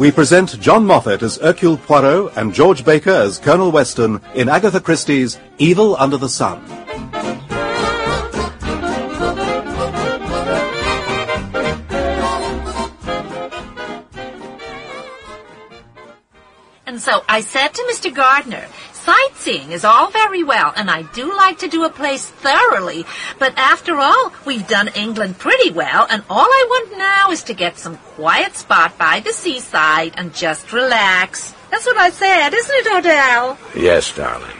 we present John Moffatt as Hercule Poirot and George Baker as Colonel Weston in Agatha Christie's Evil Under the Sun. And so I said to Mr. Gardner, sightseeing is all very well, and I do like to do a place thoroughly, but after all, we've done England pretty well, and all I want now is to get some quiet spot by the seaside and just relax. That's what I said, isn't it, Odell? Yes, darling.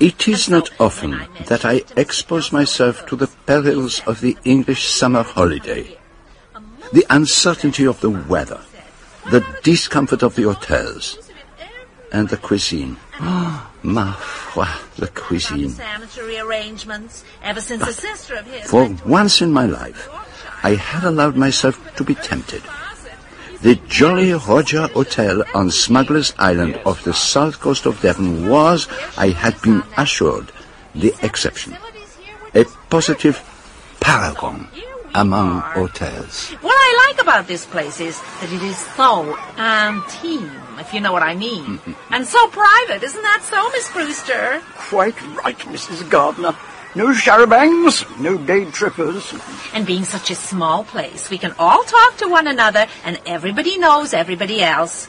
It is not often that I expose myself to the perils of the English summer holiday. The uncertainty of the weather, the discomfort of the hotels, and the cuisine. Ah, Ma foi, the cuisine. Sanitary arrangements, ever since a sister of his... For once in my life, I had allowed myself to be tempted. The Jolly Roger Hotel on Smuggler's Island off the south coast of Devon was, I had been assured, the exception. A positive paragon among hotels. What I like about this place is that it is so if you know what I mean. and so private, isn't that so, Miss Brewster? Quite right, Mrs. Gardner. No charabancs, no day trippers. And being such a small place, we can all talk to one another and everybody knows everybody else.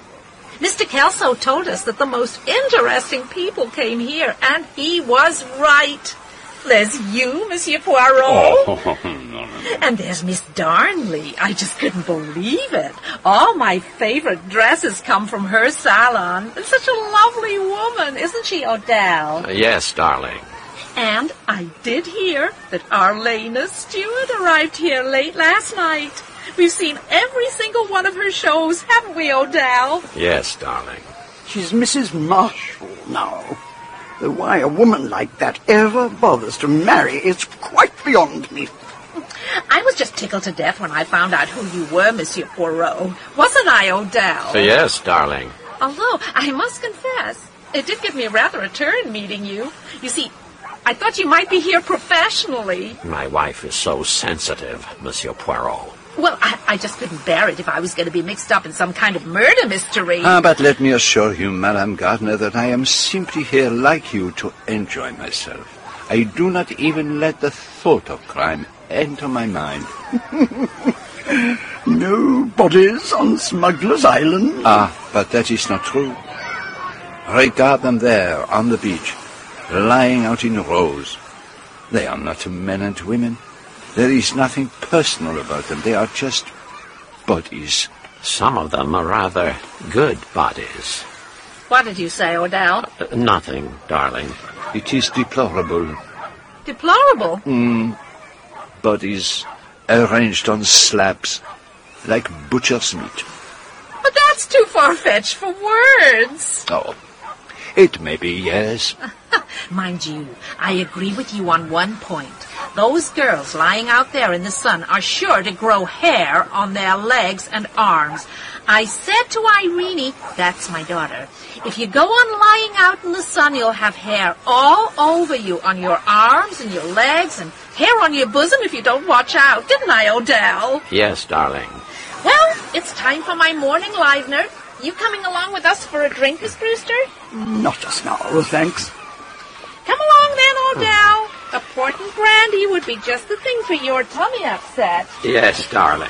Mr. Kelso told us that the most interesting people came here, and he was right. There's you, Monsieur Poirot. Oh, no, no. And there's Miss Darnley. I just couldn't believe it. All my favorite dresses come from her salon. And such a lovely woman, isn't she, Odell? Uh, yes, darling. And I did hear that Arlena Stewart arrived here late last night. We've seen every single one of her shows, haven't we, Odell? Yes, darling. She's Mrs. Marshall now. Though why a woman like that ever bothers to marry is quite beyond me. I was just tickled to death when I found out who you were, Monsieur Poirot. Wasn't I, Odell? Uh, yes, darling. Although, I must confess, it did give me rather a turn meeting you. You see, I thought you might be here professionally. My wife is so sensitive, Monsieur Poirot. Well, I, I just couldn't bear it if I was going to be mixed up in some kind of murder mystery. Ah, but let me assure you, Madame Gardner, that I am simply here like you to enjoy myself. I do not even let the thought of crime enter my mind. No bodies on Smuggler's Island. Ah, but that is not true. Regard them there on the beach, lying out in rows. They are not men and women. There is nothing personal about them. They are just bodies. Some of them are rather good bodies. What did you say, Odell? Uh, nothing, darling. It is deplorable. Deplorable. Mm. Bodies arranged on slabs, like butcher's meat. But that's too far-fetched for words. Oh, it may be, yes. Mind you, I agree with you on one point. Those girls lying out there in the sun are sure to grow hair on their legs and arms. I said to Irene, that's my daughter, if you go on lying out in the sun, you'll have hair all over you, on your arms and your legs, and hair on your bosom if you don't watch out. Didn't I, Odell? Yes, darling. Well, it's time for my morning livener. You coming along with us for a drink, Miss Brewster? Not just now, oh, thanks. Come along then, Odell. A port and brandy would be just the thing for your tummy upset. Yes, darling.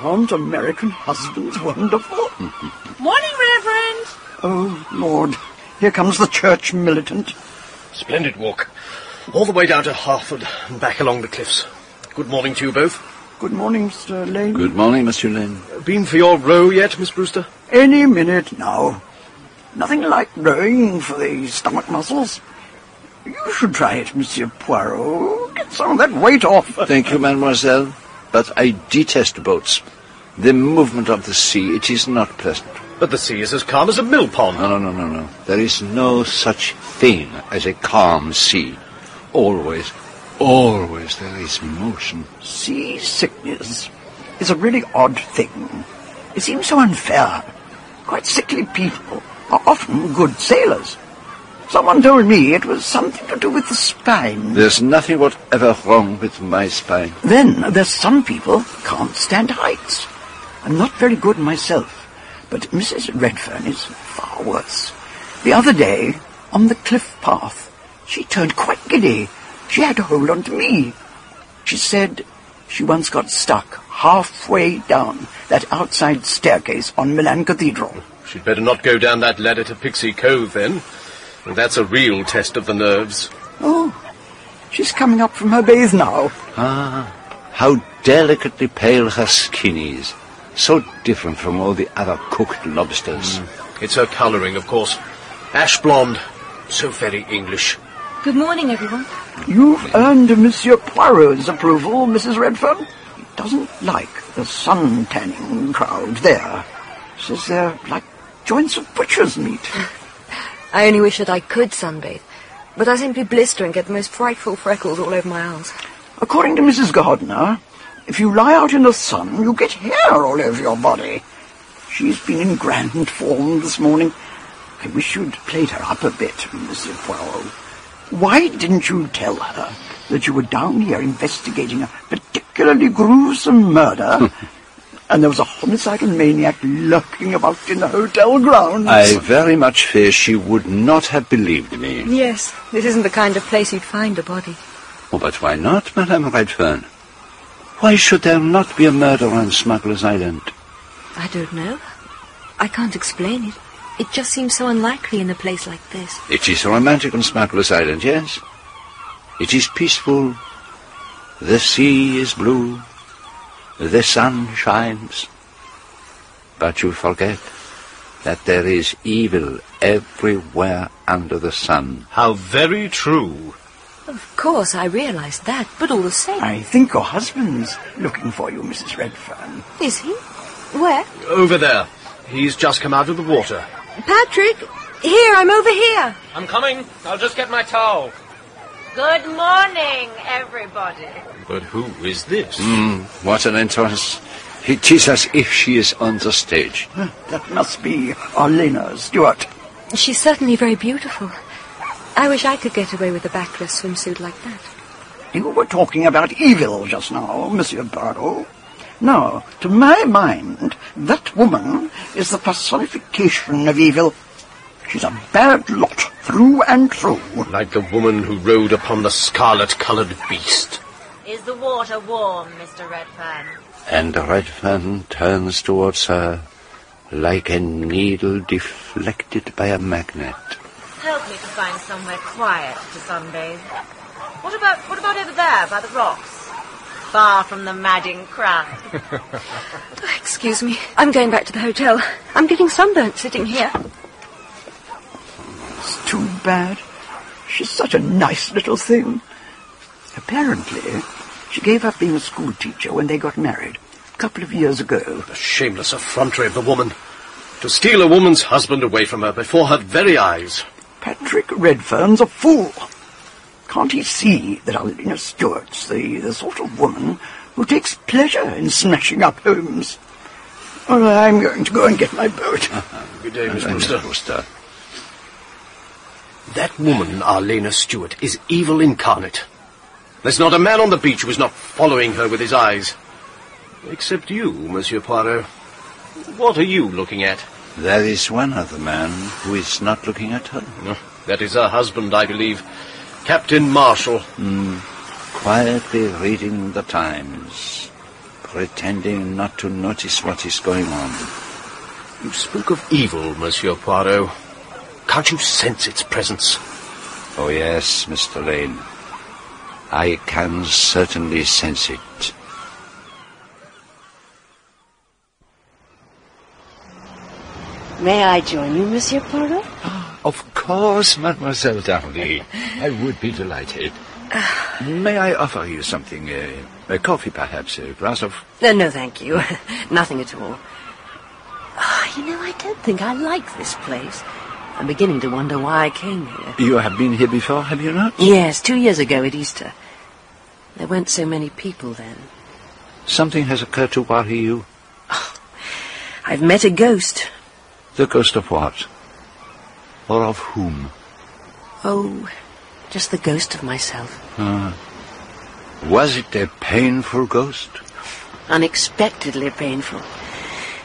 Aren't American husbands wonderful? Morning, Reverend. Oh, Lord. Here comes the church militant. Splendid walk. All the way down to Harford and back along the cliffs. Good morning to you both. Good morning, Mr. Lane. Good morning, Monsieur Lane. Been for your row yet, Miss Brewster? Any minute now. Nothing like rowing for the stomach muscles. You should try it, Monsieur Poirot. Get some of that weight off. Thank you, mademoiselle. But I detest boats. The movement of the sea, it is not pleasant. But the sea is as calm as a mill pond. No, no, no, no, no. There is no such thing as a calm sea. Always, always there is motion. Seasickness is a really odd thing. It seems so unfair. Quite sickly people are often good sailors. Someone told me it was something to do with the spine. There's nothing whatever wrong with my spine. Then there's some people can't stand heights. I'm not very good myself. But Mrs. Redfern is far worse. The other day, on the cliff path, she turned quite giddy. She had to hold on to me. She said she once got stuck halfway down that outside staircase on Milan Cathedral. She'd better not go down that ladder to Pixie Cove, then. That's a real test of the nerves. Oh, she's coming up from her bathe now. Ah, how delicately pale her skin is. So different from all the other cooked lobsters. It's her colouring, of course. Ash blonde. So very English. Good morning, everyone. You've earned Monsieur Poirot's approval, Mrs. Redfern. He doesn't like the sun tanning crowd there. Says they're like joints of butcher's meat. I only wish that I could sunbathe, but I simply blister and get the most frightful freckles all over my arms. According to Mrs. Gardner, if you lie out in the sun, you get hair all over your body. She's been in grand form this morning. I wish you'd played her up a bit, Monsieur Poirot. Why didn't you tell her that you were down here investigating a particularly gruesome murder and there was a homicidal maniac lurking about in the hotel grounds? I very much fear she would not have believed me. Yes, this isn't the kind of place you'd find a body. Oh, but why not, Madame Redfern? Why should there not be a murder on Smuggler's Island? I don't know. I can't explain it. It just seems so unlikely in a place like this. It is romantic on Smuggler's Island, yes. It is peaceful. The sea is blue. The sun shines. But you forget that there is evil everywhere under the sun. How very true. Of course, I realize that, but all the same. I think your husband's looking for you, Mrs. Redfern. Is he? Where? Over there. He's just come out of the water. Patrick! Here, I'm over here. I'm coming. I'll just get my towel. Good morning, everybody. But who is this? Hmm, what an entrance. It is as if she is on the stage. That must be Arlena Stewart. She's certainly very beautiful. I wish I could get away with a backless swimsuit like that. You were talking about evil just now, Monsieur Poirot. Now, to my mind, that woman is the personification of evil. She's a bad lot, through and through. Like the woman who rode upon the scarlet-coloured beast. Is the water warm, Mr. Redfern? And Redfern turns towards her like a needle deflected by a magnet. Help me to find somewhere quiet to sunbathe. What about what about over there by the rocks? Far from the madding crowd. Excuse me. I'm going back to the hotel. I'm getting sunburnt sitting here. It's too bad. She's such a nice little thing. Apparently, she gave up being a schoolteacher when they got married, a couple of years ago. The shameless effrontery of the woman. To steal a woman's husband away from her before her very eyes. Patrick Redfern's a fool. Can't he see that Arlena Stewart's the, the sort of woman who takes pleasure in smashing up homes? Well, I'm going to go and get my boat. Good day, Miss And Brewster. Brewster. That woman, Arlena Stewart, is evil incarnate. There's not a man on the beach who is not following her with his eyes. Except you, Monsieur Poirot. What are you looking at? There is one other man who is not looking at her. Oh, That is her husband, I believe. Captain Marshall. Hmm. Quietly reading the Times, pretending not to notice what is going on. You spoke of evil, Monsieur Poirot. Can't you sense its presence? Oh, yes, Mr. Lane. I can certainly sense it. May I join you, Monsieur Poirot? Ah, Of course, Mademoiselle Darnley. I would be delighted. May I offer you something? Uh, a coffee, perhaps? A glass of... No, no, thank you. Nothing at all. Ah, you know, I don't think I like this place. I'm beginning to wonder why I came here. You have been here before, have you not? Yes, two years ago at Easter. There weren't so many people then. Something has occurred to worry you. I've met a ghost. The ghost of what? Or of whom? Oh, just the ghost of myself. Ah. Was it a painful ghost? Unexpectedly painful.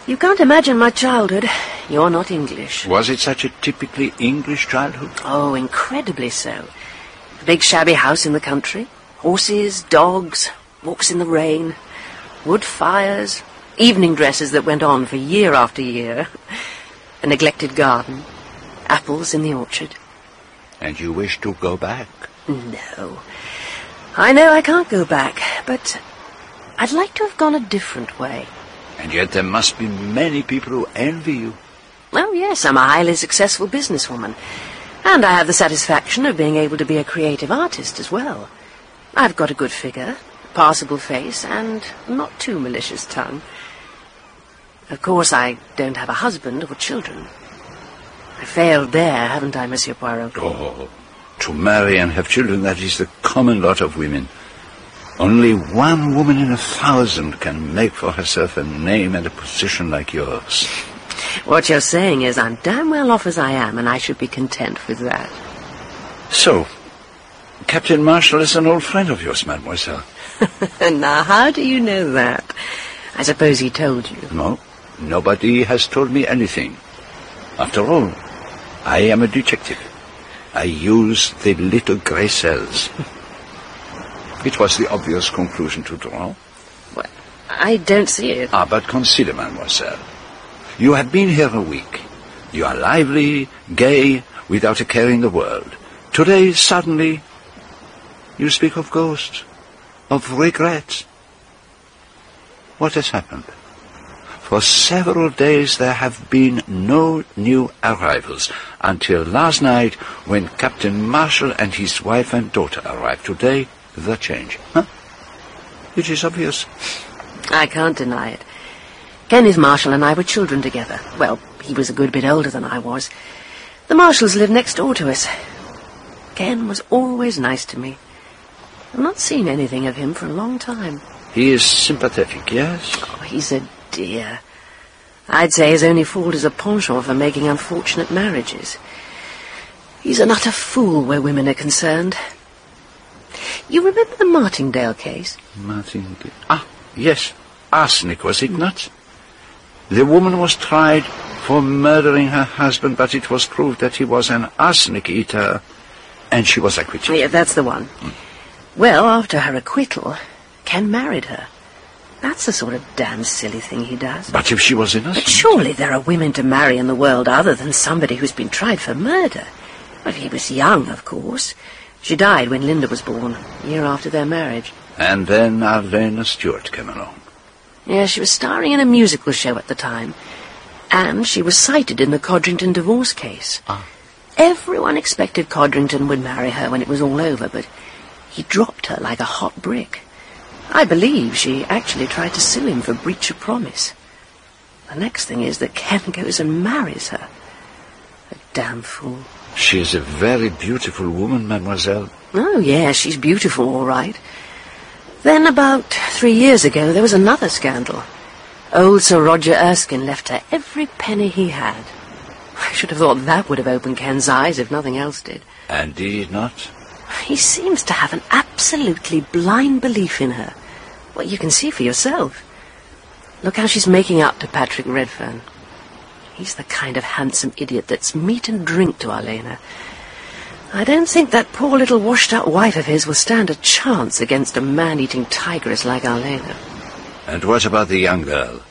You can't imagine my childhood. You're not English. Was it such a typically English childhood? Oh, incredibly so. A big shabby house in the country, horses, dogs, walks in the rain, wood fires, evening dresses that went on for year after year, a neglected garden, apples in the orchard. And you wish to go back? No. I know I can't go back, but I'd like to have gone a different way. And yet there must be many people who envy you. Oh, yes, I'm a highly successful businesswoman. And I have the satisfaction of being able to be a creative artist as well. I've got a good figure, passable face, and not too malicious tongue. Of course, I don't have a husband or children. I failed there, haven't I, Monsieur Poirot? Oh, to marry and have children, that is the common lot of women. Only one woman in a thousand can make for herself a name and a position like yours. What you're saying is I'm damn well off as I am, and I should be content with that. So, Captain Marshall is an old friend of yours, mademoiselle. now, how do you know that? I suppose he told you. No, nobody has told me anything. After all, I am a detective. I use the little grey cells. it was the obvious conclusion to draw. Well, I don't see it. Ah, but consider, mademoiselle. You have been here a week. You are lively, gay, without a care in the world. Today, suddenly, you speak of ghosts, of regrets. What has happened? For several days there have been no new arrivals until last night when Captain Marshall and his wife and daughter arrived. Today, the change. Huh? It is obvious. I can't deny it. Kenneth Marshall and I were children together. Well, he was a good bit older than I was. The Marshalls lived next door to us. Ken was always nice to me. I've not seen anything of him for a long time. He is sympathetic, yes? Oh, he's a dear. I'd say his only fault is a penchant for making unfortunate marriages. He's an utter fool where women are concerned. You remember the Martingale case? Martingale. Ah, yes. Arsenic, was it not? The woman was tried for murdering her husband, but it was proved that he was an arsenic eater, and she was acquitted. Yeah, that's the one. Mm. Well, after her acquittal, Ken married her. That's the sort of damn silly thing he does. But if she was innocent... But surely there are women to marry in the world other than somebody who's been tried for murder. Well, he was young, of course. She died when Linda was born, a year after their marriage. And then Arlena Stewart came along. Yeah, she was starring in a musical show at the time. And she was cited in the Codrington divorce case. Ah. Everyone expected Codrington would marry her when it was all over, but he dropped her like a hot brick. I believe she actually tried to sue him for breach of promise. The next thing is that Ken goes and marries her. A damn fool. She is a very beautiful woman, mademoiselle. Oh, yeah, she's beautiful, all right. Then, about three years ago, there was another scandal. Old Sir Roger Erskine left her every penny he had. I should have thought that would have opened Ken's eyes if nothing else did. And did it not? He seems to have an absolutely blind belief in her. Well, you can see for yourself. Look how she's making up to Patrick Redfern. He's the kind of handsome idiot that's meat and drink to Arlena. I don't think that poor little washed-out wife of his will stand a chance against a man-eating tigress like Arlena. And what about the young girl?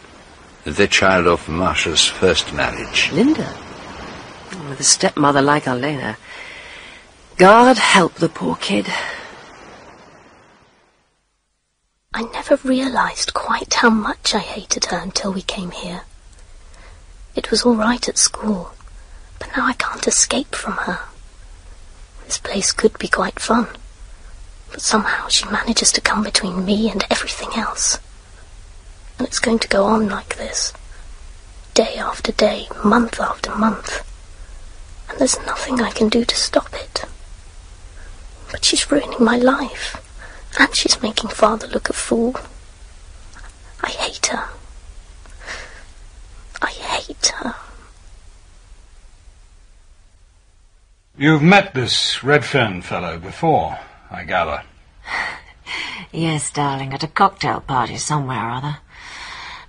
The child of Marshall's first marriage? Linda. With a stepmother like Arlena. God help the poor kid. I never realized quite how much I hated her until we came here. It was all right at school, but now I can't escape from her. This place could be quite fun, but somehow she manages to come between me and everything else. And it's going to go on like this, day after day, month after month. And there's nothing I can do to stop it. But she's ruining my life. And she's making father look a fool. I hate her. I hate her. You've met this Redfern fellow before, I gather. yes, darling, at a cocktail party somewhere or other.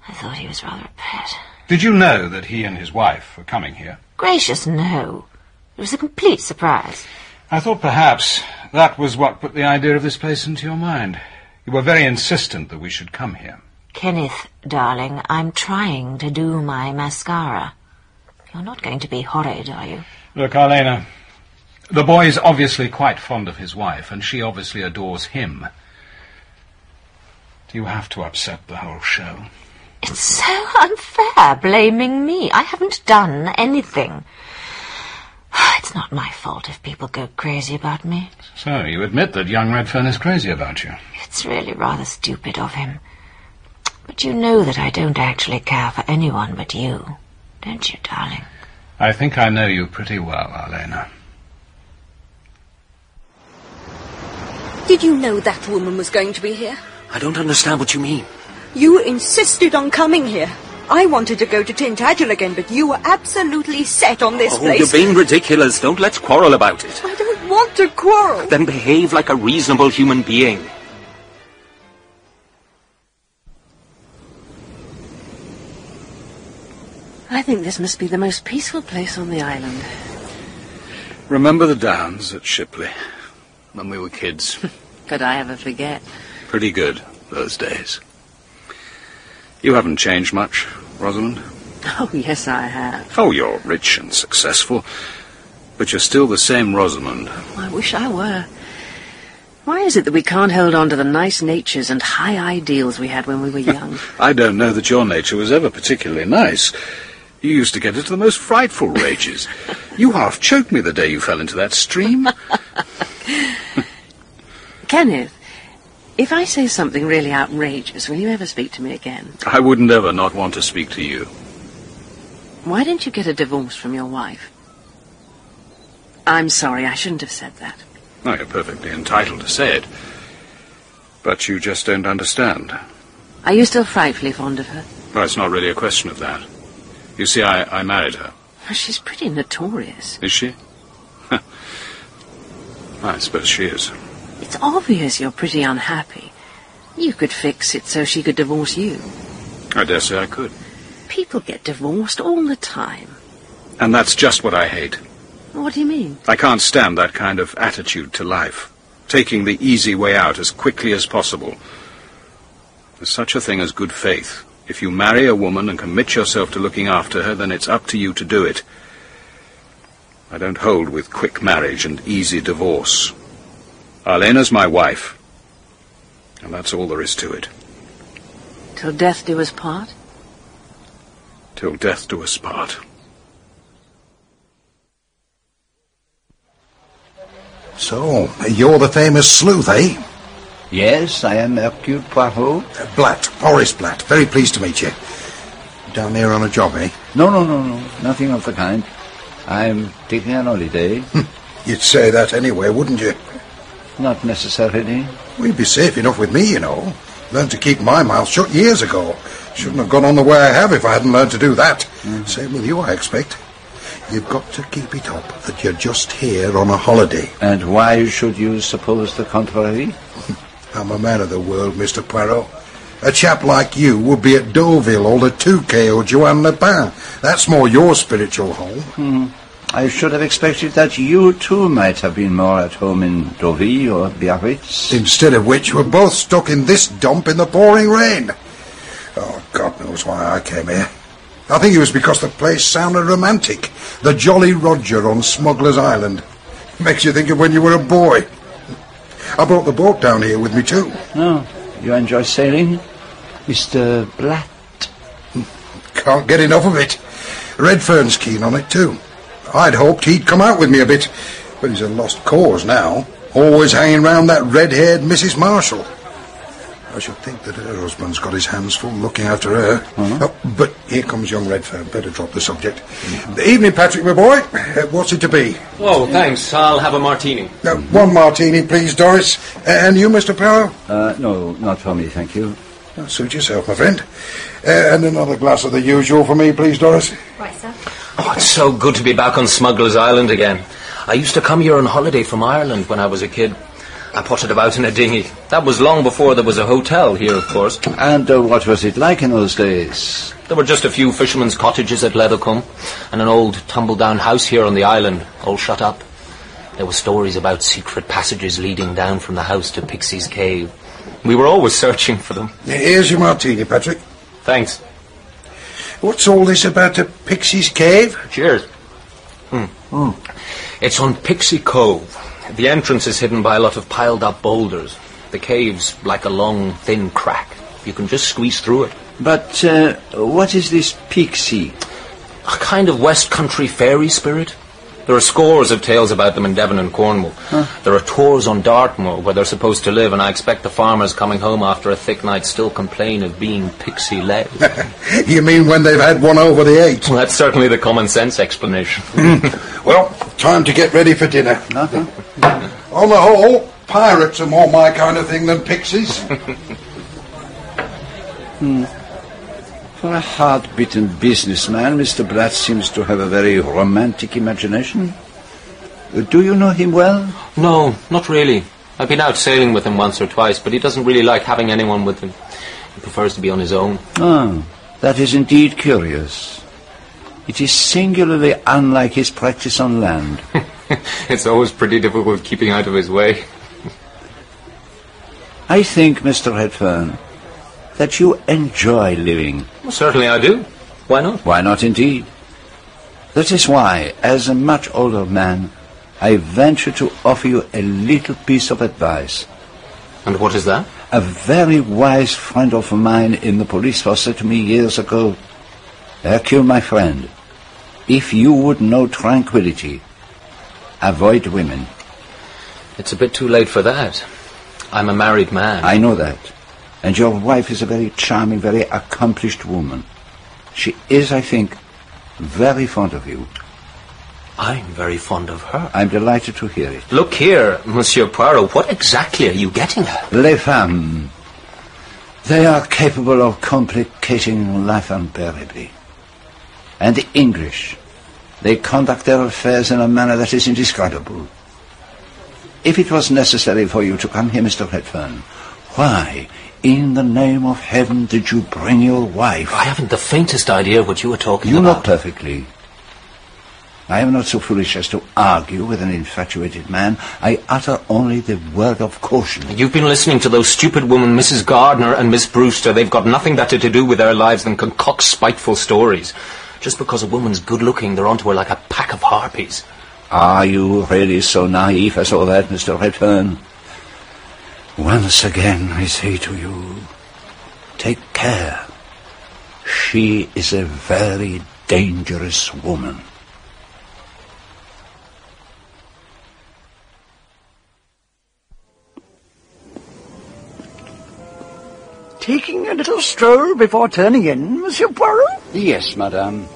I thought he was rather a pet. Did you know that he and his wife were coming here? Gracious, no. It was a complete surprise. I thought perhaps that was what put the idea of this place into your mind. You were very insistent that we should come here. Kenneth, darling, I'm trying to do my mascara. You're not going to be horrid, are you? Look, Arlena, the boy is obviously quite fond of his wife, and she obviously adores him. Do you have to upset the whole show? It's so unfair blaming me. I haven't done anything. It's not my fault if people go crazy about me. So, you admit that young Redfern is crazy about you? It's really rather stupid of him. But you know that I don't actually care for anyone but you, don't you, darling? I think I know you pretty well, Arlena. Did you know that woman was going to be here? I don't understand what you mean. You insisted on coming here. I wanted to go to Tintagel again, but you were absolutely set on this oh, place. you're being ridiculous. Don't let's quarrel about it. I don't want to quarrel. Then behave like a reasonable human being. I think this must be the most peaceful place on the island. Remember the downs at Shipley when we were kids? Could I ever forget? Pretty good those days. You haven't changed much, Rosamond. Oh, yes, I have. Oh, you're rich and successful, but you're still the same Rosamond. I wish I were. Why is it that we can't hold on to the nice natures and high ideals we had when we were young? I don't know that your nature was ever particularly nice. You used to get into the most frightful rages. you half choked me the day you fell into that stream. Kenneth, if I say something really outrageous, will you ever speak to me again? I wouldn't ever not want to speak to you. Why didn't you get a divorce from your wife? I'm sorry, I shouldn't have said that. No, you're perfectly entitled to say it. But you just don't understand. Are you still frightfully fond of her? Well, it's not really a question of that. You see, I, I married her. She's pretty notorious. Is she? I suppose she is. It's obvious you're pretty unhappy. You could fix it so she could divorce you. I dare say I could. People get divorced all the time. And that's just what I hate. What do you mean? I can't stand that kind of attitude to life. Taking the easy way out as quickly as possible. There's such a thing as good faith. If you marry a woman and commit yourself to looking after her, then it's up to you to do it. I don't hold with quick marriage and easy divorce. Arlena's my wife. And that's all there is to it. Till death do us part? Till death do us part. So, you're the famous sleuth, eh? Yes, I am Hercule Poirot. Uh, Blatt, Horace Blatt. Very pleased to meet you. Down here on a job, eh? No, no, no, no. Nothing of the kind. I'm taking an holiday. You'd say that anyway, wouldn't you? Not necessarily. We'd be safe enough with me, you know. Learned to keep my mouth shut years ago. Shouldn't have gone on the way I have if I hadn't learned to do that. Same with you, I expect. You've got to keep it up that you're just here on a holiday. And why should you suppose the contrary? I'm a man of the world, Mr. Poirot. A chap like you would be at Deauville or the Touquet or Juan-les-Pins. That's more your spiritual home. Hmm. I should have expected that you too might have been more at home in Deauville or Biarritz. Instead of which, we're both stuck in this dump in the pouring rain. Oh, God knows why I came here. I think it was because the place sounded romantic. The Jolly Roger on Smuggler's Island. Makes you think of when you were a boy. I brought the boat down here with me, too. Oh, you enjoy sailing? Mr. Blatt? Can't get enough of it. Redfern's keen on it, too. I'd hoped he'd come out with me a bit, but he's a lost cause now. Always hanging round that red-haired Mrs. Marshall. I should think that her husband's got his hands full looking after her. Oh, but here comes young Redfern. Better drop the subject. Evening, Patrick, my boy. Uh, what's it to be? Oh, thanks. I'll have a martini. Uh, one martini, please, Doris. Uh, and you, Mr. Poirot? Uh, no, not for me, thank you. Uh, suit yourself, my friend. Uh, and another glass of the usual for me, please, Doris. Right, sir. Oh, it's so good to be back on Smuggler's Island again. I used to come here on holiday from Ireland when I was a kid. I potted about in a dinghy. That was long before there was a hotel here, of course. And uh, what was it like in those days? There were just a few fishermen's cottages at Leathercombe, and an old tumble-down house here on the island, all shut up. There were stories about secret passages leading down from the house to Pixie's cave. We were always searching for them. Here's your martini, Patrick. Thanks. What's all this about the Pixie's Cave? Cheers. Hmm. It's on Pixie Cove. The entrance is hidden by a lot of piled up boulders. The cave's like a long, thin crack. You can just squeeze through it. But uh, what is this Pixie? A kind of West Country fairy spirit. There are scores of tales about them in Devon and Cornwall. There are tors on Dartmoor where they're supposed to live, and I expect the farmers coming home after a thick night still complain of being pixie-led. You mean when they've had one over the eight? Well, that's certainly the common sense explanation. Well, time to get ready for dinner. On the whole, pirates are more my kind of thing than pixies. Hmm. For a hard-bitten businessman, Mr. Blatt seems to have a very romantic imagination. Uh, Do you know him well? No, not really. I've been out sailing with him once or twice, but he doesn't really like having anyone with him. He prefers to be on his own. Ah, that is indeed curious. It is singularly unlike his practice on land. it's always pretty difficult keeping out of his way. I think, Mr. Redfern, that you enjoy living. Well, certainly I do. Why not? Why not indeed? That is why, as a much older man, I venture to offer you a little piece of advice. And what is that? A very wise friend of mine in the police force said to me years ago, Hercule, my friend, if you would know tranquility, avoid women. It's a bit too late for that. I'm a married man. I know that. And your wife is a very charming, very accomplished woman. She is, I think, very fond of you. I'm very fond of her. I'm delighted to hear it. Look here, Monsieur Poirot, what exactly are you getting at? Les femmes, they are capable of complicating life unbearably. And the English, they conduct their affairs in a manner that is indescribable. If it was necessary for you to come here, Mr. Redfern, why, in the name of heaven, did you bring your wife? I haven't the faintest idea of what you were talking about. You know perfectly. I am not so foolish as to argue with an infatuated man. I utter only the word of caution. You've been listening to those stupid women, Mrs. Gardner and Miss Brewster. They've got nothing better to do with their lives than concoct spiteful stories. Just because a woman's good looking, they're onto her like a pack of harpies. Are you really so naive as all that, Mr. Redfern? Once again, I say to you, take care. She is a very dangerous woman. Taking a little stroll before turning in, Monsieur Poirot? Yes, madame.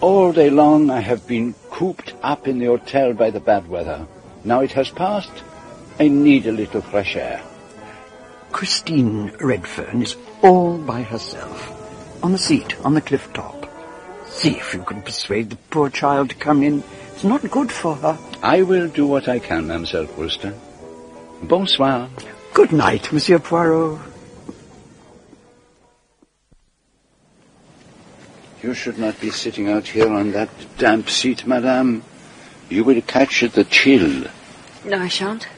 All day long I have been cooped up in the hotel by the bad weather. Now it has passed. I need a little fresh air. Christine Redfern is all by herself, on the seat on the cliff top. See if you can persuade the poor child to come in. It's not good for her. I will do what I can, Mademoiselle Brewster. Bonsoir. Good night, Monsieur Poirot. You should not be sitting out here on that damp seat, madame. You will catch the chill. No, I shan't.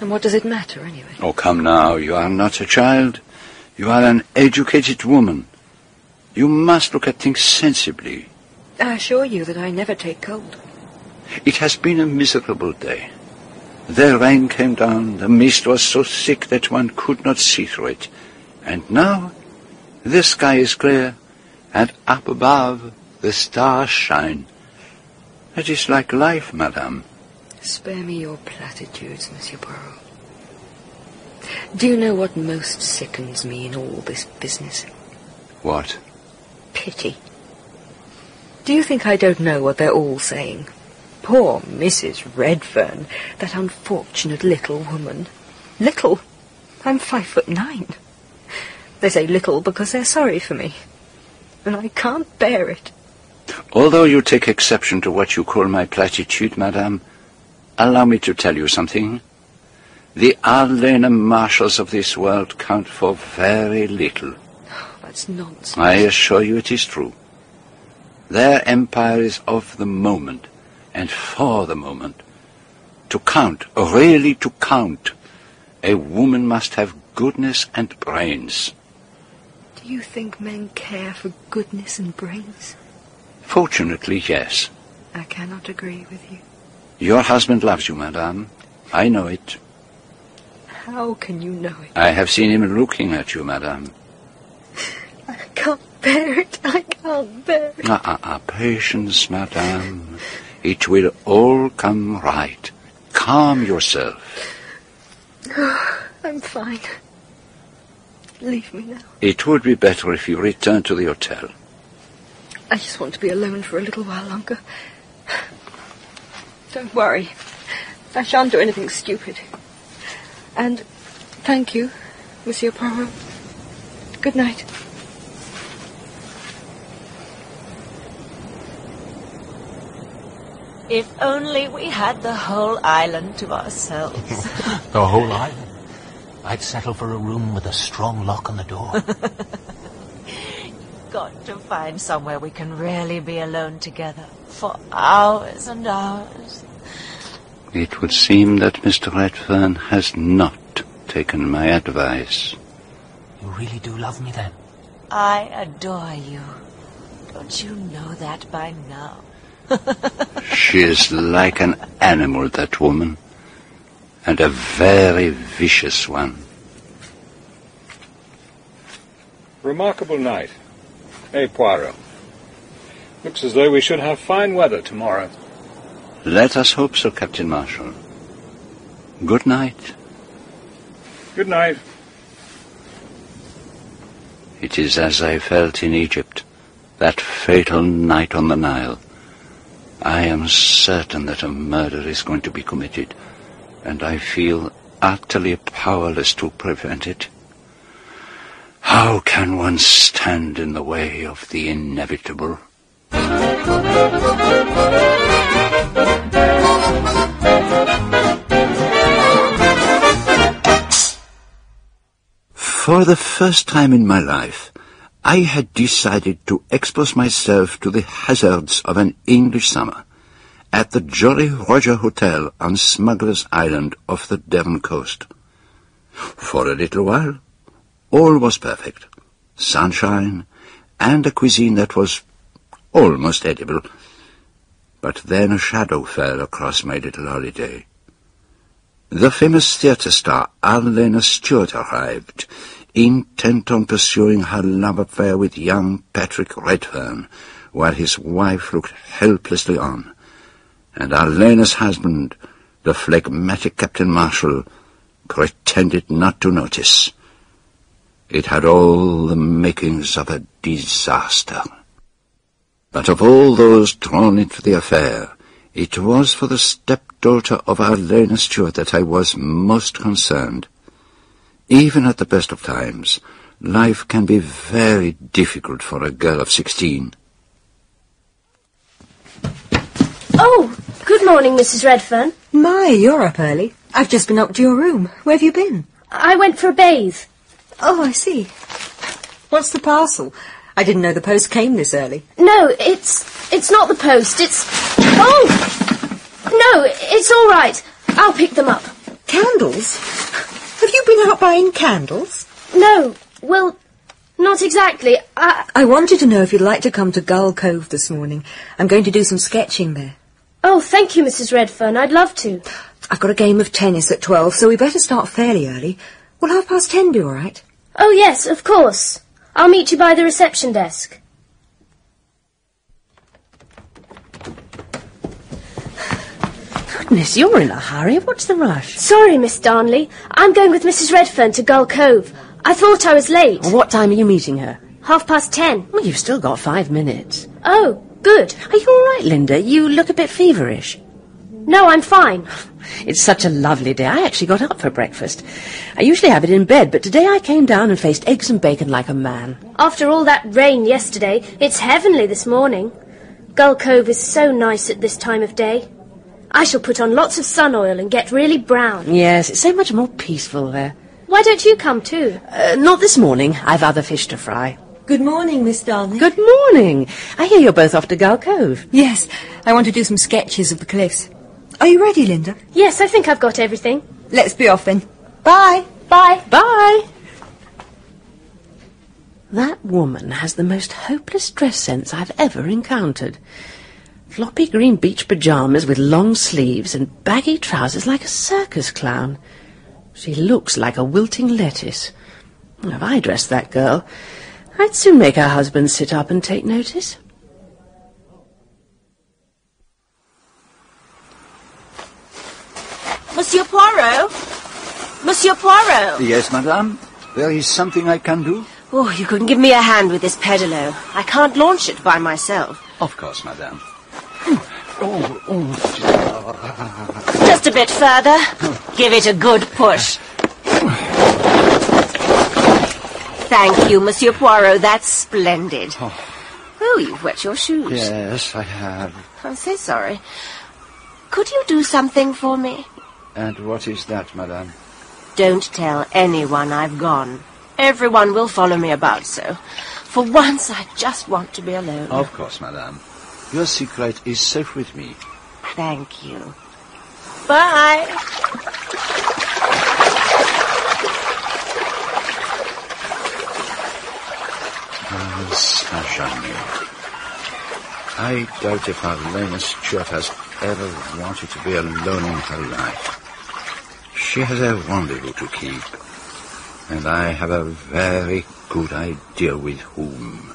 And what does it matter, anyway? Oh, come now. You are not a child. You are an educated woman. You must look at things sensibly. I assure you that I never take cold. It has been a miserable day. The rain came down, the mist was so thick that one could not see through it. And now the sky is clear, and up above the stars shine. It is like life, madame. Spare me your platitudes, Monsieur Poirot. Do you know what most sickens me in all this business? What? Pity. Do you think I don't know what they're all saying? Poor Mrs. Redfern, that unfortunate little woman. Little? I'm five foot nine. They say little because they're sorry for me. And I can't bear it. Although you take exception to what you call my platitude, madame, allow me to tell you something. The Arlena Marshalls of this world count for very little. Oh, that's nonsense. I assure you it is true. Their empire is of the moment, and for the moment. To count, oh, really to count, a woman must have goodness and brains. Do you think men care for goodness and brains? Fortunately, yes. I cannot agree with you. Your husband loves you, madame. I know it. How can you know it? I have seen him looking at you, madame. I can't bear it. I can't bear it. Ah, ah, ah, patience, madame. It will all come right. Calm yourself. I'm fine. Leave me now. It would be better if you returned to the hotel. I just want to be alone for a little while longer. Don't worry. I shan't do anything stupid. And thank you, Monsieur Poirot. Good night. If only we had the whole island to ourselves. The whole island. I'd settle for a room with a strong lock on the door. You've got to find somewhere we can really be alone together for hours and hours. It would seem that Mr. Redfern has not taken my advice. You really do love me then? I adore you. Don't you know that by now? She is like an animal, that woman, and a very vicious one. Remarkable night. Eh, Poirot? Looks as though we should have fine weather tomorrow. Let us hope so, Captain Marshall. Good night. Good night. It is as I felt in Egypt, that fatal night on the Nile. I am certain that a murder is going to be committed, and I feel utterly powerless to prevent it. How can one stand in the way of the inevitable? For the first time in my life, I had decided to expose myself to the hazards of an English summer at the Jolly Roger Hotel on Smuggler's Island off the Devon coast. For a little while, all was perfect. Sunshine and a cuisine that was almost edible. But then a shadow fell across my little holiday. The famous theatre star Arlena Stewart arrived, intent on pursuing her love affair with young Patrick Redfern, while his wife looked helplessly on. And Arlena's husband, the phlegmatic Captain Marshall, pretended not to notice. It had all the makings of a disaster. But of all those drawn into the affair, it was for the stepdaughter of our Arlena Stewart that I was most concerned. Even at the best of times, life can be very difficult for a girl of sixteen. Oh, good morning, Mrs. Redfern. My, you're up early. I've just been up to your room. Where have you been? I went for a bathe. Oh, I see. What's the parcel? I didn't know the post came this early. No, it's it's not the post. It's oh no, it's all right. I'll pick them up. Candles? Have you been out buying candles? No, well, not exactly. I I wanted to know if you'd like to come to Gull Cove this morning. I'm going to do some sketching there. oh, thank you, Mrs. Redfern. I'd love to. I've got a game of tennis at twelve, so we better start fairly early. Will half past ten be all right? Oh yes, of course. I'll meet you by the reception desk. Goodness, you're in a hurry. What's the rush? Sorry, Miss Darnley. I'm going with Mrs. Redfern to Gull Cove. I thought I was late. What time are you meeting her? Half past ten. Well, you've still got five minutes. Oh, good. Are you all right, Linda? You look a bit feverish. No, I'm fine. It's such a lovely day. I actually got up for breakfast. I usually have it in bed, but today I came down and faced eggs and bacon like a man. After all that rain yesterday, it's heavenly this morning. Gull Cove is so nice at this time of day. I shall put on lots of sun oil and get really brown. Yes, it's so much more peaceful there. Why don't you come too? Uh, not this morning. I've other fish to fry. Good morning, Miss Darnley. Good morning. I hear you're both off to Gull Cove. Yes, I want to do some sketches of the cliffs. Are you ready, Linda? Yes, I think I've got everything. Let's be off then. Bye. Bye. Bye. That woman has the most hopeless dress sense I've ever encountered. Floppy green beach pyjamas with long sleeves and baggy trousers like a circus clown. She looks like a wilting lettuce. If I dressed that girl, I'd soon make her husband sit up and take notice. Monsieur Poirot? Monsieur Poirot? Yes, madame. There is something I can do? Oh, you couldn't give me a hand with this pedalo. I can't launch it by myself. Of course, madame. Oh, oh. Just a bit further. Give it a good push. Thank you, Monsieur Poirot. That's splendid. Oh. oh, you've wet your shoes. Yes, I have. I'm so sorry. Could you do something for me? And what is that, madame? Don't tell anyone I've gone. Everyone will follow me about so. For once, I just want to be alone. Of course, madame. Your secret is safe with me. Thank you. Bye. I doubt if Arlena Stewart has ever wanted to be alone in her life. She has a rendezvous to keep, and I have a very good idea with whom.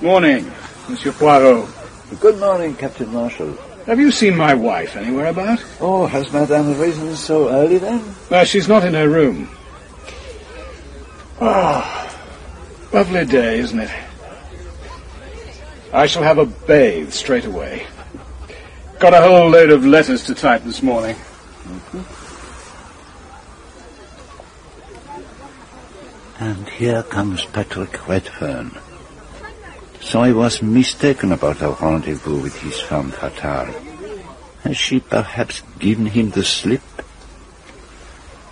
Morning, Monsieur Poirot. Good morning, Captain Marshall. Have you seen my wife anywhere about? Oh, has Madame risen so early then? Uh, she's not in her room. Ah, lovely day, isn't it? I shall have a bathe straight away. Got a whole load of letters to type this morning. And here comes Patrick Redfern. So I was mistaken about our rendezvous with his femme fatale. Has she perhaps given him the slip?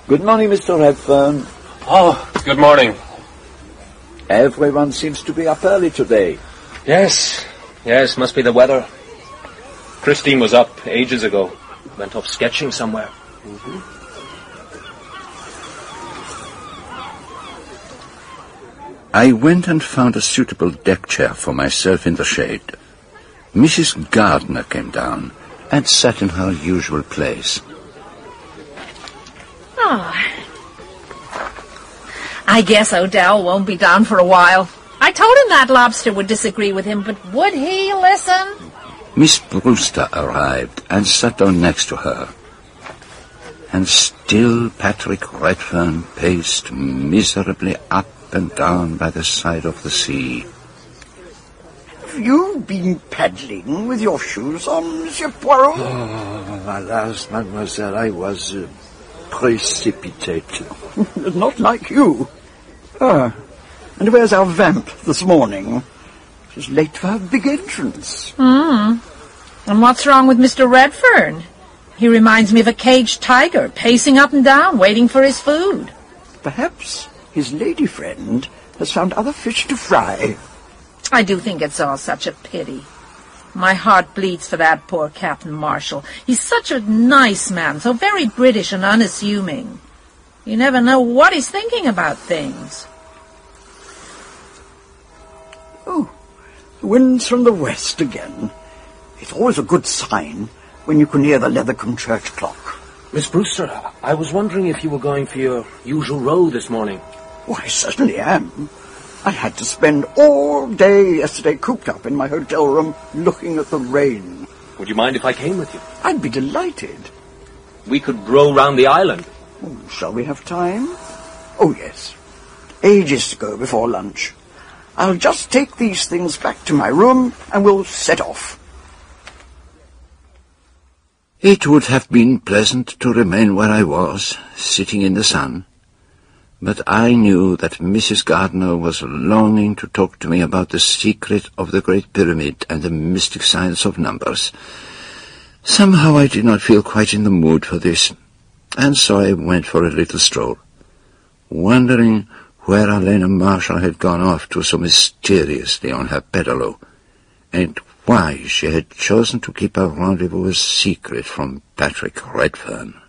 Good morning, Mr. Redfern. Oh, good morning. Everyone seems to be up early today. Yes, yes, must be the weather. Christine was up ages ago. Went off sketching somewhere. I went and found a suitable deck chair for myself in the shade. Mrs. Gardner came down and sat in her usual place. Oh. I guess Odell won't be down for a while. I told him that lobster would disagree with him, but would he listen? Miss Brewster arrived and sat down next to her. And still Patrick Redfern paced miserably up and down by the side of the sea. Have you been paddling with your shoes on, Monsieur Poirot? Oh, alas, mademoiselle, I was uh, precipitated. Not like you. Ah, and where's our vamp this morning? She's late for her big entrance. Hmm. And what's wrong with Mr. Redfern? He reminds me of a caged tiger, pacing up and down, waiting for his food. Perhaps his lady friend has found other fish to fry. I do think it's all such a pity. My heart bleeds for that poor Captain Marshall. He's such a nice man, so very British and unassuming. You never know what he's thinking about things. Wind's from the west again. It's always a good sign when you can hear the Leathercombe church clock. Miss Brewster, I was wondering if you were going for your usual row this morning. Why, I certainly am. I had to spend all day yesterday cooped up in my hotel room looking at the rain. Would you mind if I came with you? I'd be delighted. We could row round the island. Oh, shall we have time? Oh, yes. Ages to go before lunch. I'll just take these things back to my room and we'll set off. It would have been pleasant to remain where I was, sitting in the sun. But I knew that Mrs. Gardner was longing to talk to me about the secret of the Great Pyramid and the mystic science of numbers. Somehow I did not feel quite in the mood for this, and so I went for a little stroll, wondering where Arlena Marshall had gone off to so mysteriously on her pedalo, and why she had chosen to keep her rendezvous a secret from Patrick Redfern.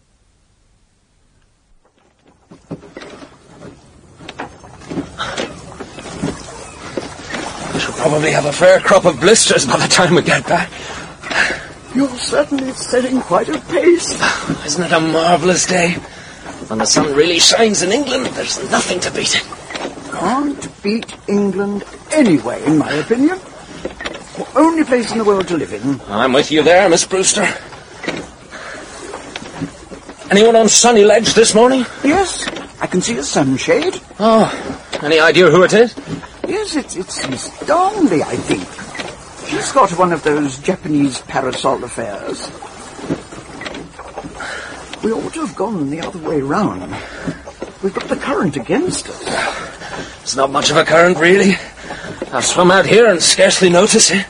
We shall probably have a fair crop of blisters by the time we get back. You're certainly setting quite a pace. Isn't it a marvellous day? When the sun really shines in England, there's nothing to beat it. Can't beat England anyway, in my opinion. The only place in the world to live in. I'm with you there, Miss Brewster. Anyone on Sunny Ledge this morning? Yes, I can see a sunshade. Oh, any idea who it is? Yes, it's, it's Miss Darnley, I think. She's got one of those Japanese parasol affairs. We ought to have gone the other way round. We've got the current against us. It's not much of a current, really. I've swum out here and scarcely notice it.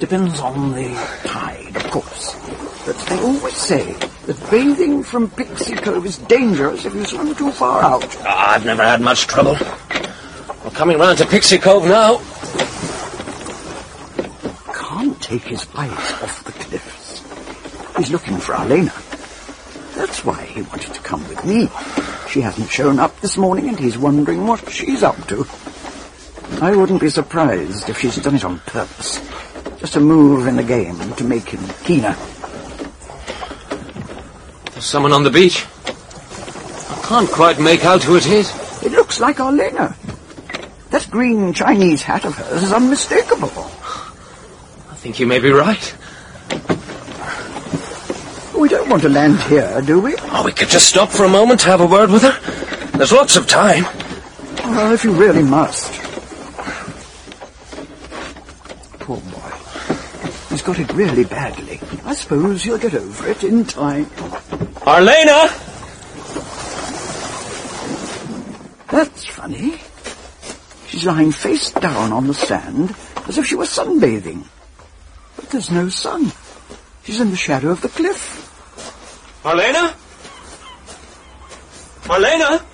Depends on the tide, of course. But they always say that bathing from Pixie Cove is dangerous if you swim too far out. Ah, I've never had much trouble. We're coming round to Pixie Cove now. Can't take his eyes off the cliffs. He's looking for Arlena. That's why he wanted to come with me. She hasn't shown up this morning and he's wondering what she's up to. I wouldn't be surprised if she's done it on purpose. Just a move in the game to make him keener. There's someone on the beach. I can't quite make out who it is. It looks like Arlena. That green Chinese hat of hers is unmistakable. I think you may be right. We don't want to land here, do we? Oh, we could just stop for a moment to have a word with her. There's lots of time. Well, if you really must. Poor boy. He's got it really badly. I suppose he'll get over it in time. Arlena! That's funny. She's lying face down on the sand as if she were sunbathing. But there's no sun. She's in the shadow of the cliff. Arlena? Arlena?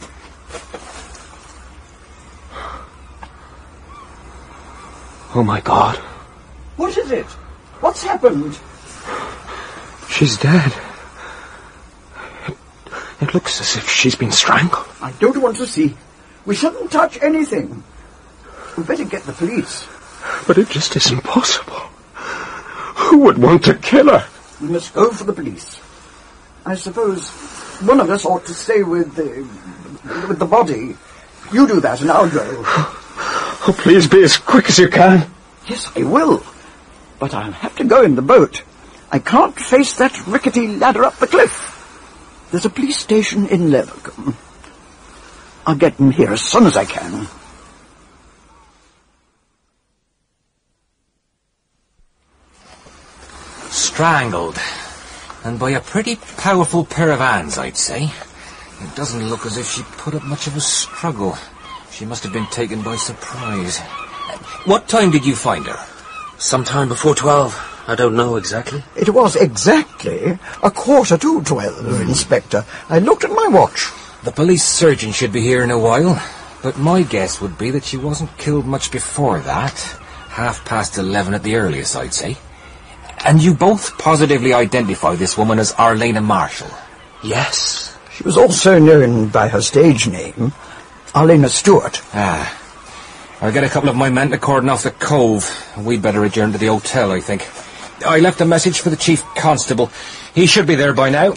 Oh my god. What is it? What's happened? She's dead. It, it looks as if she's been strangled. I don't want to see. We shouldn't touch anything. We'd better get the police. But it just isn't possible. Who would want to kill her? We must go for the police. I suppose one of us ought to stay with the with the body. You do that, and I'll go. Oh, please be as quick as you can. Yes, I will. But I'll have to go in the boat. I can't face that rickety ladder up the cliff. There's a police station in Leathercombe. I'll get them here as soon as I can. Strangled. And by a pretty powerful pair of hands, I'd say. It doesn't look as if she put up much of a struggle. She must have been taken by surprise. What time did you find her? Sometime before twelve. I don't know exactly. It was exactly a quarter to twelve, Inspector. I looked at my watch. The police surgeon should be here in a while, but my guess would be that she wasn't killed much before that. Half past eleven at the earliest, I'd say. And you both positively identify this woman as Arlena Marshall? Yes. She was also known by her stage name, Arlena Stewart. Ah. I'll get a couple of my men to cordon off the cove. We'd better adjourn to the hotel, I think. I left a message for the chief constable. He should be there by now.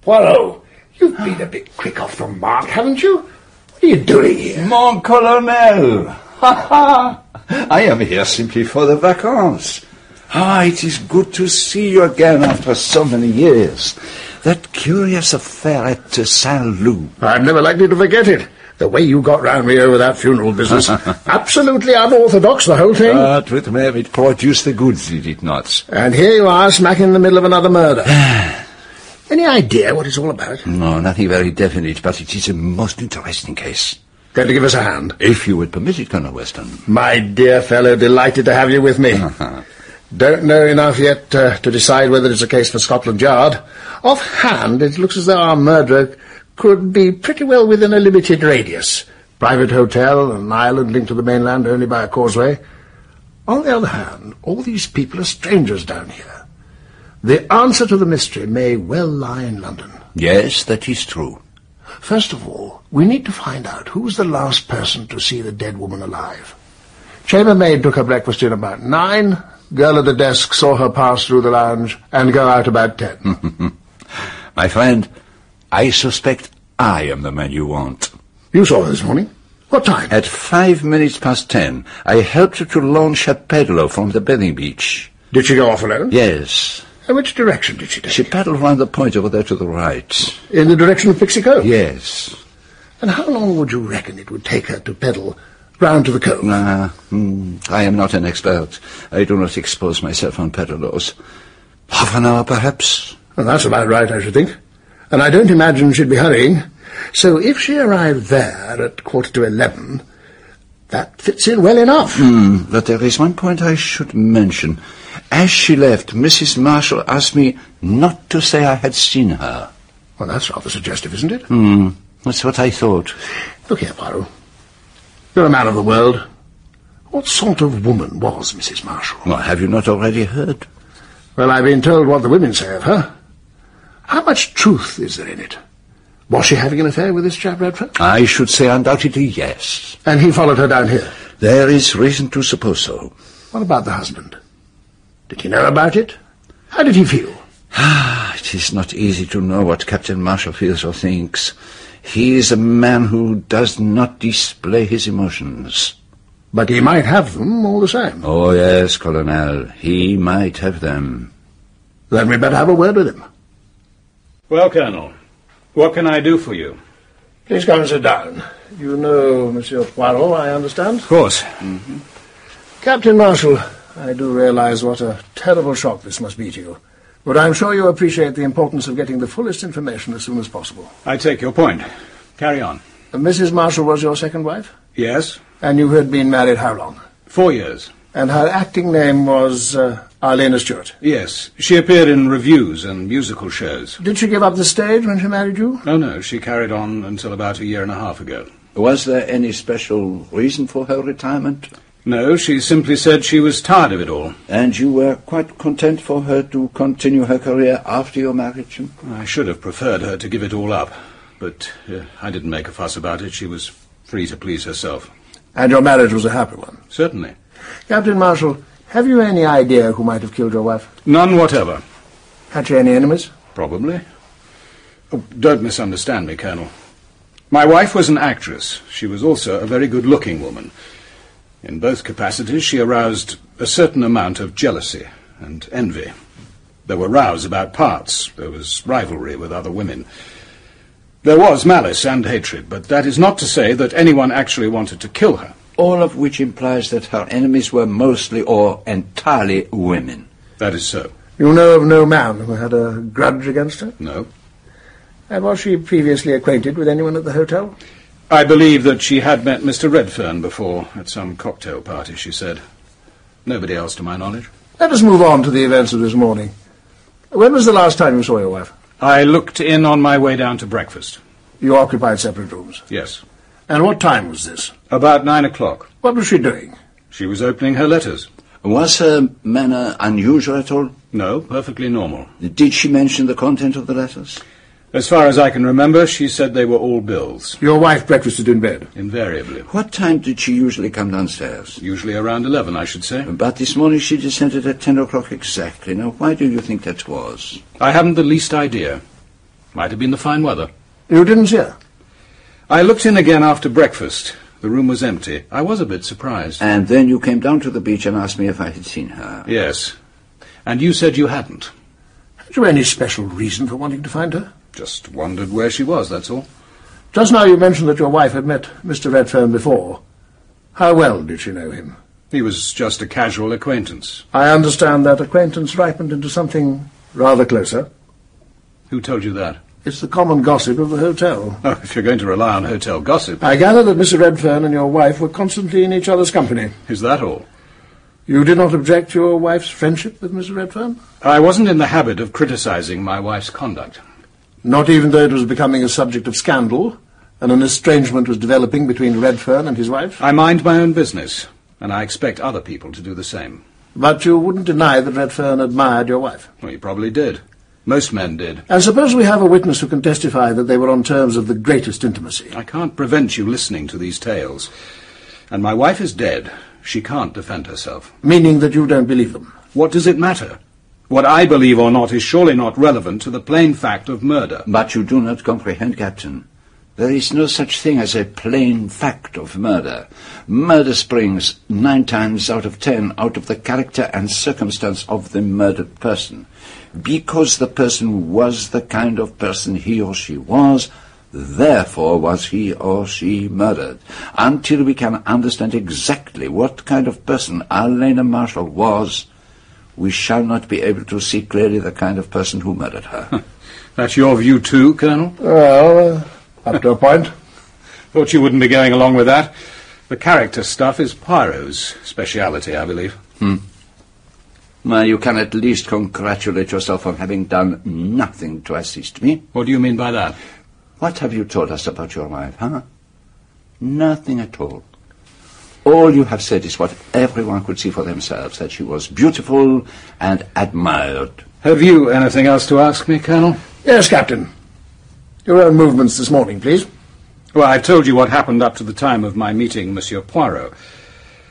Poirot, you've been a bit quick off the mark, haven't you? What are you doing here? Mon colonel! Ha ha! I am here simply for the vacances. Ah, it is good to see you again after so many years. That curious affair at uh, Saint Loo. I'm never likely to forget it. The way you got round me over that funeral business. Absolutely unorthodox, the whole thing. But with me, it produced the goods, did it not? and here you are, smack in the middle of another murder. Any idea what it's all about? No, nothing very definite, but it is a most interesting case. Going to give us a hand? If you would permit it, Colonel Weston. My dear fellow, delighted to have you with me. Don't know enough yet uh, to decide whether it's a case for Scotland Yard. Offhand, it looks as though our murderer could be pretty well within a limited radius. Private hotel, an island linked to the mainland only by a causeway. On the other hand, all these people are strangers down here. The answer to the mystery may well lie in London. Yes, that is true. First of all, we need to find out who was the last person to see the dead woman alive. Chambermaid took her breakfast in about nine. Girl at the desk saw her pass through the lounge and go out about ten. My friend, I suspect I am the man you want. You saw her this morning? What time? At five minutes past ten, I helped her to launch a pedalo from the bathing beach. Did she go off alone? Yes. And which direction did she take? She paddled round the point over there to the right. In the direction of Pixie Cove? Yes. And how long would you reckon it would take her to pedal round to the cove? Ah, hmm, I am not an expert. I do not expose myself on pedalos. Half an hour, perhaps? Well, that's about right, I should think. And I don't imagine she'd be hurrying. So if she arrived there at quarter to eleven, that fits in well enough. Hmm, but there is one point I should mention. As she left, Mrs. Marshall asked me not to say I had seen her. Well, that's rather suggestive, isn't it? Hmm, that's what I thought. Look here, Poirot. You're a man of the world. What sort of woman was Mrs. Marshall? Well, have you not already heard? Well, I've been told what the women say of her. How much truth is there in it? Was she having an affair with this chap Redfern? I should say undoubtedly yes. And he followed her down here? There is reason to suppose so. What about the husband? Did he know about it? How did he feel? Ah, it is not easy to know what Captain Marshall feels or thinks. He is a man who does not display his emotions. But he might have them all the same. Oh, yes, Colonel. He might have them. Then we better have a word with him. Well, Colonel, what can I do for you? Please come and sit down. You know Monsieur Poirot, I understand? Of course. Mm-hmm. Captain Marshall, I do realize what a terrible shock this must be to you. But I'm sure you appreciate the importance of getting the fullest information as soon as possible. I take your point. Carry on. Uh, Mrs. Marshall was your second wife? Yes? And you had been married how long? Four years. And her acting name was uh, Arlena Stewart? Yes. She appeared in revues and musical shows. Did she give up the stage when she married you? No, no. She carried on until about a year and a half ago. Was there any special reason for her retirement? No, she simply said she was tired of it all. And you were quite content for her to continue her career after your marriage? I should have preferred her to give it all up. But uh, I didn't make a fuss about it. She was free to please herself. And your marriage was a happy one? Certainly. Captain Marshall, have you any idea who might have killed your wife? None whatever. Had she any enemies? Probably. Oh, don't misunderstand me, Colonel. My wife was an actress. She was also a very good-looking woman. In both capacities, she aroused a certain amount of jealousy and envy. There were rows about parts. There was rivalry with other women. There was malice and hatred, but that is not to say that anyone actually wanted to kill her. All of which implies that her enemies were mostly or entirely women. That is so. You know of no man who had a grudge against her? No. And was she previously acquainted with anyone at the hotel? I believe that she had met Mr. Redfern before, at some cocktail party, she said. Nobody else to my knowledge. Let us move on to the events of this morning. When was the last time you saw your wife? I looked in on my way down to breakfast. You occupied separate rooms? Yes. And what time was this? About nine o'clock. What was she doing? She was opening her letters. Was her manner unusual at all? No, perfectly normal. Did she mention the content of the letters? As far as I can remember, she said they were all bills. Your wife breakfasted in bed? Invariably. What time did she usually come downstairs? Usually around eleven, I should say. But this morning she descended at ten o'clock exactly. Now, why do you think that was? I haven't the least idea. Might have been the fine weather. You didn't see her? I looked in again after breakfast. The room was empty. I was a bit surprised. And then you came down to the beach and asked me if I had seen her. Yes. And you said you hadn't. Had you any special reason for wanting to find her? Just wondered where she was, that's all. Just now you mentioned that your wife had met Mr. Redfern before. How well did she know him? He was just a casual acquaintance. I understand that acquaintance ripened into something rather closer. Who told you that? It's the common gossip of the hotel. Oh, if you're going to rely on hotel gossip. I gather that Mr. Redfern and your wife were constantly in each other's company. Is that all? You did not object to your wife's friendship with Mr. Redfern? I wasn't in the habit of criticizing my wife's conduct. Not even though it was becoming a subject of scandal, and an estrangement was developing between Redfern and his wife? I mind my own business, and I expect other people to do the same. But you wouldn't deny that Redfern admired your wife? Well, you probably did. Most men did. And suppose we have a witness who can testify that they were on terms of the greatest intimacy. I can't prevent you listening to these tales. And my wife is dead. She can't defend herself. Meaning that you don't believe them? What does it matter? What I believe or not is surely not relevant to the plain fact of murder. But you do not comprehend, Captain. There is no such thing as a plain fact of murder. Murder springs nine times out of ten out of the character and circumstance of the murdered person. Because the person was the kind of person he or she was, therefore was he or she murdered. Until we can understand exactly what kind of person Arlena Marshall was, we shall not be able to see clearly the kind of person who murdered her. That's your view too, Colonel? Well, uh, up to a point. Thought you wouldn't be going along with that. The character stuff is Poirot's speciality, I believe. Hmm. Well, you can at least congratulate yourself on having done nothing to assist me. What do you mean by that? What have you told us about your wife, huh? Nothing at all. All you have said is what everyone could see for themselves, that she was beautiful and admired. Have you anything else to ask me, Colonel? Yes, Captain. Your own movements this morning, please. Well, I've told you what happened up to the time of my meeting Monsieur Poirot.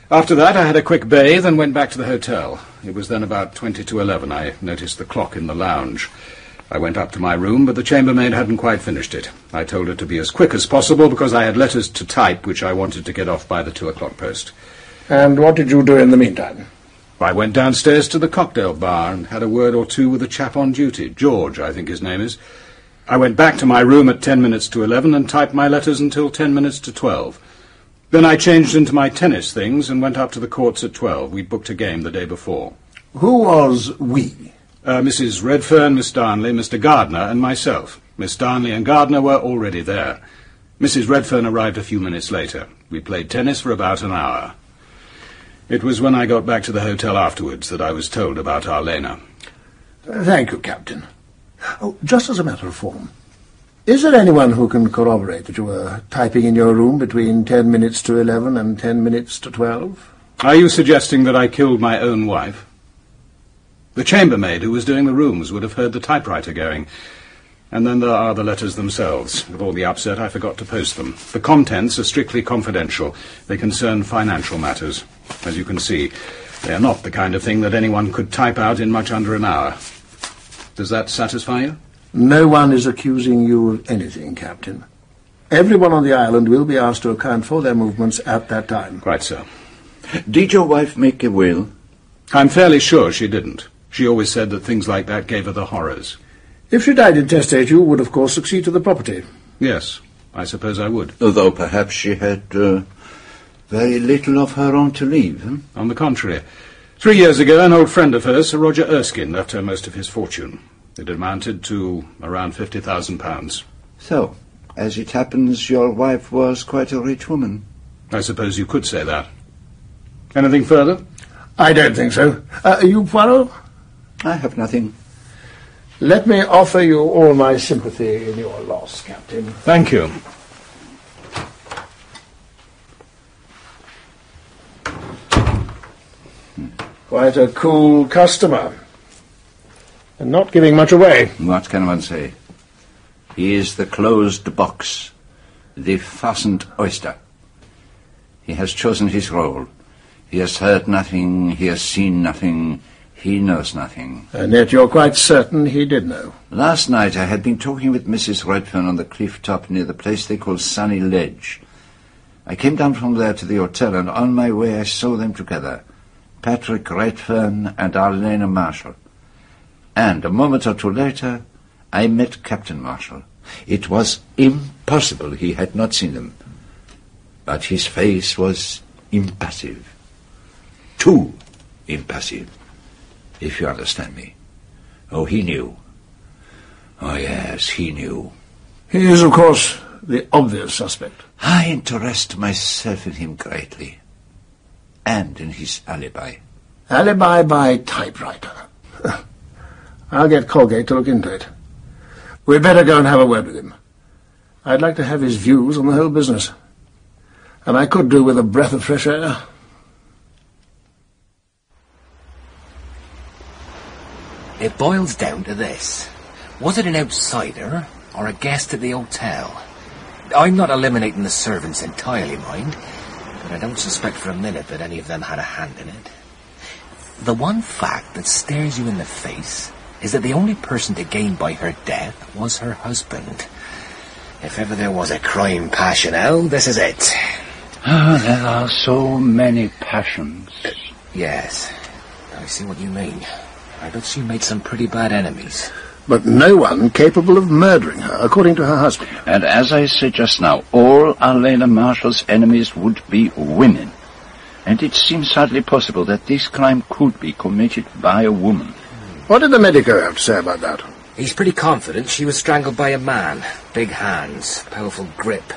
After that, I had a quick bathe and went back to the hotel. It was then about twenty to eleven. I noticed the clock in the lounge. I went up to my room, but the chambermaid hadn't quite finished it. I told her to be as quick as possible because I had letters to type which I wanted to get off by the two o'clock post. And what did you do in the meantime? I went downstairs to the cocktail bar and had a word or two with a chap on duty, George, I think his name is. I went back to my room at ten minutes to eleven and typed my letters until ten minutes to twelve. Then I changed into my tennis things and went up to the courts at twelve. We'd booked a game the day before. Who was we? Uh, Mrs. Redfern, Miss Darnley, Mr. Gardner, and myself. Miss Darnley and Gardner were already there. Mrs. Redfern arrived a few minutes later. We played tennis for about an hour. It was when I got back to the hotel afterwards that I was told about Arlena. Thank you, Captain. Oh, just as a matter of form, is there anyone who can corroborate that you were typing in your room between ten minutes to eleven and ten minutes to twelve? Are you suggesting that I killed my own wife? The chambermaid who was doing the rooms would have heard the typewriter going. And then there are the letters themselves. With all the upset, I forgot to post them. The contents are strictly confidential. They concern financial matters. As you can see, they are not the kind of thing that anyone could type out in much under an hour. Does that satisfy you? No one is accusing you of anything, Captain. Everyone on the island will be asked to account for their movements at that time. Quite so. Did your wife make a will? I'm fairly sure she didn't. She always said that things like that gave her the horrors. If she died intestate, you would, of course, succeed to the property. Yes, I suppose I would. Although perhaps she had uh, very little of her own to leave. Hmm? On the contrary. Three years ago, an old friend of hers, Sir Roger Erskine, left her most of his fortune. It amounted to around fifty thousand pounds. So, as it happens, your wife was quite a rich woman. I suppose you could say that. Anything further? I don't think so. Uh, you, Poirot? I have nothing. Let me offer you all my sympathy in your loss, Captain. Thank you. Quite a cool customer. And not giving much away. What can one say? He is the closed box, the fastened oyster. He has chosen his role. He has heard nothing, he has seen nothing, he knows nothing. And yet you're quite certain he did know. Last night I had been talking with Mrs. Redfern on the cliff top near the place they call Sunny Ledge. I came down from there to the hotel, and on my way I saw them together, Patrick Redfern and Arlena Marshall. And a moment or two later, I met Captain Marshall. It was impossible he had not seen them. But his face was impassive. Too impassive, if you understand me. Oh, he knew. Oh, yes, he knew. He is, of course, the obvious suspect. I interest myself in him greatly. And in his alibi. Alibi by typewriter. I'll get Colgate to look into it. We'd better go and have a word with him. I'd like to have his views on the whole business. And I could do with a breath of fresh air. It boils down to this. Was it an outsider or a guest at the hotel? I'm not eliminating the servants entirely, mind, but I don't suspect for a minute that any of them had a hand in it. The one fact that stares you in the face is that the only person to gain by her death was her husband. If ever there was a crime passionnel, this is it. Ah, there are so many passions. Yes, I see what you mean. I bet she made some pretty bad enemies. But no one capable of murdering her, according to her husband. And as I said just now, all Arlena Marshall's enemies would be women. And it seems hardly possible that this crime could be committed by a woman. What did the medico have to say about that? He's pretty confident she was strangled by a man. Big hands, powerful grip.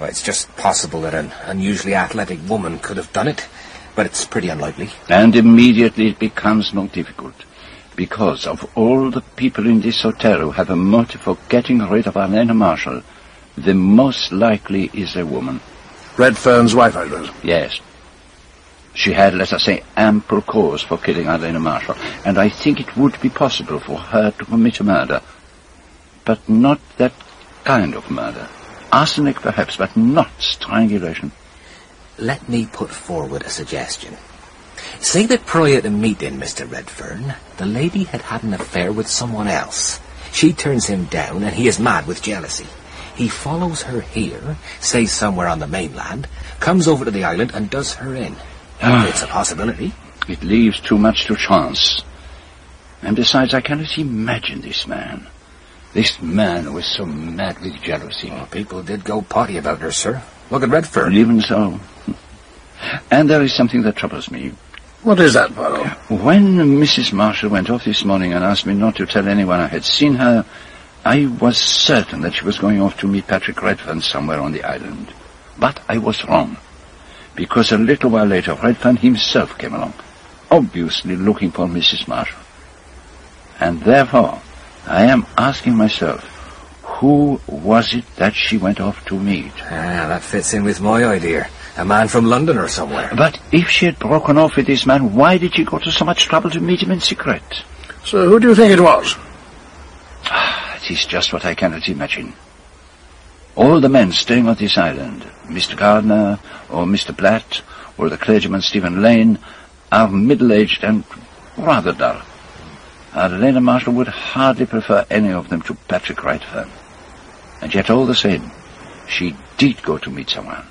Well, it's just possible that an unusually athletic woman could have done it, but it's pretty unlikely. And immediately it becomes more difficult. Because of all the people in this hotel who have a motive for getting rid of Arlena Marshall, the most likely is a woman. Redfern's wife, I suppose. Yes. She had, let us say, ample cause for killing Arlena Marshall, and I think it would be possible for her to commit a murder. But not that kind of murder. Arsenic, perhaps, but not strangulation. Let me put forward a suggestion. Say that prior to meeting Mr. Redfern, the lady had had an affair with someone else. She turns him down, and he is mad with jealousy. He follows her here, say somewhere on the mainland, comes over to the island, and does her in. Ah. It's a possibility. It leaves too much to chance. And besides, I cannot imagine this man. This man who is so mad with jealousy. Well, people did go potty about her, sir. Look at Redfern. Even so. And there is something that troubles me. What is that, Poirot? When Mrs. Marshall went off this morning and asked me not to tell anyone I had seen her, I was certain that she was going off to meet Patrick Redfern somewhere on the island. But I was wrong. Because a little while later, Redfern himself came along, obviously looking for Mrs. Marshall. And therefore, I am asking myself, who was it that she went off to meet? Ah, that fits in with my idea. A man from London or somewhere. But if she had broken off with this man, why did she go to so much trouble to meet him in secret? So who do you think it was? Ah, it is just what I cannot imagine. All the men staying on this island, Mr. Gardner, or Mr. Blatt or the clergyman Stephen Lane, are middle-aged and rather dull. And Arlena Marshall would hardly prefer any of them to Patrick Redfern. And yet all the same, she did go to meet someone.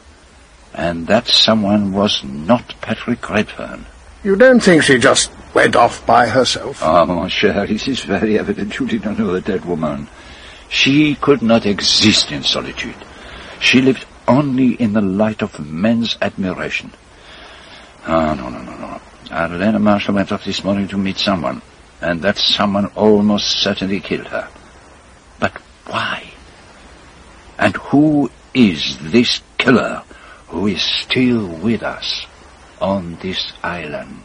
And that someone was not Patrick Redfern. You don't think she just went off by herself? Ah, mon monsieur, it is very evident you did not know the dead woman. She could not exist in solitude. She lived only in the light of men's admiration. Ah, no, no, no, no. Arlena Marshall went off this morning to meet someone, and that someone almost certainly killed her. But why? And who is this killer who is still with us on this island?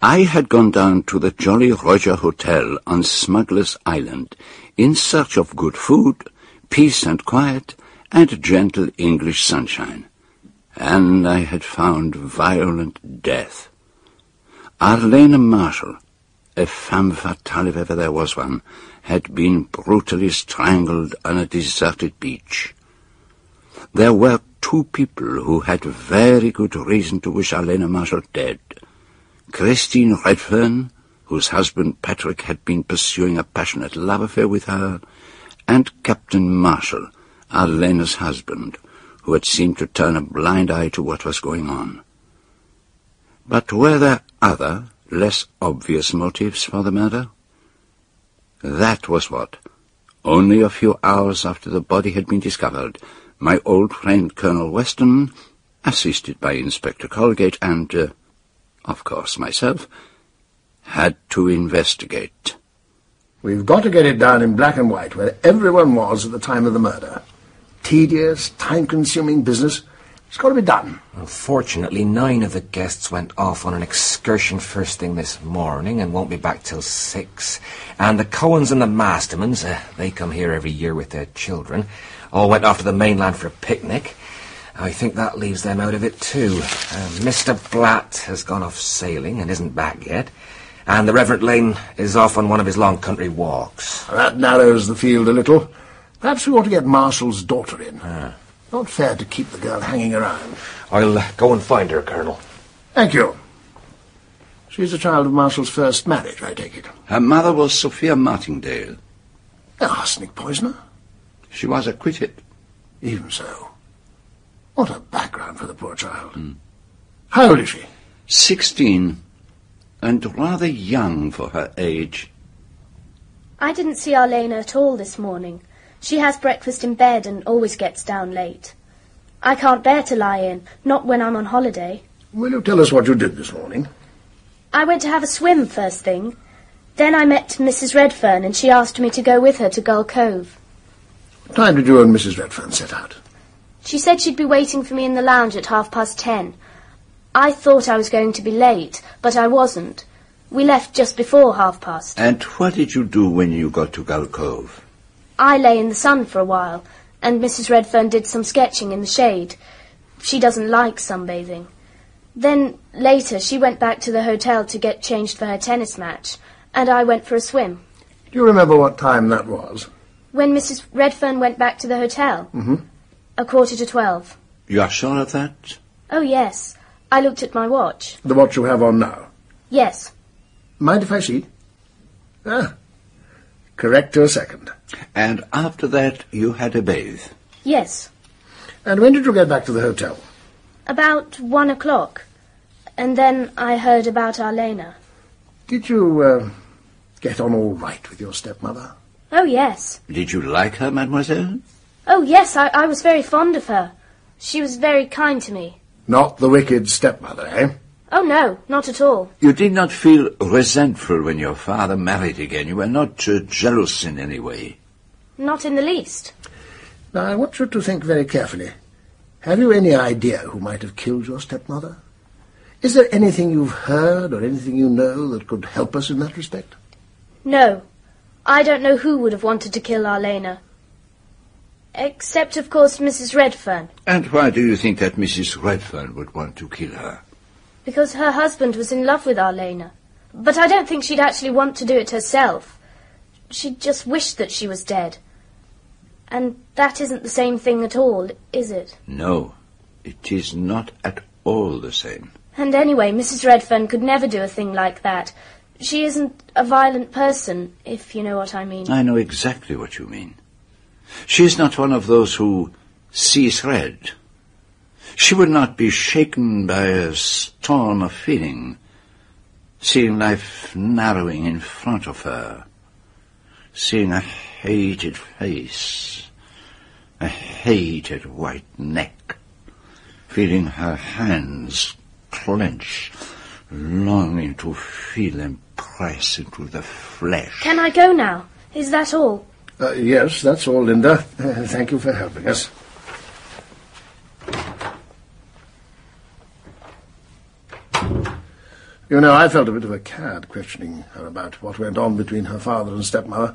I had gone down to the Jolly Roger Hotel on Smuggler's Island in search of good food, peace and quiet, and gentle English sunshine. And I had found violent death. Arlena Marshall, a femme fatale if ever there was one, had been brutally strangled on a deserted beach. There were two people who had very good reason to wish Arlena Marshall dead. Christine Redfern, whose husband Patrick had been pursuing a passionate love affair with her, and Captain Marshall, Arlena's husband, who had seemed to turn a blind eye to what was going on. But were there other, less obvious motives for the murder? That was what, only a few hours after the body had been discovered, my old friend Colonel Weston assisted by Inspector Colgate and, uh, of course, myself, had to investigate. We've got to get it down in black and white where everyone was at the time of the murder. Tedious, time-consuming business. It's got to be done. Unfortunately, nine of the guests went off on an excursion first thing this morning and won't be back till six. And the Cohens and the Mastermans, uh, they come here every year with their children, all went off to the mainland for a picnic. I think that leaves them out of it too. Uh, Mr. Blatt has gone off sailing and isn't back yet. And the Reverend Lane is off on one of his long country walks. That narrows the field a little. Perhaps we ought to get Marshall's daughter in. Not fair to keep the girl hanging around. I'll uh, go and find her, Colonel. Thank you. She's a child of Marshall's first marriage, I take it. Her mother was Sophia Martingale. An arsenic poisoner? She was acquitted. Even so. What a background for the poor child. How old is she? Sixteen, and rather young for her age. I didn't see Arlena at all this morning. She has breakfast in bed and always gets down late. I can't bear to lie in, not when I'm on holiday. Will you tell us what you did this morning? I went to have a swim first thing. Then I met Mrs. Redfern and she asked me to go with her to Gull Cove. What time did you and Mrs. Redfern set out? She said she'd be waiting for me in the lounge at half past ten. I thought I was going to be late, but I wasn't. We left just before half past. And what did you do when you got to Gull Cove? I lay in the sun for a while, and Mrs. Redfern did some sketching in the shade. She doesn't like sunbathing. Then, later, she went back to the hotel to get changed for her tennis match, and I went for a swim. Do you remember what time that was? When Mrs. Redfern went back to the hotel, Mm-hmm. a quarter to twelve. You are sure of that? Oh, yes. I looked at my watch. The watch you have on now. Yes. Mind if I see? Ah. Correct to a second. And after that, you had a bathe. Yes. And when did you get back to the hotel? About one o'clock. And then I heard about Arlena. Did you uh, get on all right with your stepmother? Oh, yes. Did you like her, mademoiselle? Oh, yes, I, I was very fond of her. She was very kind to me. Not the wicked stepmother, eh? Oh, no, not at all. You did not feel resentful when your father married again. You were not uh, jealous in any way. Not in the least. Now, I want you to think very carefully. Have you any idea who might have killed your stepmother? Is there anything you've heard or anything you know that could help us in that respect? No. I don't know who would have wanted to kill Arlena. Except, of course, Mrs. Redfern, And why do you think that Mrs. Redfern would want to kill her? because her husband was in love with Arlena. But I don't think she'd actually want to do it herself. She'd just wished that she was dead. And that isn't the same thing at all, is it? No, it is not at all the same. And anyway, Mrs. Redfern could never do a thing like that. She isn't a violent person, if you know what I mean. I know exactly what you mean. She is not one of those who sees red. She would not be shaken by a storm of feeling, seeing life narrowing in front of her, seeing a hated face, a hated white neck, feeling her hands clench, longing to feel them press into the flesh. Can I go now? Is that all? Uh, yes, that's all, Linda. Uh, thank you for helping us. You know, I felt a bit of a cad questioning her about what went on between her father and stepmother.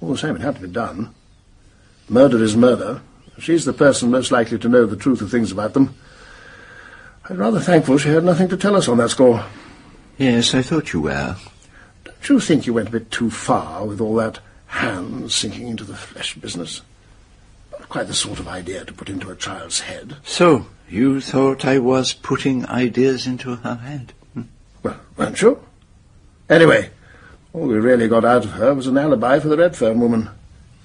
All the same, it had to be done. Murder is murder. She's the person most likely to know the truth of things about them. I'm rather thankful she had nothing to tell us on that score. Yes, I thought you were. Don't you think you went a bit too far with all that hands sinking into the flesh business? Not quite the sort of idea to put into a child's head. So, you thought I was putting ideas into her head? Well, weren't you? Anyway, all we really got out of her was an alibi for the Redfern woman.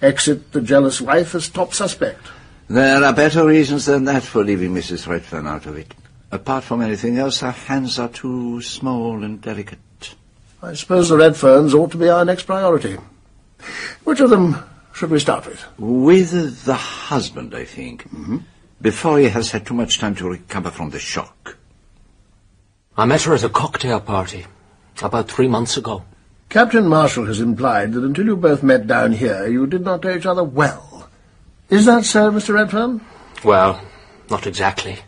Exit the jealous wife as top suspect. There are better reasons than that for leaving Mrs. Redfern out of it. Apart from anything else, her hands are too small and delicate. I suppose the Redferns ought to be our next priority. Which of them should we start with? With the husband, I think. Mm-hmm. before he has had too much time to recover from the shock. I met her at a cocktail party about three months ago. Captain Marshall has implied that until you both met down here, you did not know each other well. Is that so, Mr. Redfern? Well, not exactly.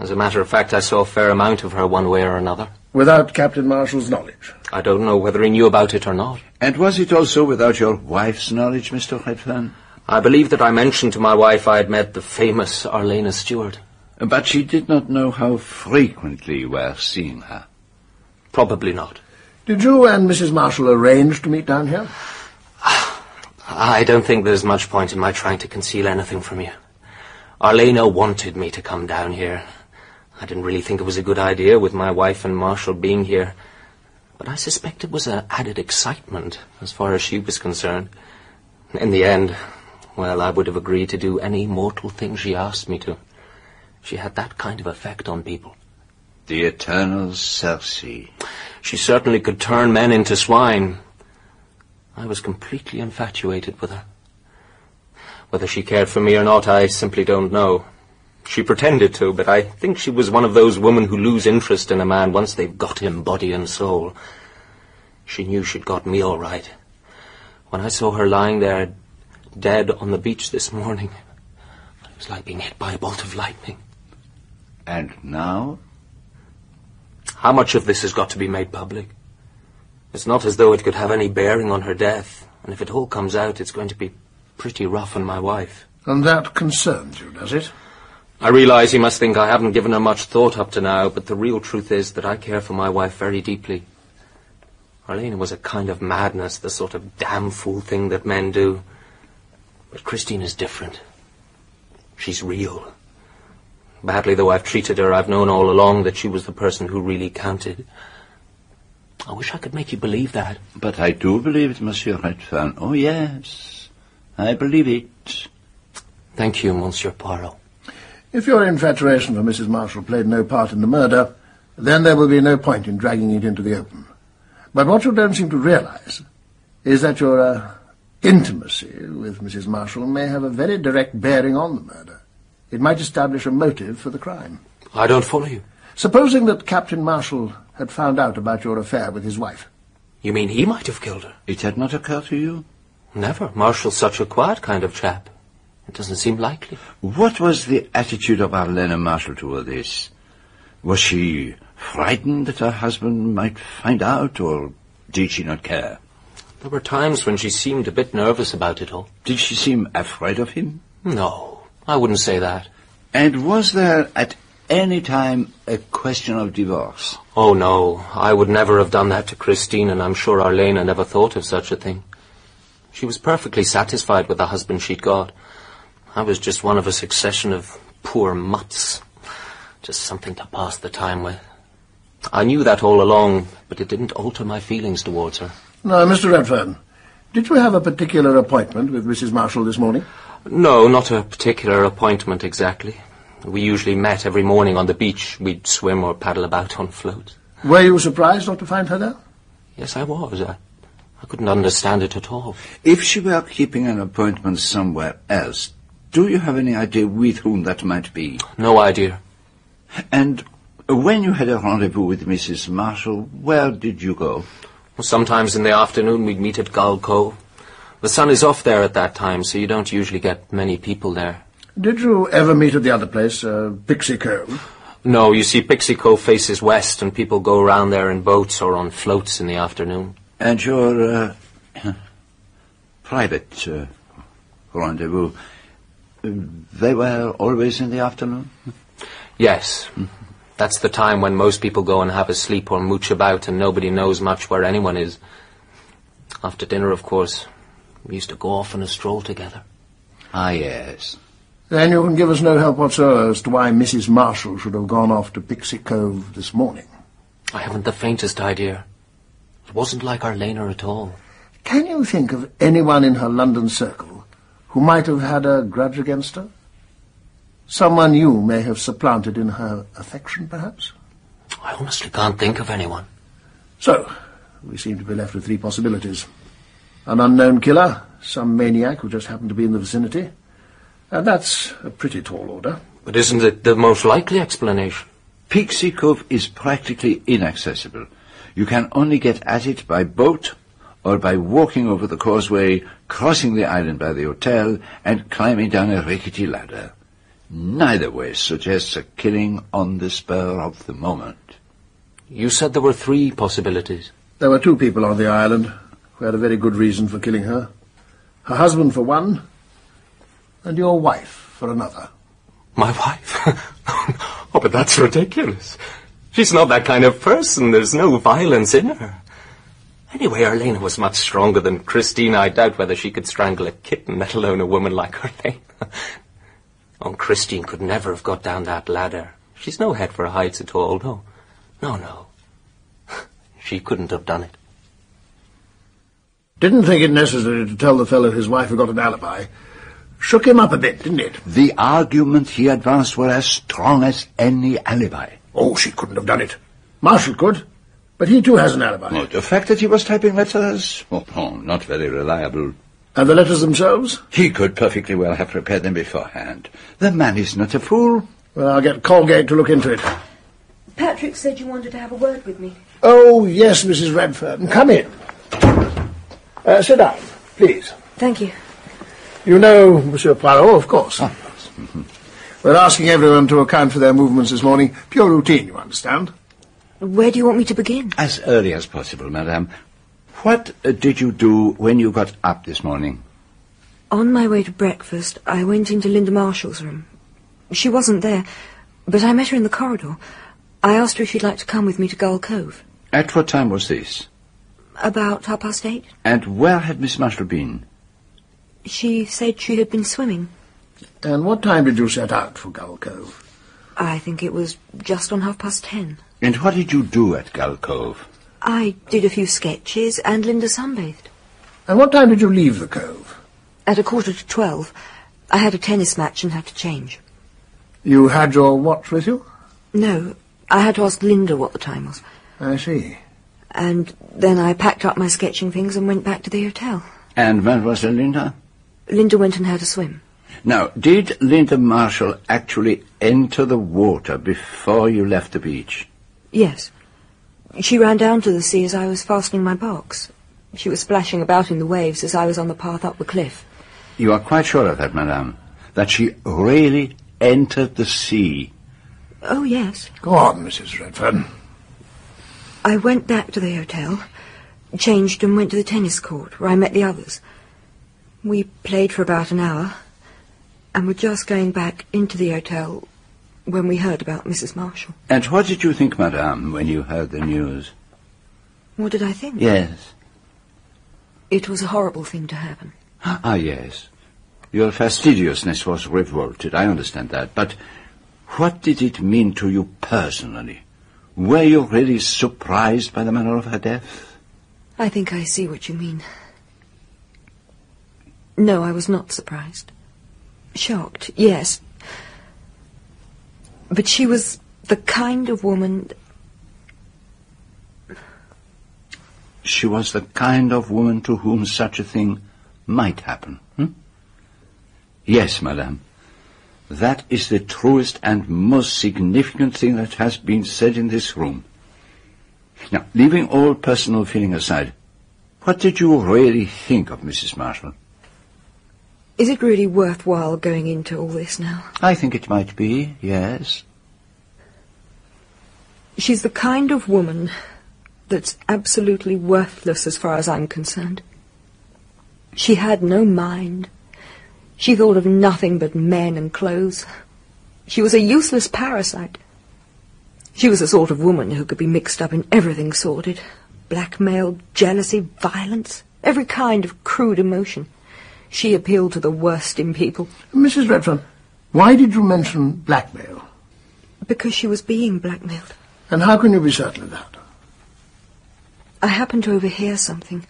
As a matter of fact, I saw a fair amount of her one way or another. Without Captain Marshall's knowledge? I don't know whether he knew about it or not. And was it also without your wife's knowledge, Mr. Redfern? I believe that I mentioned to my wife I had met the famous Arlena Stewart. But she did not know how frequently you were seeing her. Probably not. Did you and Mrs. Marshall arrange to meet down here? I don't think there's much point in my trying to conceal anything from you. Arlena wanted me to come down here. I didn't really think it was a good idea with my wife and Marshall being here. But I suspect it was an added excitement as far as she was concerned. In the end, well, I would have agreed to do any mortal thing she asked me to. She had that kind of effect on people. The eternal Circe. She certainly could turn men into swine. I was completely infatuated with her. Whether she cared for me or not, I simply don't know. She pretended to, but I think she was one of those women who lose interest in a man once they've got him body and soul. She knew she'd got me all right. When I saw her lying there, dead on the beach this morning, it was like being hit by a bolt of lightning. And now? How much of this has got to be made public? It's not as though it could have any bearing on her death, and if it all comes out, it's going to be pretty rough on my wife. And that concerns you, does it? I realize he must think I haven't given her much thought up to now, but the real truth is that I care for my wife very deeply. Arlena was a kind of madness, the sort of damn fool thing that men do. But Christine is different. She's real. Badly though I've treated her, I've known all along that she was the person who really counted. I wish I could make you believe that. But I do believe it, Monsieur Redfern. Oh, yes. I believe it. Thank you, Monsieur Poirot. If your infatuation for Mrs. Marshall played no part in the murder, then there will be no point in dragging it into the open. But what you don't seem to realize is that your uh, intimacy with Mrs. Marshall may have a very direct bearing on the murder. It might establish a motive for the crime. I don't follow you. Supposing that Captain Marshall had found out about your affair with his wife. You mean he might have killed her? It had not occurred to you? Never. Marshall's such a quiet kind of chap. It doesn't seem likely. What was the attitude of Arlena Marshall toward this? Was she frightened that her husband might find out, or did she not care? There were times when she seemed a bit nervous about it all. Did she seem afraid of him? No, I wouldn't say that. And was there at any time a question of divorce? Oh, no. I would never have done that to Christine, and I'm sure Arlena never thought of such a thing. She was perfectly satisfied with the husband she'd got. I was just one of a succession of poor mutts. Just something to pass the time with. I knew that all along, but it didn't alter my feelings towards her. Now, Mr. Redfern, did you have a particular appointment with Mrs. Marshall this morning? No, not a particular appointment exactly. We usually met every morning on the beach. We'd swim or paddle about on floats. Were you surprised not to find her there? Yes, I was. I, I couldn't understand it at all. If she were keeping an appointment somewhere else, do you have any idea with whom that might be? No idea. And when you had a rendezvous with Mrs. Marshall, where did you go? Well, sometimes in the afternoon we'd meet at Gull Cove. The sun is off there at that time, so you don't usually get many people there. Did you ever meet at the other place, uh, Pixie Cove? No, you see, Pixie Cove faces west, and people go around there in boats or on floats in the afternoon. And your uh, private uh, rendezvous, they were always in the afternoon? Yes. That's the time when most people go and have a sleep or mooch about and nobody knows much where anyone is. After dinner, of course, we used to go off on a stroll together. Ah, yes. Then you can give us no help whatsoever as to why Mrs. Marshall should have gone off to Pixie Cove this morning. I haven't the faintest idea. It wasn't like Arlena at all. Can you think of anyone in her London circle who might have had a grudge against her? Someone you may have supplanted in her affection, perhaps? I honestly can't think of anyone. So, we seem to be left with three possibilities. An unknown killer, some maniac who just happened to be in the vicinity, And that's a pretty tall order. But isn't it the most likely explanation? Pixie Cove is practically inaccessible. You can only get at it by boat or by walking over the causeway, crossing the island by the hotel, and climbing down a rickety ladder. Neither way suggests a killing on the spur of the moment. You said there were three possibilities. There were two people on the island who had a very good reason for killing her. Her husband for one, and your wife for another. My wife? oh, but that's ridiculous. She's not that kind of person. There's no violence in her. Anyway, Arlena was much stronger than Christine. I doubt whether she could strangle a kitten, let alone a woman like Arlena. oh, Christine could never have got down that ladder. She's no head for heights at all. No, no, no. she couldn't have done it. Didn't think it necessary to tell the fellow his wife had got an alibi. Shook him up a bit, didn't it? The arguments he advanced were as strong as any alibi. Oh, she couldn't have done it. Marshall could. But he too has an alibi. Oh, the fact that he was typing letters? Oh, oh, not very reliable. And the letters themselves? He could perfectly well have prepared them beforehand. The man is not a fool. Well, I'll get Colgate to look into it. Patrick said you wanted to have a word with me. Oh, yes, Mrs. Redfern. Come in. Uh, sit down, please. Thank you. You know Monsieur Poirot, of course. We're asking everyone to account for their movements this morning. Pure routine, you understand. Where do you want me to begin? As early as possible, madame. What uh, did you do when you got up this morning? On my way to breakfast, I went into Linda Marshall's room. She wasn't there, but I met her in the corridor. I asked her if she'd like to come with me to Gull Cove. At what time was this? About half past eight. And where had Miss Marshall been? She said she had been swimming. And what time did you set out for Gull Cove? I think it was just on half past ten. And what did you do at Gull Cove? I did a few sketches, and Linda sunbathed. And what time did you leave the cove? At a quarter to twelve. I had a tennis match and had to change. You had your watch with you? No, I had to ask Linda what the time was. I see. And then I packed up my sketching things and went back to the hotel. And Mademoiselle Linda? Linda went and had a swim. Now, did Linda Marshall actually enter the water before you left the beach? Yes. She ran down to the sea as I was fastening my box. She was splashing about in the waves as I was on the path up the cliff. You are quite sure of that, madame? That she really entered the sea? Oh, yes. Go on, Mrs. Redfern. I went back to the hotel, changed and went to the tennis court where I met the others. We played for about an hour and were just going back into the hotel when we heard about Mrs. Marshall. And what did you think, madame, when you heard the news? What did I think? Yes. It was a horrible thing to happen. Ah, yes. Your fastidiousness was revolted, I understand that. But what did it mean to you personally? Were you really surprised by the manner of her death? I think I see what you mean. No, I was not surprised. Shocked, yes. But she was the kind of woman. She was the kind of woman to whom such a thing might happen. Hmm? Yes, madame. That is the truest and most significant thing that has been said in this room. Now, leaving all personal feeling aside, what did you really think of Mrs. Marshall? Is it really worthwhile going into all this now? I think it might be, yes. She's the kind of woman that's absolutely worthless as far as I'm concerned. She had no mind. She thought of nothing but men and clothes. She was a useless parasite. She was the sort of woman who could be mixed up in everything sordid. Blackmail, jealousy, violence, every kind of crude emotion. She appealed to the worst in people. Mrs. Redfern, why did you mention blackmail? Because she was being blackmailed. And how can you be certain of that? I happened to overhear something.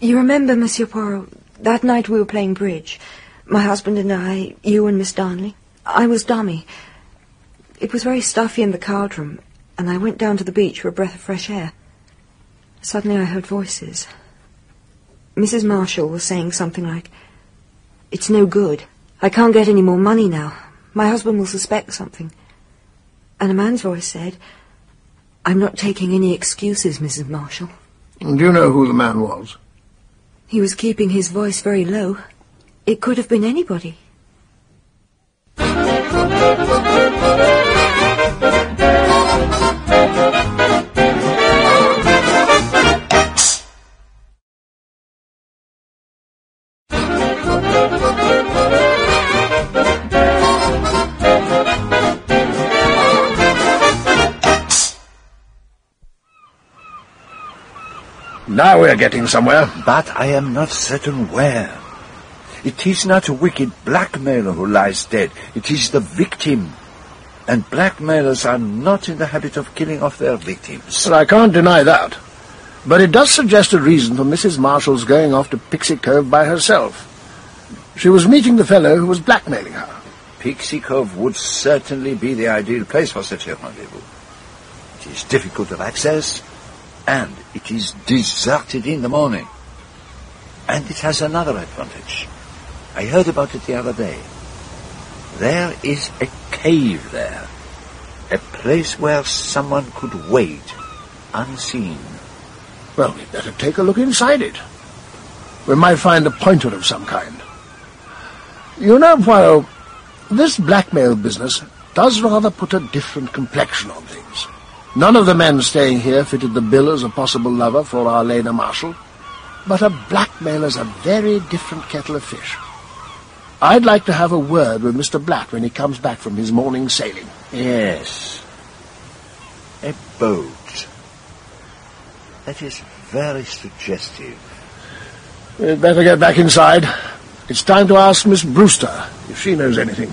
You remember, Monsieur Poirot, that night we were playing bridge. My husband and I, you and Miss Darnley. I was dummy. It was very stuffy in the card room, and I went down to the beach for a breath of fresh air. Suddenly I heard voices. Mrs. Marshall was saying something like, It's no good. I can't get any more money now. My husband will suspect something. And a man's voice said, I'm not taking any excuses, Mrs. Marshall. Do you know who the man was? He was keeping his voice very low. It could have been anybody. Now we're getting somewhere. But I am not certain where. It is not a wicked blackmailer who lies dead. It is the victim. And blackmailers are not in the habit of killing off their victims. Well, I can't deny that. But it does suggest a reason for Mrs. Marshall's going off to Pixie Cove by herself. She was meeting the fellow who was blackmailing her. Pixie Cove would certainly be the ideal place for such a rendezvous. It is difficult of access, and it is deserted in the morning. And it has another advantage. I heard about it the other day. There is a cave there. A place where someone could wait, unseen. Well, we'd better take a look inside it. We might find a pointer of some kind. You know, Poirot, this blackmail business does rather put a different complexion on things. None of the men staying here fitted the bill as a possible lover for Arlena Marshall, but a blackmailer's a very different kettle of fish. I'd like to have a word with Mr. Black when he comes back from his morning sailing. Yes. A boat. That is very suggestive. We'd better get back inside. It's time to ask Miss Brewster if she knows anything.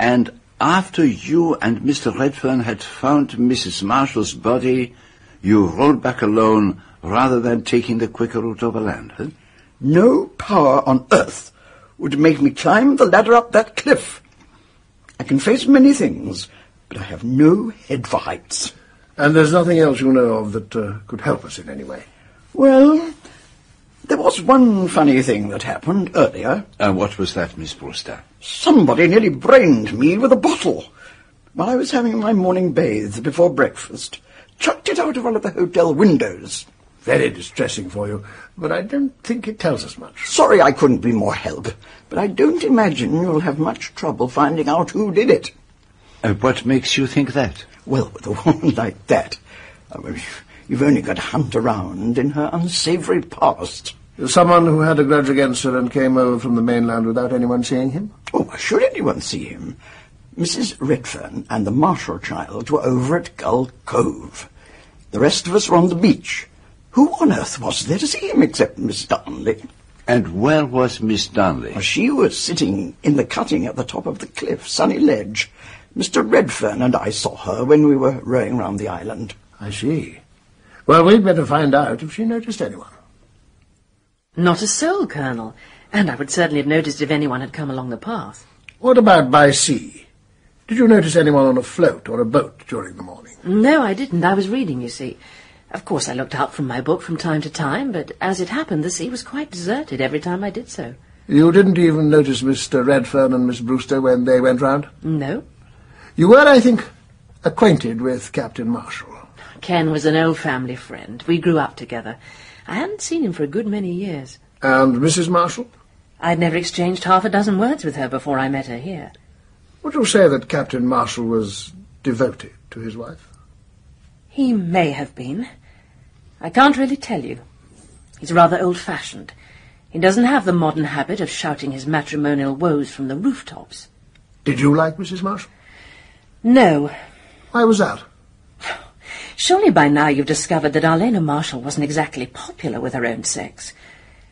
And after you and Mr. Redfern had found Mrs. Marshall's body, you rode back alone rather than taking the quicker route overland, huh? No power on earth would make me climb the ladder up that cliff. I can face many things, but I have no head for heights. And there's nothing else you know of that uh, could help us in any way. Well, there was one funny thing that happened earlier. And what was that, Miss Brewster? Somebody nearly brained me with a bottle. While I was having my morning bathe before breakfast, chucked it out of one of the hotel windows. Very distressing for you, but I don't think it tells us much. Sorry I couldn't be more help, but I don't imagine you'll have much trouble finding out who did it. Uh, what makes you think that? Well, with a woman like that, I mean, you've only got to hunt around in her unsavoury past. Someone who had a grudge against her and came over from the mainland without anyone seeing him? Oh, why should anyone see him? Mrs. Redfern and the Marshall child were over at Gull Cove. The rest of us were on the beach. Who on earth was there to see him except Miss Darnley? And where was Miss Darnley? Well, she was sitting in the cutting at the top of the cliff, Sunny Ledge. Mr. Redfern and I saw her when we were rowing round the island. I see. Well, we'd better find out if she noticed anyone. Not a soul, Colonel. And I would certainly have noticed if anyone had come along the path. What about by sea? Did you notice anyone on a float or a boat during the morning? No, I didn't. I was reading, you see. Of course, I looked out from my book from time to time, but as it happened, the sea was quite deserted every time I did so. You didn't even notice Mr. Redfern and Miss Brewster when they went round? No. You were, I think, acquainted with Captain Marshall. Ken was an old family friend. We grew up together. I hadn't seen him for a good many years. And Mrs. Marshall? I'd never exchanged half a dozen words with her before I met her here. Would you say that Captain Marshall was devoted to his wife? He may have been. I can't really tell you. He's rather old-fashioned. He doesn't have the modern habit of shouting his matrimonial woes from the rooftops. Did you like Mrs. Marshall? No. Why was that? Surely by now you've discovered that Arlena Marshall wasn't exactly popular with her own sex.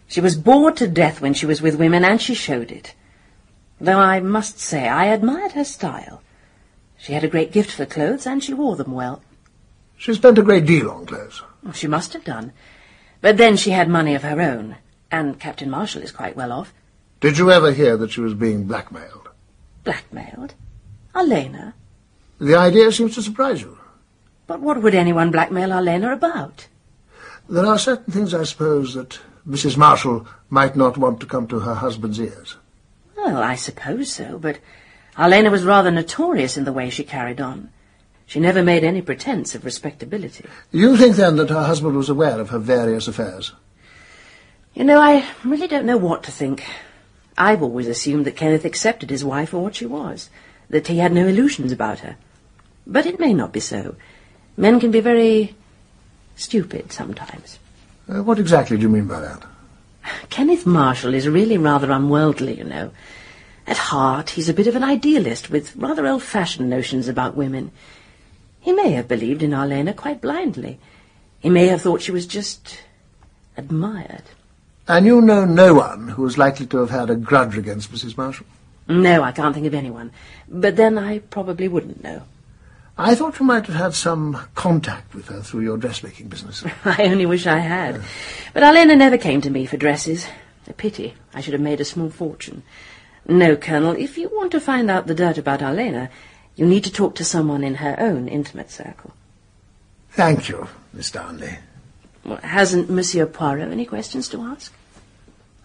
She was bored to death when she was with women, and she showed it. Though I must say I admired her style. She had a great gift for clothes, and she wore them well. She spent a great deal on clothes. She must have done. But then she had money of her own, and Captain Marshall is quite well off. Did you ever hear that she was being blackmailed? Blackmailed? Arlena? The idea seems to surprise you. But what would anyone blackmail Arlena about? There are certain things, I suppose, that Mrs. Marshall might not want to come to her husband's ears. Well, I suppose so, but Arlena was rather notorious in the way she carried on. She never made any pretense of respectability. You think, then, that her husband was aware of her various affairs? You know, I really don't know what to think. I've always assumed that Kenneth accepted his wife for what she was, that he had no illusions about her. But it may not be so. Men can be very stupid sometimes. Uh, what exactly do you mean by that? Kenneth Marshall is really rather unworldly, you know. At heart, he's a bit of an idealist with rather old-fashioned notions about women. He may have believed in Arlena quite blindly. He may have thought she was just admired. And you know no one who is likely to have had a grudge against Mrs. Marshall? No, I can't think of anyone. But then I probably wouldn't know. I thought you might have had some contact with her through your dressmaking business. I only wish I had. But Arlena never came to me for dresses. A pity. I should have made a small fortune. No, Colonel, if you want to find out the dirt about Arlena, you need to talk to someone in her own intimate circle. Thank you, Miss Darnley. Well, hasn't Monsieur Poirot any questions to ask?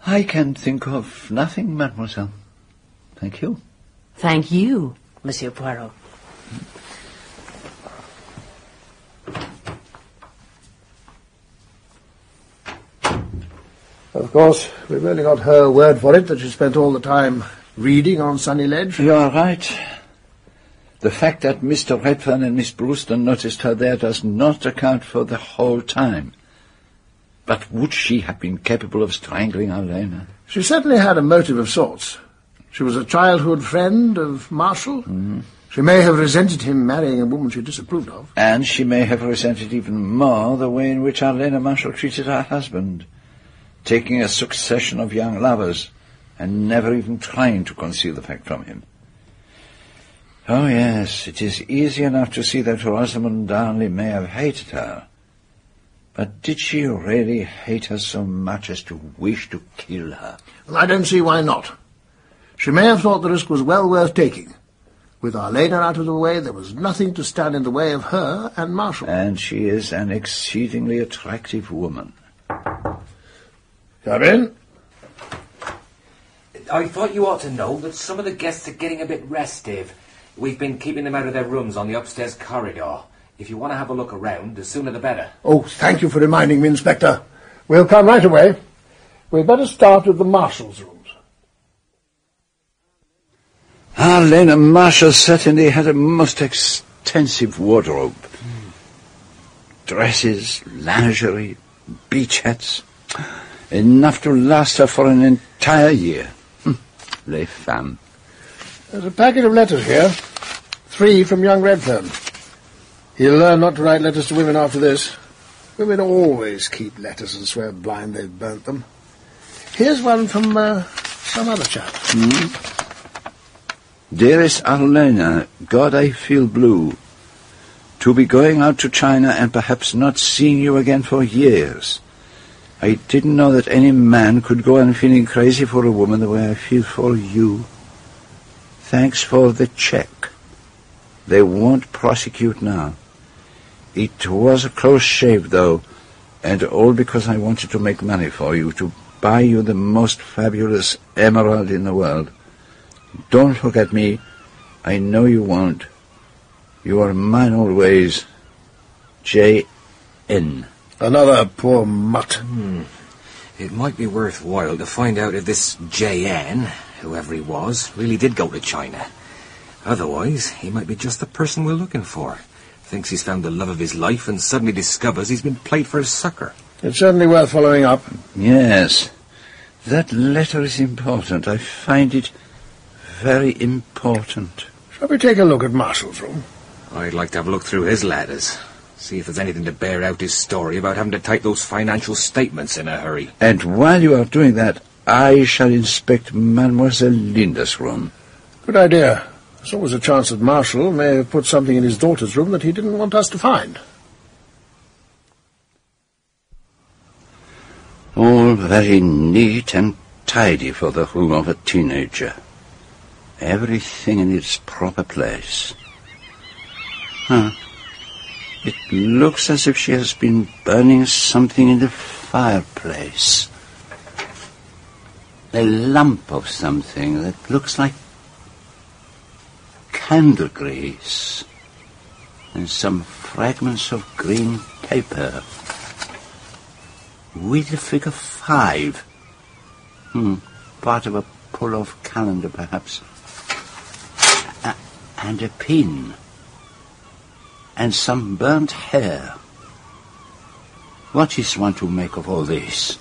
I can think of nothing, mademoiselle. Thank you. Thank you, Monsieur Poirot. Of course, we've only got her word for it that she spent all the time reading on Sunny Ledge. You are right. The fact that Mr. Redfern and Miss Brewster noticed her there does not account for the whole time. But would she have been capable of strangling Arlena? She certainly had a motive of sorts. She was a childhood friend of Marshall. Mm. She may have resented him marrying a woman she disapproved of. And she may have resented even more the way in which Arlena Marshall treated her husband, taking a succession of young lovers and never even trying to conceal the fact from him. Oh, yes, it is easy enough to see that Rosamund Darnley may have hated her. But did she really hate her so much as to wish to kill her? Well, I don't see why not. She may have thought the risk was well worth taking. With Arlena out of the way, there was nothing to stand in the way of her and Marshall. And she is an exceedingly attractive woman. Come in. I thought you ought to know that some of the guests are getting a bit restive. We've been keeping them out of their rooms on the upstairs corridor. If you want to have a look around, the sooner the better. Oh, thank you for reminding me, Inspector. We'll come right away. We'd better start with the Marshalls' rooms. Ah, Arlena Marshall certainly had a most extensive wardrobe. Dresses, lingerie, beach hats. Enough to last her for an entire year. Hm, Les femmes. There's a packet of letters here. Three from young Redfern. He'll learn not to write letters to women after this. Women always keep letters and swear blind they've burnt them. Here's one from uh, some other chap. Hmm? Dearest Arlena, God, I feel blue. To be going out to China and perhaps not seeing you again for years. I didn't know that any man could go on feeling crazy for a woman the way I feel for you. Thanks for the check. They won't prosecute now. It was a close shave, though, and all because I wanted to make money for you, to buy you the most fabulous emerald in the world. Don't forget me. I know you won't. You are mine always. J.N. Another poor mutt. Hmm. It might be worthwhile to find out if this J.N., whoever he was, really did go to China. Otherwise, he might be just the person we're looking for. Thinks he's found the love of his life and suddenly discovers he's been played for a sucker. It's certainly worth following up. Yes. That letter is important. I find it very important. Shall we take a look at Marshall's room? I'd like to have a look through his letters. See if there's anything to bear out his story about having to type those financial statements in a hurry. And while you are doing that, I shall inspect Mademoiselle Linda's room. Good idea. There's always a chance that Marshall may have put something in his daughter's room that he didn't want us to find. All very neat and tidy for the room of a teenager. Everything in its proper place. Huh. It looks as if she has been burning something in the fireplace. A lump of something that looks like candle grease and some fragments of green paper with the figure five. Hmm, part of a pull-off calendar, perhaps. A- and a pin. And some burnt hair. What is one to make of all this?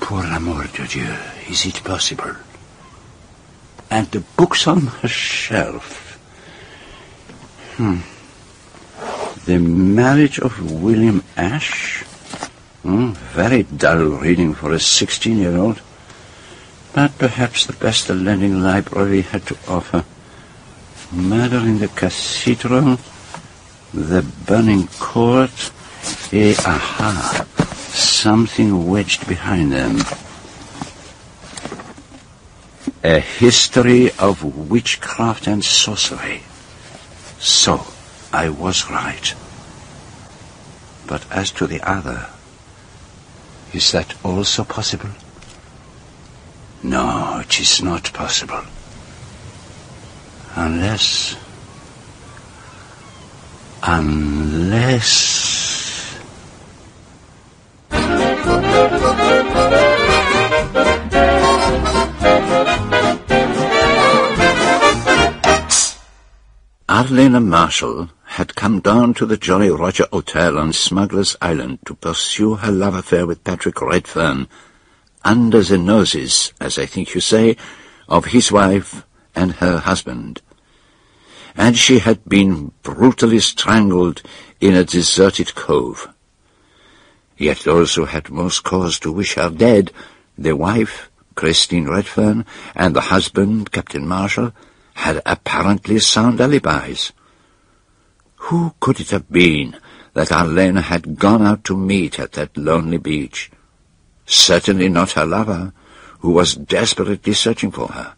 Pour l'amour de Dieu, is it possible? And the books on the shelf. Hmm. The marriage of William Ashe? Hmm, very dull reading for a 16-year-old. But perhaps the best the lending library had to offer. Murder in the Cathedral, The Burning Court, eh, aha, something wedged behind them. A history of witchcraft and sorcery. So, I was right. But as to the other, is that also possible? No, it is not possible. Unless... Unless... Arlena Marshall had come down to the Jolly Roger Hotel on Smuggler's Island to pursue her love affair with Patrick Redfern under the noses, as I think you say, of his wife and her husband. And she had been brutally strangled in a deserted cove. Yet those who had most cause to wish her dead, the wife, Christine Redfern, and the husband, Captain Marshall, had apparently sound alibis. Who could it have been that Arlena had gone out to meet at that lonely beach? Certainly not her lover, who was desperately searching for her.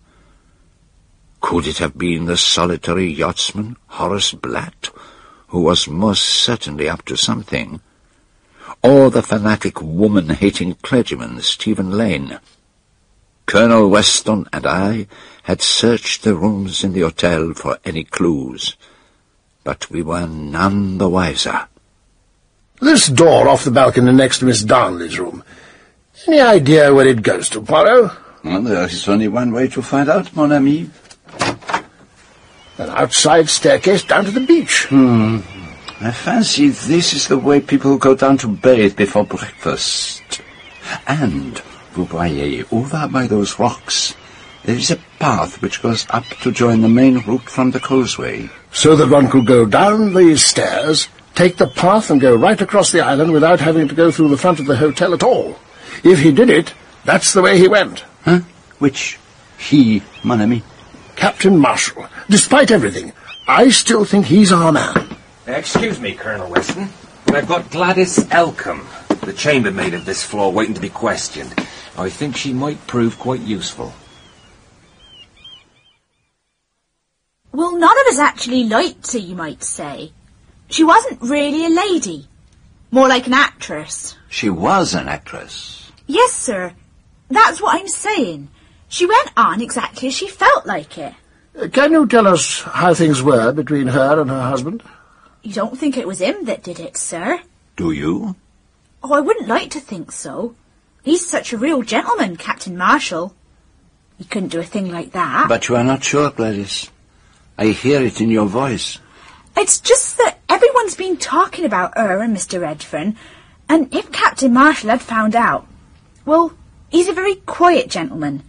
Could it have been the solitary yachtsman, Horace Blatt, who was most certainly up to something? Or the fanatic woman-hating clergyman, Stephen Lane? Colonel Weston and I had searched the rooms in the hotel for any clues, but we were none the wiser. This door off the balcony next to Miss Darnley's room. Any idea where it goes to, Poirot? Well, there is only one way to find out, mon ami. An outside staircase down to the beach. Hmm. I fancy this is the way people go down to bathe before breakfast. And, vous over by those rocks, there is a path which goes up to join the main route from the causeway. So that one could go down these stairs, take the path and go right across the island without having to go through the front of the hotel at all. If he did it, that's the way he went. Huh? Which he, mon ami? Captain Marshall. Despite everything, I still think he's our man. Excuse me, Colonel Weston, but I've got Gladys Elcombe, the chambermaid of this floor, waiting to be questioned. I think she might prove quite useful. Well, none of us actually liked her, you might say. She wasn't really a lady. More like an actress. She was an actress. Yes, sir. That's what I'm saying. She went on exactly as she felt like it. Uh, Can you tell us how things were between her and her husband? You don't think it was him that did it, sir? Do you? Oh, I wouldn't like to think so. He's such a real gentleman, Captain Marshall. He couldn't do a thing like that. But you are not sure, Gladys. I hear it in your voice. It's just that everyone's been talking about her and Mr. Redfern, and if Captain Marshall had found out, well, he's a very quiet gentleman,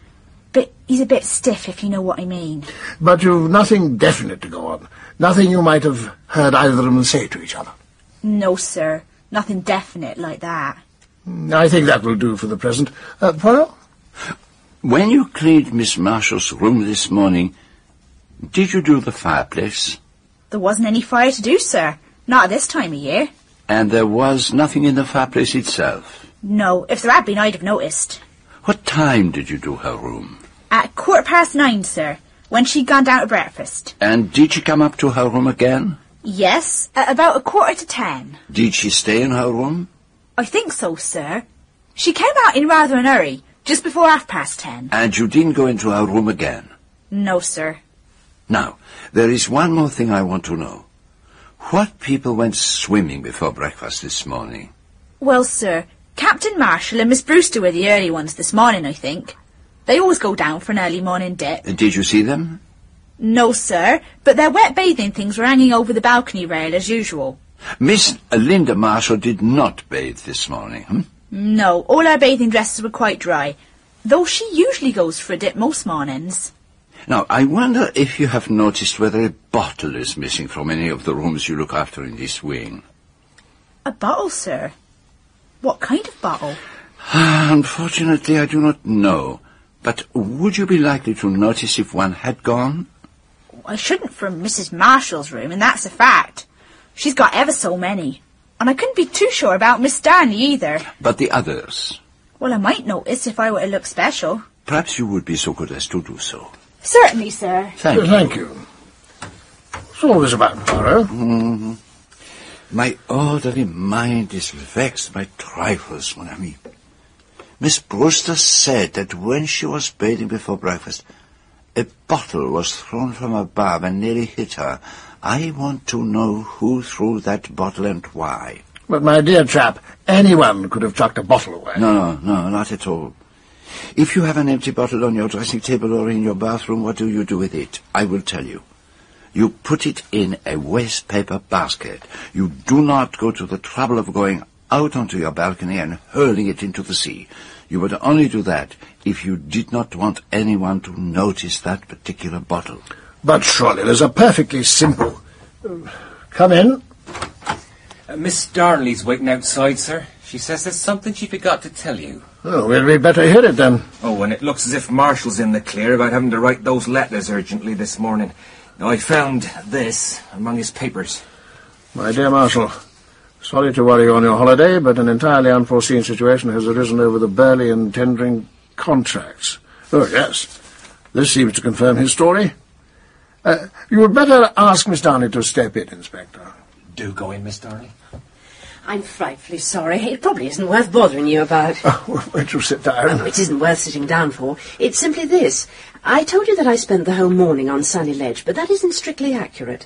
but he's a bit stiff, if you know what I mean. But you've nothing definite to go on. Nothing you might have heard either of them say to each other. No, sir, nothing definite like that. I think that will do for the present. Uh, Poirot? When you cleaned Miss Marshall's room this morning, did you do the fireplace? There wasn't any fire to do, sir. Not at this time of year. And there was nothing in the fireplace itself? No, if there had been, I'd have noticed. What time did you do her room? At quarter past nine, sir, when she'd gone down to breakfast. And did she come up to her room again? Yes, at about a quarter to ten. Did she stay in her room? I think so, sir. She came out in rather an hurry, just before half past ten. And you didn't go into our room again? No, sir. Now, there is one more thing I want to know. What people went swimming before breakfast this morning? Well, sir, Captain Marshall and Miss Brewster were the early ones this morning, I think. They always go down for an early morning dip. Uh, did you see them? No, sir, but their wet bathing things were hanging over the balcony rail as usual. Miss Linda Marshall did not bathe this morning, hmm? No, all her bathing dresses were quite dry, though she usually goes for a dip most mornings. Now, I wonder if you have noticed whether a bottle is missing from any of the rooms you look after in this wing. A bottle, sir? What kind of bottle? Unfortunately, I do not know. But would you be likely to notice if one had gone? I shouldn't from Mrs. Marshall's room, and that's a fact. She's got ever so many. And I couldn't be too sure about Miss Darnley either. But the others? Well, I might notice if I were to look special. Perhaps you would be so good as to do so. Certainly, sir. Thank you. Thank you. What's all this about, Poirot? Mhm. My orderly mind is vexed by trifles, mon ami. Miss Brewster said that when she was bathing before breakfast, a bottle was thrown from above and nearly hit her. I want to know who threw that bottle and why. But, my dear chap, anyone could have chucked a bottle away. No, no, no, not at all. If you have an empty bottle on your dressing table or in your bathroom, what do you do with it? I will tell you. You put it in a waste paper basket. You do not go to the trouble of going out onto your balcony and hurling it into the sea. You would only do that if you did not want anyone to notice that particular bottle. But surely there's a perfectly simple... Come in. Uh, Miss Darnley's waiting outside, sir. She says there's something she forgot to tell you. Oh, well, we'd better hear it then. Oh, and it looks as if Marshall's in the clear about having to write those letters urgently this morning. Now, I found this among his papers. My dear Marshall, sorry to worry you on your holiday, but an entirely unforeseen situation has arisen over the Burley and tendering contracts. Oh, yes. This seems to confirm his story. Uh, you would better ask Miss Darnley to step in, Inspector. Do go in, Miss Darnley. I'm frightfully sorry. It probably isn't worth bothering you about. Oh, Won't you sit down? Oh, it isn't worth sitting down for. It's simply this. I told you that I spent the whole morning on Sunny Ledge, but that isn't strictly accurate.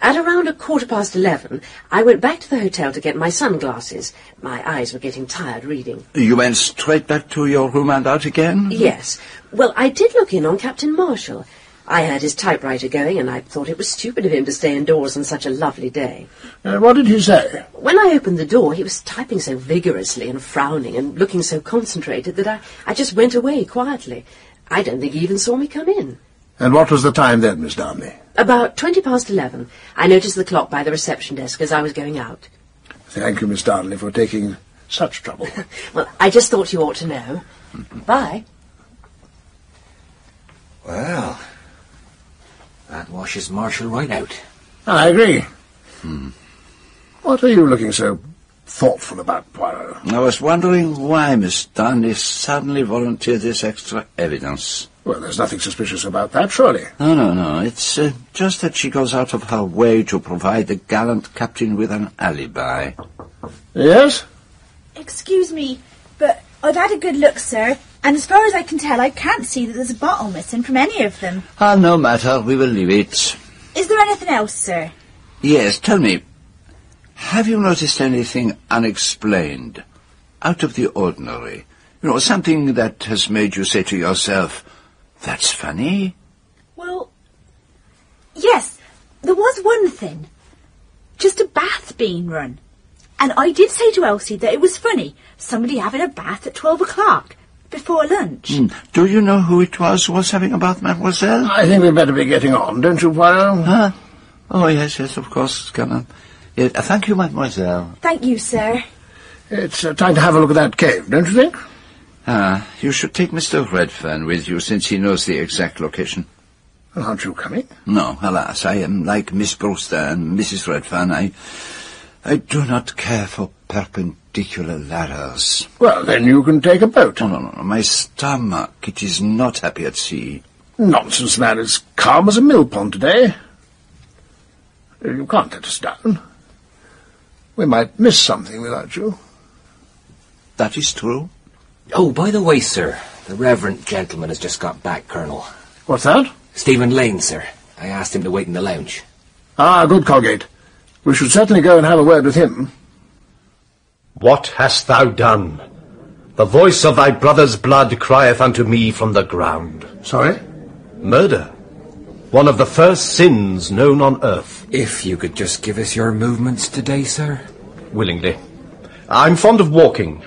At around a quarter past eleven, I went back to the hotel to get my sunglasses. My eyes were getting tired reading. You went straight back to your room and out again? Yes. Well, I did look in on Captain Marshall. I heard his typewriter going, and I thought it was stupid of him to stay indoors on such a lovely day. Uh, what did he say? When I opened the door, he was typing so vigorously and frowning and looking so concentrated that I, I just went away quietly. I don't think he even saw me come in. And what was the time then, Miss Darnley? About twenty past eleven. I noticed the clock by the reception desk as I was going out. Thank you, Miss Darnley, for taking such trouble. Well, I just thought you ought to know. Bye. Well, that washes Marshall right out. I agree. What are you looking so thoughtful about, Poirot? I was wondering why Miss Darnley suddenly volunteered this extra evidence. Well, there's nothing suspicious about that, surely. No, no, no. It's uh, just that she goes out of her way to provide the gallant captain with an alibi. Yes? Excuse me, but I've had a good look, sir, and as far as I can tell, I can't see that there's a bottle missing from any of them. Ah, no matter. We will leave it. Is there anything else, sir? Yes, tell me. Have you noticed anything unexplained? Out of the ordinary? You know, something that has made you say to yourself, that's funny? Well, yes, there was one thing. Just a bath being run. And I did say to Elsie that it was funny, somebody having a bath at twelve o'clock, before lunch. Hmm. Do you know who it was who was having a bath, mademoiselle? I think we'd better be getting on, don't you, Poirot? Huh? Oh, yes, yes, of course, come on. Yes, uh, thank you, mademoiselle. Thank you, sir. It's uh, time to have a look at that cave, don't you think? Ah, you should take Mr. Redfern with you, since he knows the exact location. Well, aren't you coming? No, alas, I am like Miss Brewster and Mrs. Redfern. I, I do not care for perpendicular ladders. Well, then you can take a boat. No, no, no, no. My stomach, it is not happy at sea. Nonsense, man. It's calm as a mill pond today. You can't let us down. We might miss something without you. That is true. Oh, by the way, sir, The reverend gentleman has just got back, Colonel. What's that? Stephen Lane, sir. I asked him to wait in the lounge. Ah, good, Colgate. We should certainly go and have a word with him. What hast thou done? The voice of thy brother's blood crieth unto me from the ground. Sorry? Murder. One of the first sins known on earth. If you could just give us your movements today, sir. Willingly. I'm fond of walking.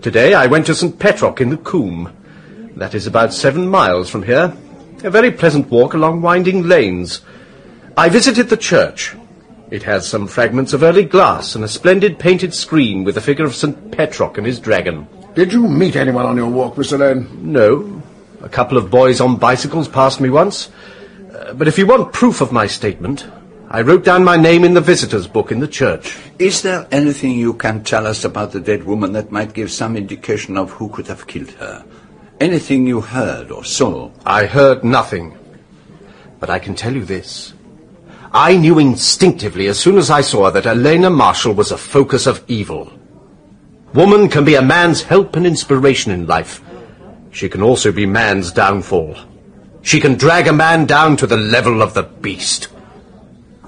Today I went to St. Petrock in the Coombe. That is about seven miles from here. A very pleasant walk along winding lanes. I visited the church. It has some fragments of early glass and a splendid painted screen with the figure of St. Petrock and his dragon. Did you meet anyone on your walk, Mr. Lane? No. A couple of boys on bicycles passed me once. Uh, but if you want proof of my statement, I wrote down my name in the visitors' book in the church. Is there anything you can tell us about the dead woman that might give some indication of who could have killed her? Anything you heard or saw? I heard nothing. But I can tell you this. I knew instinctively as soon as I saw that Arlena Marshall was a focus of evil. Woman can be a man's help and inspiration in life. She can also be man's downfall. She can drag a man down to the level of the beast.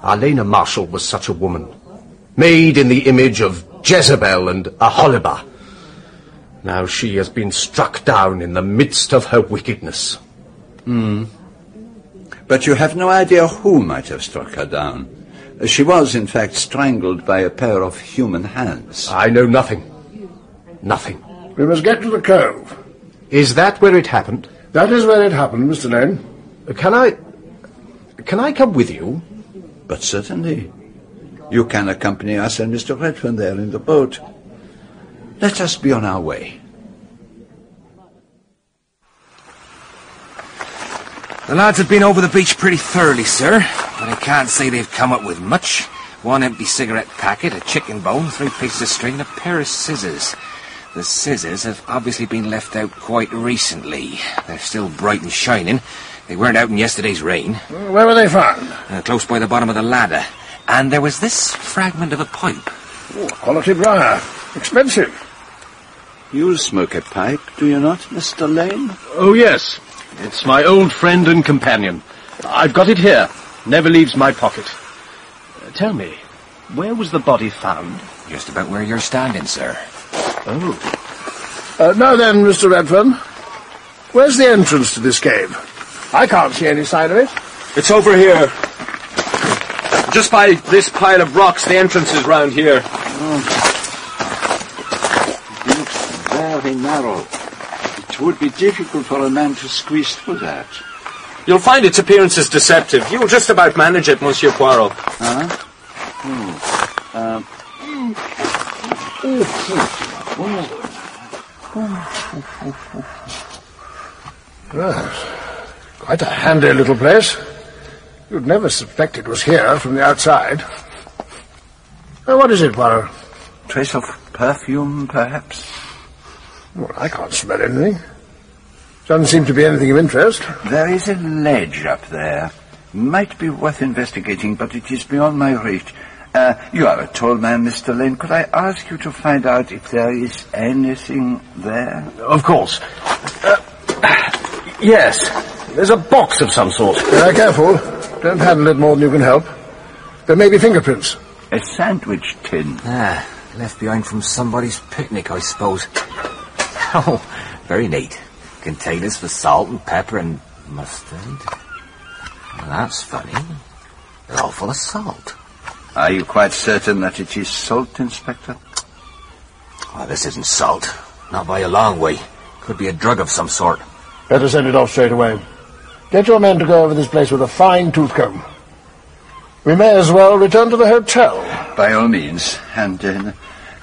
Arlena Marshall was such a woman, made in the image of Jezebel and Aholibah. Now she has been struck down in the midst of her wickedness. Hmm. But you have no idea who might have struck her down. She was, in fact, strangled by a pair of human hands. I know nothing. Nothing. We must get to the cove. Is that where it happened? That is where it happened, Mr. Lane. Can I... Can I come with you? But certainly. You can accompany us and Mr. Redfern there in the boat. Let us be on our way. The lads have been over the beach pretty thoroughly, sir, but I can't say they've come up with much. One empty cigarette packet, a chicken bone, three pieces of string, and a pair of scissors. The scissors have obviously been left out quite recently. They're still bright and shining. They weren't out in yesterday's rain. Where were they found? Uh, close by the bottom of the ladder. And there was this fragment of a pipe. Oh, quality briar. Expensive. You smoke a pipe, do you not, Mr. Lane? Oh, yes. It's my old friend and companion. I've got it here. Never leaves my pocket. Uh, tell me, where was the body found? Just about where you're standing, sir. Oh. Uh, now then, Mr. Redfern, where's the entrance to this cave? I can't see any sign of it. It's over here. Just by this pile of rocks, the entrance is round here. It looks very narrow. It would be difficult for a man to squeeze through that. You'll find its appearance is deceptive. You'll just about manage it, Monsieur Poirot. Huh? Hmm. Um, Yes. Quite a handy little place. You'd never suspect it was here from the outside. Uh, what is it, Poirot? trace of perfume, perhaps? Well, I can't smell anything. Doesn't seem to be anything of interest. There is a ledge up there. Might be worth investigating, but it is beyond my reach. Uh, you are a tall man, Mr. Lane. Could I ask you to find out if there is anything there? Of course. Uh, yes. There's a box of some sort. Uh, careful. Don't handle it more than you can help. There may be fingerprints. A sandwich tin. Ah, left behind from somebody's picnic, I suppose. Oh, very neat. Containers for salt and pepper and mustard. Well, that's funny. They're all full of salt. Are you quite certain that it is salt, Inspector? Oh, this isn't salt. Not by a long way. Could be a drug of some sort. Better send it off straight away. Get your men to go over this place with a fine tooth comb. We may as well return to the hotel. By all means. And uh,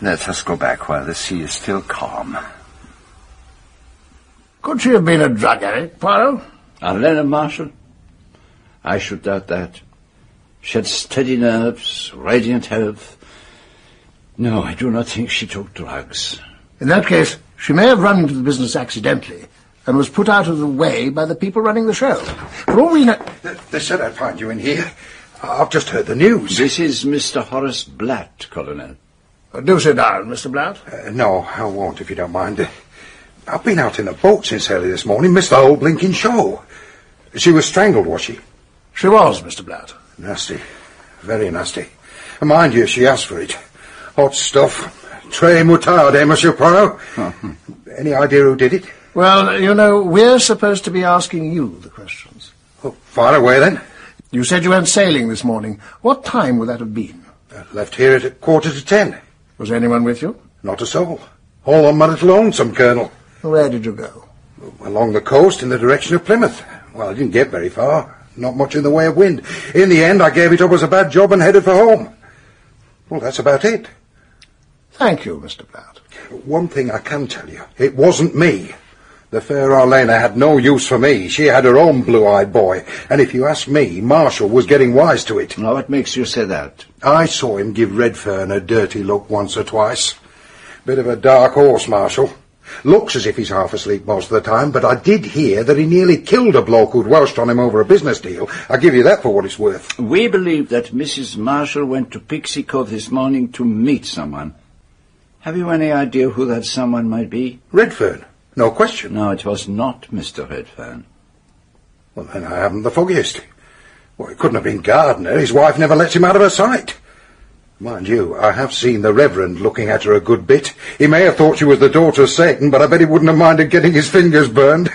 let us go back while the sea is still calm. Could she have been a drug addict, Poirot? Arlena Marshall? I should doubt that. She had steady nerves, radiant health. No, I do not think she took drugs. In that case, she may have run into the business accidentally and was put out of the way by the people running the show. For all we know... They said I'd find you in here. I've just heard the news. This is Mr. Horace Blatt, Colonel. Uh, do sit down, Mr. Blatt. Uh, no, I won't, if you don't mind. Uh, I've been out in a boat since early this morning, missed the whole blinking show. She was strangled, was she? She was, Mr. Blatt. Nasty. Very nasty. And mind you, she asked for it. Hot stuff. Très moutarde, eh, Monsieur Poirot? Any idea who did it? Well, you know, we're supposed to be asking you the questions. Oh, far away, then. You said you went sailing this morning. What time would that have been? I left here at a quarter to ten. Was anyone with you? Not a soul. All on my little lonesome, Colonel. Where did you go? Along the coast in the direction of Plymouth. Well, I didn't get very far. Not much in the way of wind. In the end, I gave it up as a bad job and headed for home. Well, that's about it. Thank you, Mr. Blatt. One thing I can tell you. It wasn't me. The fair Arlena had no use for me. She had her own blue-eyed boy. And if you ask me, Marshall was getting wise to it. Now, what makes you say that? I saw him give Redfern a dirty look once or twice. Bit of a dark horse, Marshall. Looks as if he's half asleep most of the time, but I did hear that he nearly killed a bloke who'd welched on him over a business deal. I'll give you that for what it's worth. We believe that Mrs. Marshall went to Pixie Cove this morning to meet someone. Have you any idea who that someone might be? Redfern. No question. No, it was not Mr. Redfern. Well, then I haven't the foggiest. Well, it couldn't have been Gardner. His wife never lets him out of her sight. Mind you, I have seen the Reverend looking at her a good bit. He may have thought she was the daughter of Satan, but I bet he wouldn't have minded getting his fingers burned.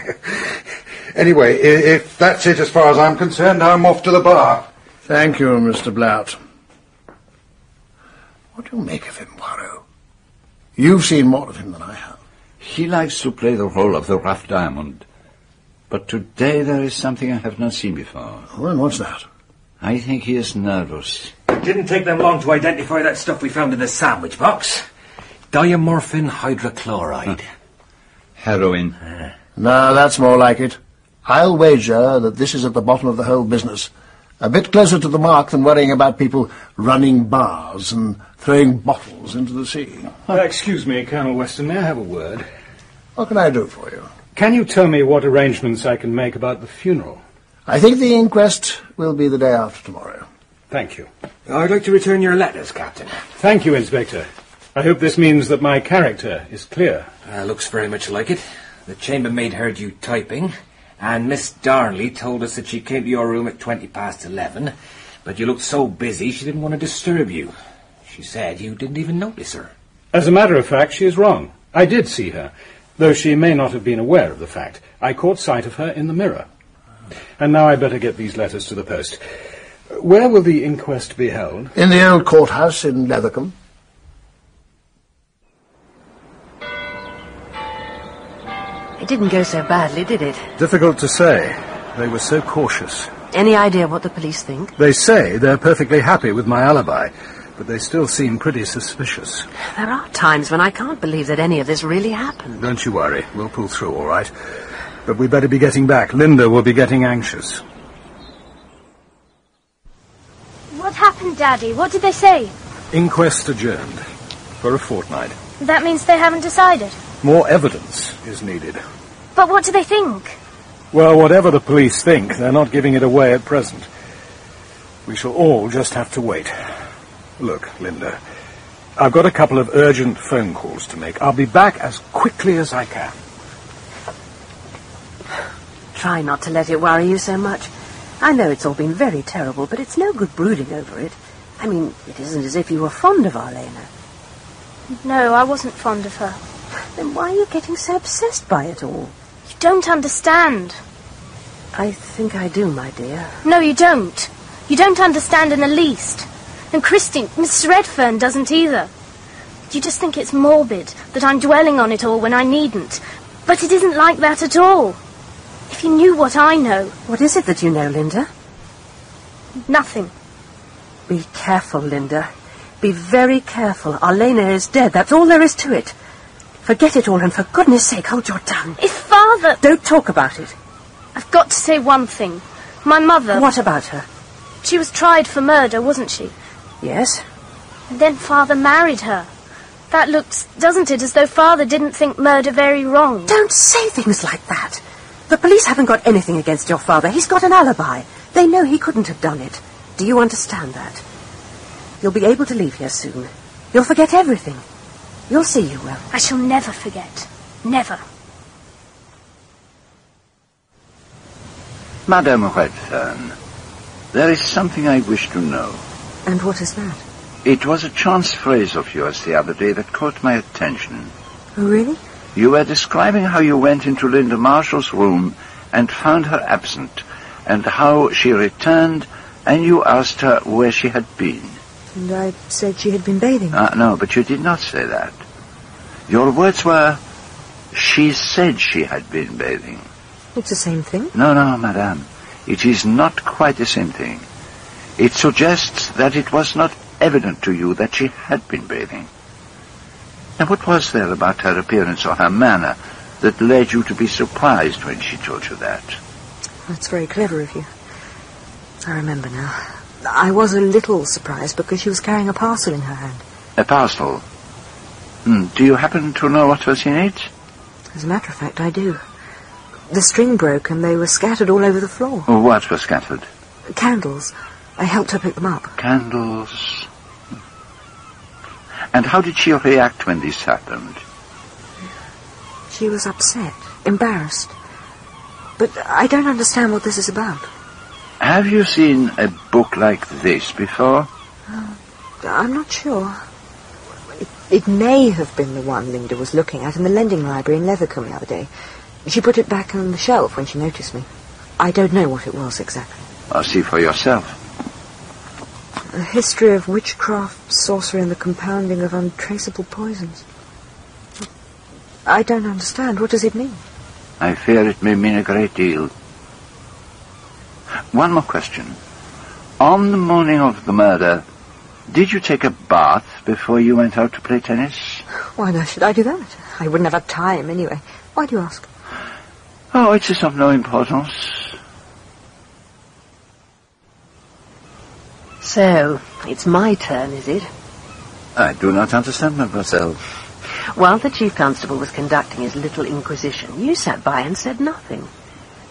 anyway, if that's it as far as I'm concerned, I'm off to the bar. Thank you, Mr. Blatt. What do you make of him, Poirot? You've seen more of him than I have. He likes to play the role of the rough diamond. But today there is something I have not seen before. Well, and what's that? I think he is nervous. It didn't take them long to identify that stuff we found in the sandwich box. Diamorphine hydrochloride. Heroin. No, that's more like it. I'll wager that this is at the bottom of the whole business. A bit closer to the mark than worrying about people running bars and throwing bottles into the sea. Uh, excuse me, Colonel Weston, may I have a word? What can I do for you? Can you tell me what arrangements I can make about the funeral? I think the inquest will be the day after tomorrow. Thank you. I'd like to return your letters, Captain. Thank you, Inspector. I hope this means that my character is clear. Uh, looks very much like it. The chambermaid heard you typing, and Miss Darnley told us that she came to your room at twenty past eleven, but you looked so busy she didn't want to disturb you. She said you didn't even notice her. As a matter of fact, she is wrong. I did see her, though she may not have been aware of the fact. I caught sight of her in the mirror. And now I'd better get these letters to the post. Where will the inquest be held? In the old courthouse in Leathercombe. It didn't go so badly, did it? Difficult to say. They were so cautious. Any idea what the police think? They say they're perfectly happy with my alibi, but they still seem pretty suspicious. There are times when I can't believe that any of this really happened. Don't you worry. We'll pull through, all right. But we better be getting back. Linda will be getting anxious. What happened, Daddy? What did they say? Inquest adjourned. For a fortnight. That means they haven't decided. More evidence is needed. But what do they think? Well, whatever the police think, they're not giving it away at present. We shall all just have to wait. Look, Linda, I've got a couple of urgent phone calls to make. I'll be back as quickly as I can. Try not to let it worry you so much. I know it's all been very terrible, but it's no good brooding over it. I mean, it isn't as if you were fond of Arlena. No, I wasn't fond of her. Then why are you getting so obsessed by it all? You don't understand. I think I do, my dear. No, you don't. You don't understand in the least. And Christine, Mrs. Redfern doesn't either. You just think it's morbid, that I'm dwelling on it all when I needn't. But it isn't like that at all. If you knew what I know. What is it that you know, Linda? Nothing. Be careful, Linda. Be very careful. Arlena is dead. That's all there is to it. Forget it all, and for goodness sake, hold your tongue. If Father... Don't talk about it. I've got to say one thing. My mother... What about her? She was tried for murder, wasn't she? Yes? And then Father married her. That looks, doesn't it, as though Father didn't think murder very wrong? Don't say things like that. The police haven't got anything against your father. He's got an alibi. They know he couldn't have done it. Do you understand that? You'll be able to leave here soon. You'll forget everything. You'll see you will. I shall never forget. Never. Madame Redfern, there is something I wish to know. And what is that? It was a chance phrase of yours the other day that caught my attention. Oh, really? You were describing how you went into Linda Marshall's room and found her absent, and how she returned and you asked her where she had been. And I said she had been bathing. Uh, no, but you did not say that. Your words were, she said she had been bathing. It's the same thing. No, no, madame. It is not quite the same thing. It suggests that it was not evident to you that she had been bathing. Now, what was there about her appearance or her manner that led you to be surprised when she told you that? That's very clever of you. I remember now. I was a little surprised because she was carrying a parcel in her hand. A parcel? Hmm. Do you happen to know what was in it? As a matter of fact, I do. The string broke and they were scattered all over the floor. What was scattered? Candles. I helped her pick them up. Candles. And how did she react when this happened? She was upset, embarrassed. But I don't understand what this is about. Have you seen a book like this before? Uh, I'm not sure. It, it, may have been the one Linda was looking at in the lending library in Leathercombe the other day. She put it back on the shelf when she noticed me. I don't know what it was exactly. I'll see for yourself. A history of witchcraft, sorcery, and the compounding of untraceable poisons. I don't understand. What does it mean? I fear it may mean a great deal. One more question. On the morning of the murder, did you take a bath before you went out to play tennis? Why on should I do that? I wouldn't have had time anyway. Why do you ask? Oh, it is of no importance. So, it's my turn, is it? I do not understand, mademoiselle. While the chief constable was conducting his little inquisition, you sat by and said nothing.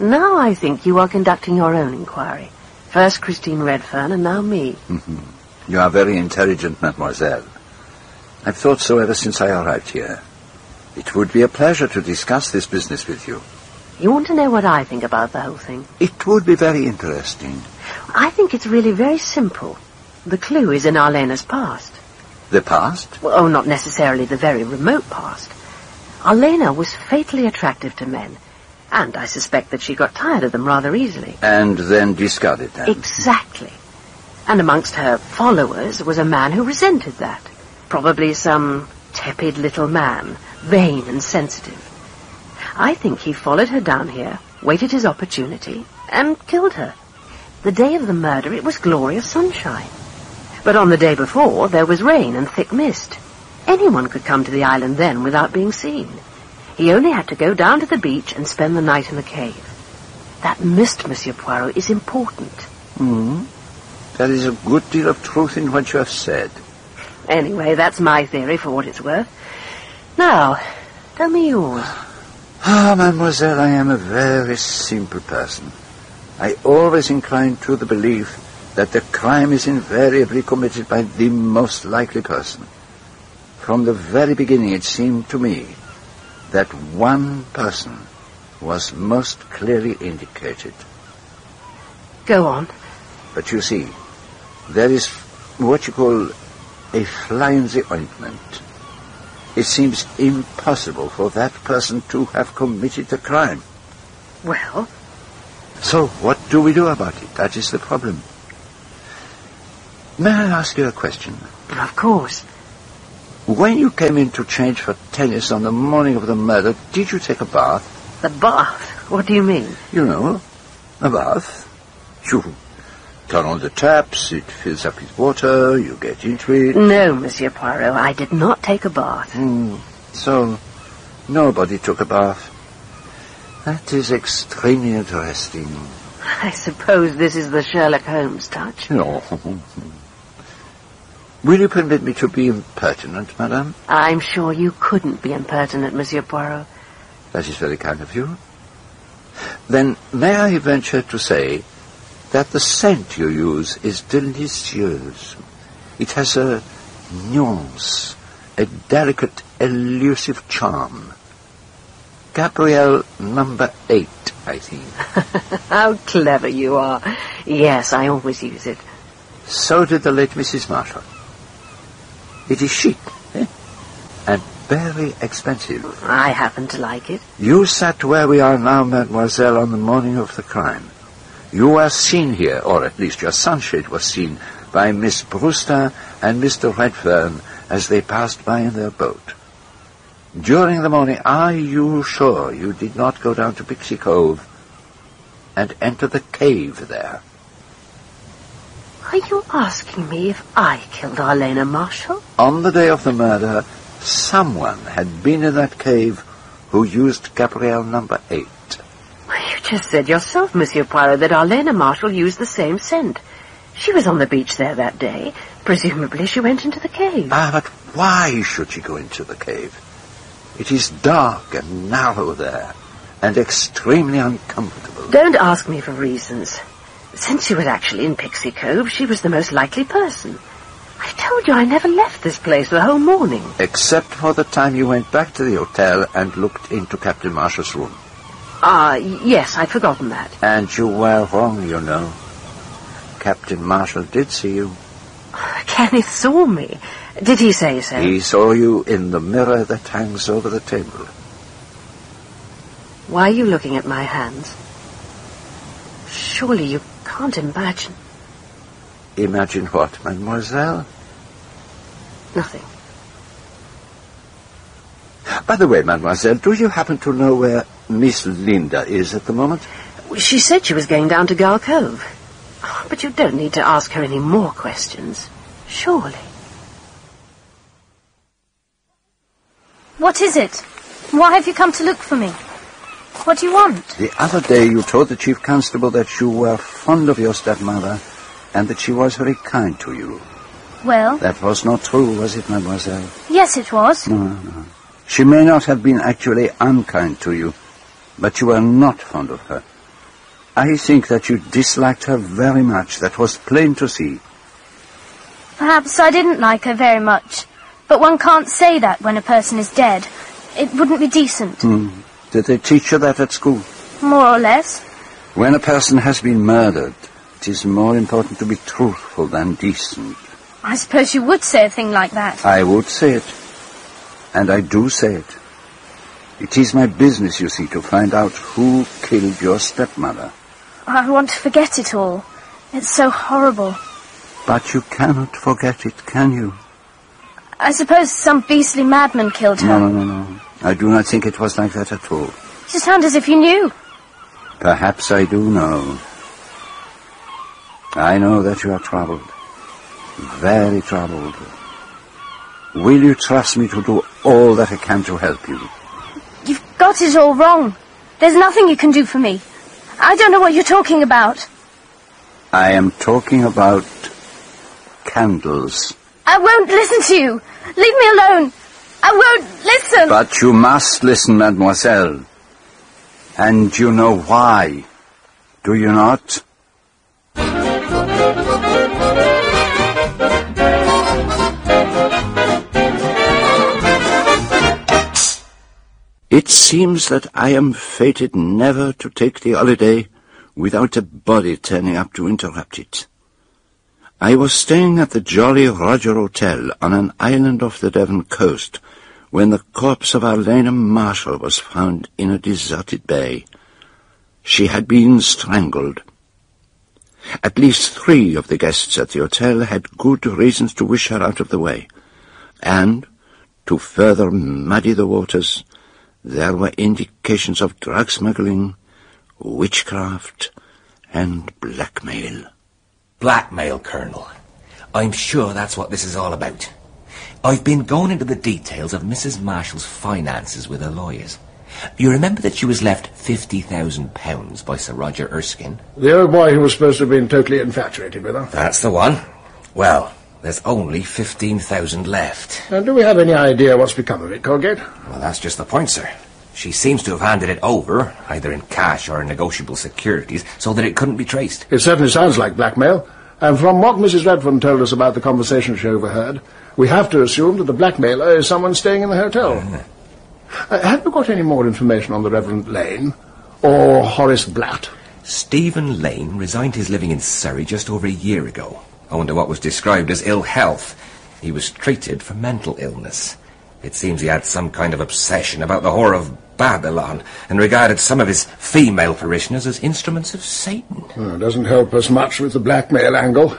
Now I think you are conducting your own inquiry. First Christine Redfern and now me. Mm-hmm. You are very intelligent, mademoiselle. I've thought so ever since I arrived here. It would be a pleasure to discuss this business with you. You want to know what I think about the whole thing? It would be very interesting. I think it's really very simple. The clue is in Arlena's past. The past? Well, oh, not necessarily the very remote past. Arlena was fatally attractive to men, and I suspect that she got tired of them rather easily. And then discarded them. Exactly. And amongst her followers was a man who resented that. Probably some tepid little man, vain and sensitive. I think he followed her down here, waited his opportunity, and killed her. The day of the murder, it was glorious sunshine. But on the day before, there was rain and thick mist. Anyone could come to the island then without being seen. He only had to go down to the beach and spend the night in the cave. That mist, Monsieur Poirot, is important. Hmm. There is a good deal of truth in what you have said. Anyway, that's my theory for what it's worth. Now, tell me yours. Ah, mademoiselle, I am a very simple person. I always incline to the belief that the crime is invariably committed by the most likely person. From the very beginning, it seemed to me that one person was most clearly indicated. Go on. But you see, there is what you call a fly in the ointment. It seems impossible for that person to have committed the crime. Well? So what do we do about it? That is the problem. May I ask you a question? Of course. When you came in to change for tennis on the morning of the murder, did you take a bath? The bath? What do you mean? You know, a bath. You turn on the taps, it fills up with water, you get into it. No, Monsieur Poirot, I did not take a bath. Mm. So, nobody took a bath. That is extremely interesting. I suppose this is the Sherlock Holmes touch. No. Will you permit me to be impertinent, madame? I'm sure you couldn't be impertinent, Monsieur Poirot. That is very kind of you. Then may I venture to say that the scent you use is delicious. It has a nuance, a delicate, elusive charm. Gabrielle number eight, I think. How clever you are. Yes, I always use it. So did the late Mrs. Marshall. It is chic, eh? And very expensive. I happen to like it. You sat where we are now, mademoiselle, on the morning of the crime. You were seen here, or at least your sunshade was seen, by Miss Brewster and Mr. Redfern as they passed by in their boat. During the morning, are you sure you did not go down to Pixie Cove and enter the cave there? Are you asking me if I killed Arlena Marshall? On the day of the murder, someone had been in that cave who used Gabrielle number eight. You just said yourself, Monsieur Poirot, that Arlena Marshall used the same scent. She was on the beach there that day. Presumably she went into the cave. Ah, but why should she go into the cave? It is dark and narrow there, and extremely uncomfortable. Don't ask me for reasons. Since she was actually in Pixie Cove, she was the most likely person. I told you I never left this place the whole morning. Except for the time you went back to the hotel and looked into Captain Marshall's room. Ah, yes, I'd forgotten that. And you were wrong, you know. Captain Marshall did see you. Kenneth saw me. Did he say so? He saw you in the mirror that hangs over the table. Why are you looking at my hands? Surely you can't imagine. Imagine what, mademoiselle? Nothing. By the way, mademoiselle, do you happen to know where Miss Linda is at the moment? She said she was going down to Gull Cove. But you don't need to ask her any more questions. Surely. What is it? Why have you come to look for me? What do you want? The other day you told the chief constable that you were fond of your stepmother and that she was very kind to you. Well, That was not true, was it, mademoiselle? yes, it was. No, no. She may not have been actually unkind to you, but you were not fond of her. I think that you disliked her very much. That was plain to see. Perhaps I didn't like her very much. But one can't say that when a person is dead. It wouldn't be decent. Hmm. Did they teach you that at school? More or less. When a person has been murdered, it is more important to be truthful than decent. I suppose you would say a thing like that. I would say it. And I do say it. It is my business, you see, to find out who killed your stepmother. I want to forget it all. It's so horrible. But you cannot forget it, can you? I suppose some beastly madman killed her. No, no, no, no. I do not think it was like that at all. You sound as if you knew. Perhaps I do know. I know that you are troubled. Very troubled. Will you trust me to do all that I can to help you? Got it all wrong. There's nothing you can do for me. I don't know what you're talking about. I am talking about candles. I won't listen to you. Leave me alone. I won't listen. But you must listen, mademoiselle. And you know why. Do you not? It seems that I am fated never to take the holiday without a body turning up to interrupt it. I was staying at the Jolly Roger Hotel on an island off the Devon coast when the corpse of Arlena Marshall was found in a deserted bay. She had been strangled. At least three of the guests at the hotel had good reasons to wish her out of the way. And, to further muddy the waters, there were indications of drug smuggling, witchcraft, and blackmail. Blackmail, Colonel. I'm sure that's what this is all about. I've been going into the details of Mrs. Marshall's finances with her lawyers. You remember that she was left £50,000 by Sir Roger Erskine? The old boy who was supposed to have been totally infatuated with her. That's the one. Well, there's only 15,000 left. And do we have any idea what's become of it, Colgate? Well, that's just the point, sir. She seems to have handed it over, either in cash or in negotiable securities, so that it couldn't be traced. It certainly sounds like blackmail. And from what Mrs. Redfern told us about the conversation she overheard, we have to assume that the blackmailer is someone staying in the hotel. Uh, have you got any more information on the Reverend Lane? Or Horace Blatt? Stephen Lane resigned his living in Surrey just over a year ago, owing to what was described as ill health. He was treated for mental illness. It seems he had some kind of obsession about the whore of Babylon and regarded some of his female parishioners as instruments of Satan. Well, doesn't help us much with the blackmail angle.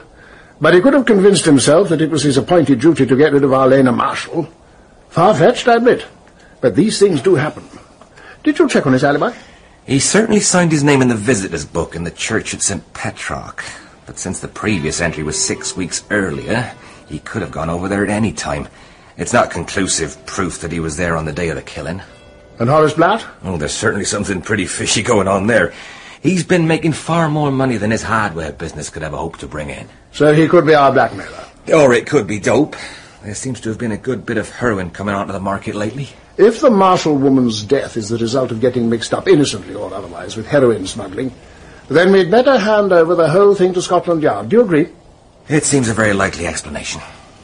But he could have convinced himself that it was his appointed duty to get rid of Arlena Marshall. Far-fetched, I admit. But these things do happen. Did you check on his alibi? He certainly signed his name in the visitor's book in the church at St. Petrock. But since the previous entry was six weeks earlier, he could have gone over there at any time. It's not conclusive proof that he was there on the day of the killing. And Horace Blatt? Oh, there's certainly something pretty fishy going on there. He's been making far more money than his hardware business could ever hope to bring in. So he could be our blackmailer. Or it could be dope. There seems to have been a good bit of heroin coming onto the market lately. If the Marshall woman's death is the result of getting mixed up, innocently or otherwise, with heroin smuggling, then we'd better hand over the whole thing to Scotland Yard. Do you agree? It seems a very likely explanation.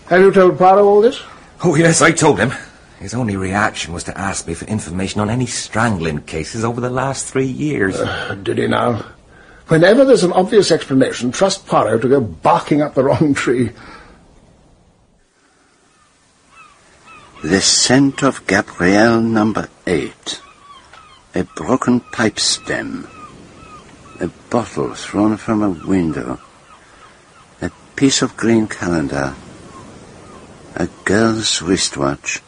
Have you told Poirot all this? Oh, yes, I told him. His only reaction was to ask me for information on any strangling cases over the last three years. Uh, did he now? Whenever there's an obvious explanation, trust Poirot to go barking up the wrong tree. The scent of Gabrielle number eight. A broken pipe stem. A bottle thrown from a window. A piece of green calendar. A girl's wristwatch.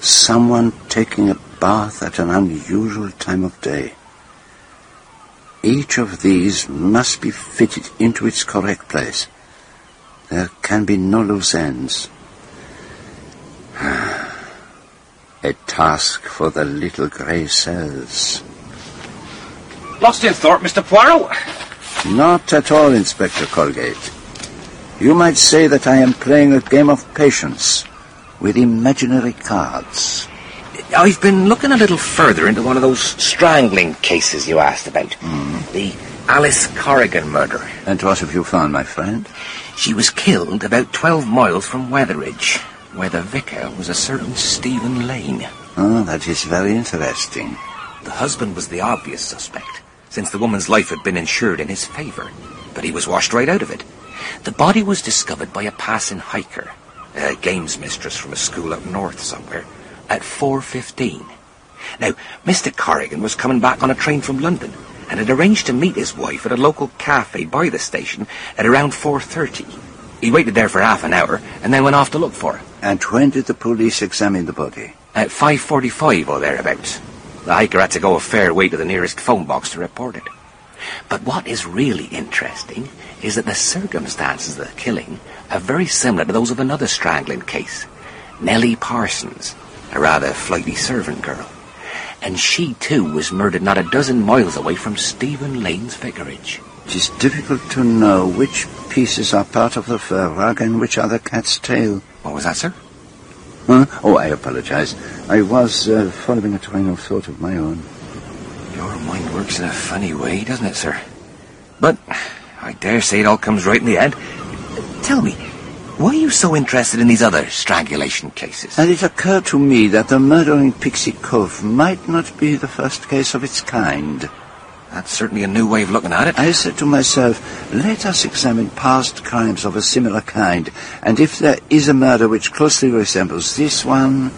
Someone taking a bath at an unusual time of day. Each of these must be fitted into its correct place. There can be no loose ends. A task for the little grey cells. Lost in thought, Mr. Poirot? Not at all, Inspector Colgate. You might say that I am playing a game of patience with imaginary cards. I've been looking a little further into one of those strangling cases you asked about. Mm-hmm. The Alice Corrigan murder. And what have you found, my friend? She was killed about 12 miles from Weatheridge, where the vicar was a certain Stephen Lane. Oh, that is very interesting. The husband was the obvious suspect, since the woman's life had been insured in his favour. But he was washed right out of it. The body was discovered by a passing hiker, a games mistress from a school up north somewhere, at 4.15. Now, Mr. Corrigan was coming back on a train from London and had arranged to meet his wife at a local cafe by the station at around 4.30. He waited there for half an hour and then went off to look for her. And when did the police examine the body? At 5.45 or thereabouts. The hiker had to go a fair way to the nearest phone box to report it. But what is really interesting is that the circumstances of the killing are very similar to those of another strangling case. Nellie Parsons, a rather flighty servant girl. And she too was murdered not a dozen miles away from Stephen Lane's vicarage. It is difficult to know which pieces are part of the fur rug and which are the cat's tail. What was that, sir? Huh? Oh, I apologize. I was uh, following a train of thought of my own. Your mind works in a funny way, doesn't it, sir? But I dare say it all comes right in the end. Tell me, why are you so interested in these other strangulation cases? And it occurred to me that the murder in Pixie Cove might not be the first case of its kind. That's certainly a new way of looking at it. I said to myself, let us examine past crimes of a similar kind, and if there is a murder which closely resembles this one,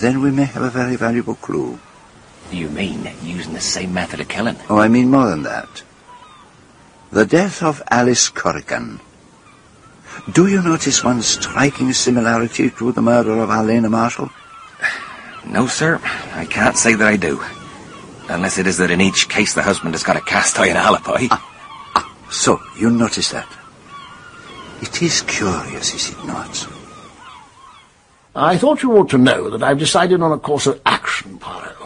then we may have a very valuable clue. You mean using the same method of killing? Oh, I mean more than that. The death of Alice Corrigan. Do you notice one striking similarity to the murder of Arlena Marshall? No, sir. I can't say that I do. Unless it is that in each case the husband has got a cast iron alibi. Ah, So, you notice that? It is curious, is it not? I thought you ought to know that I've decided on a course of action, Poirot.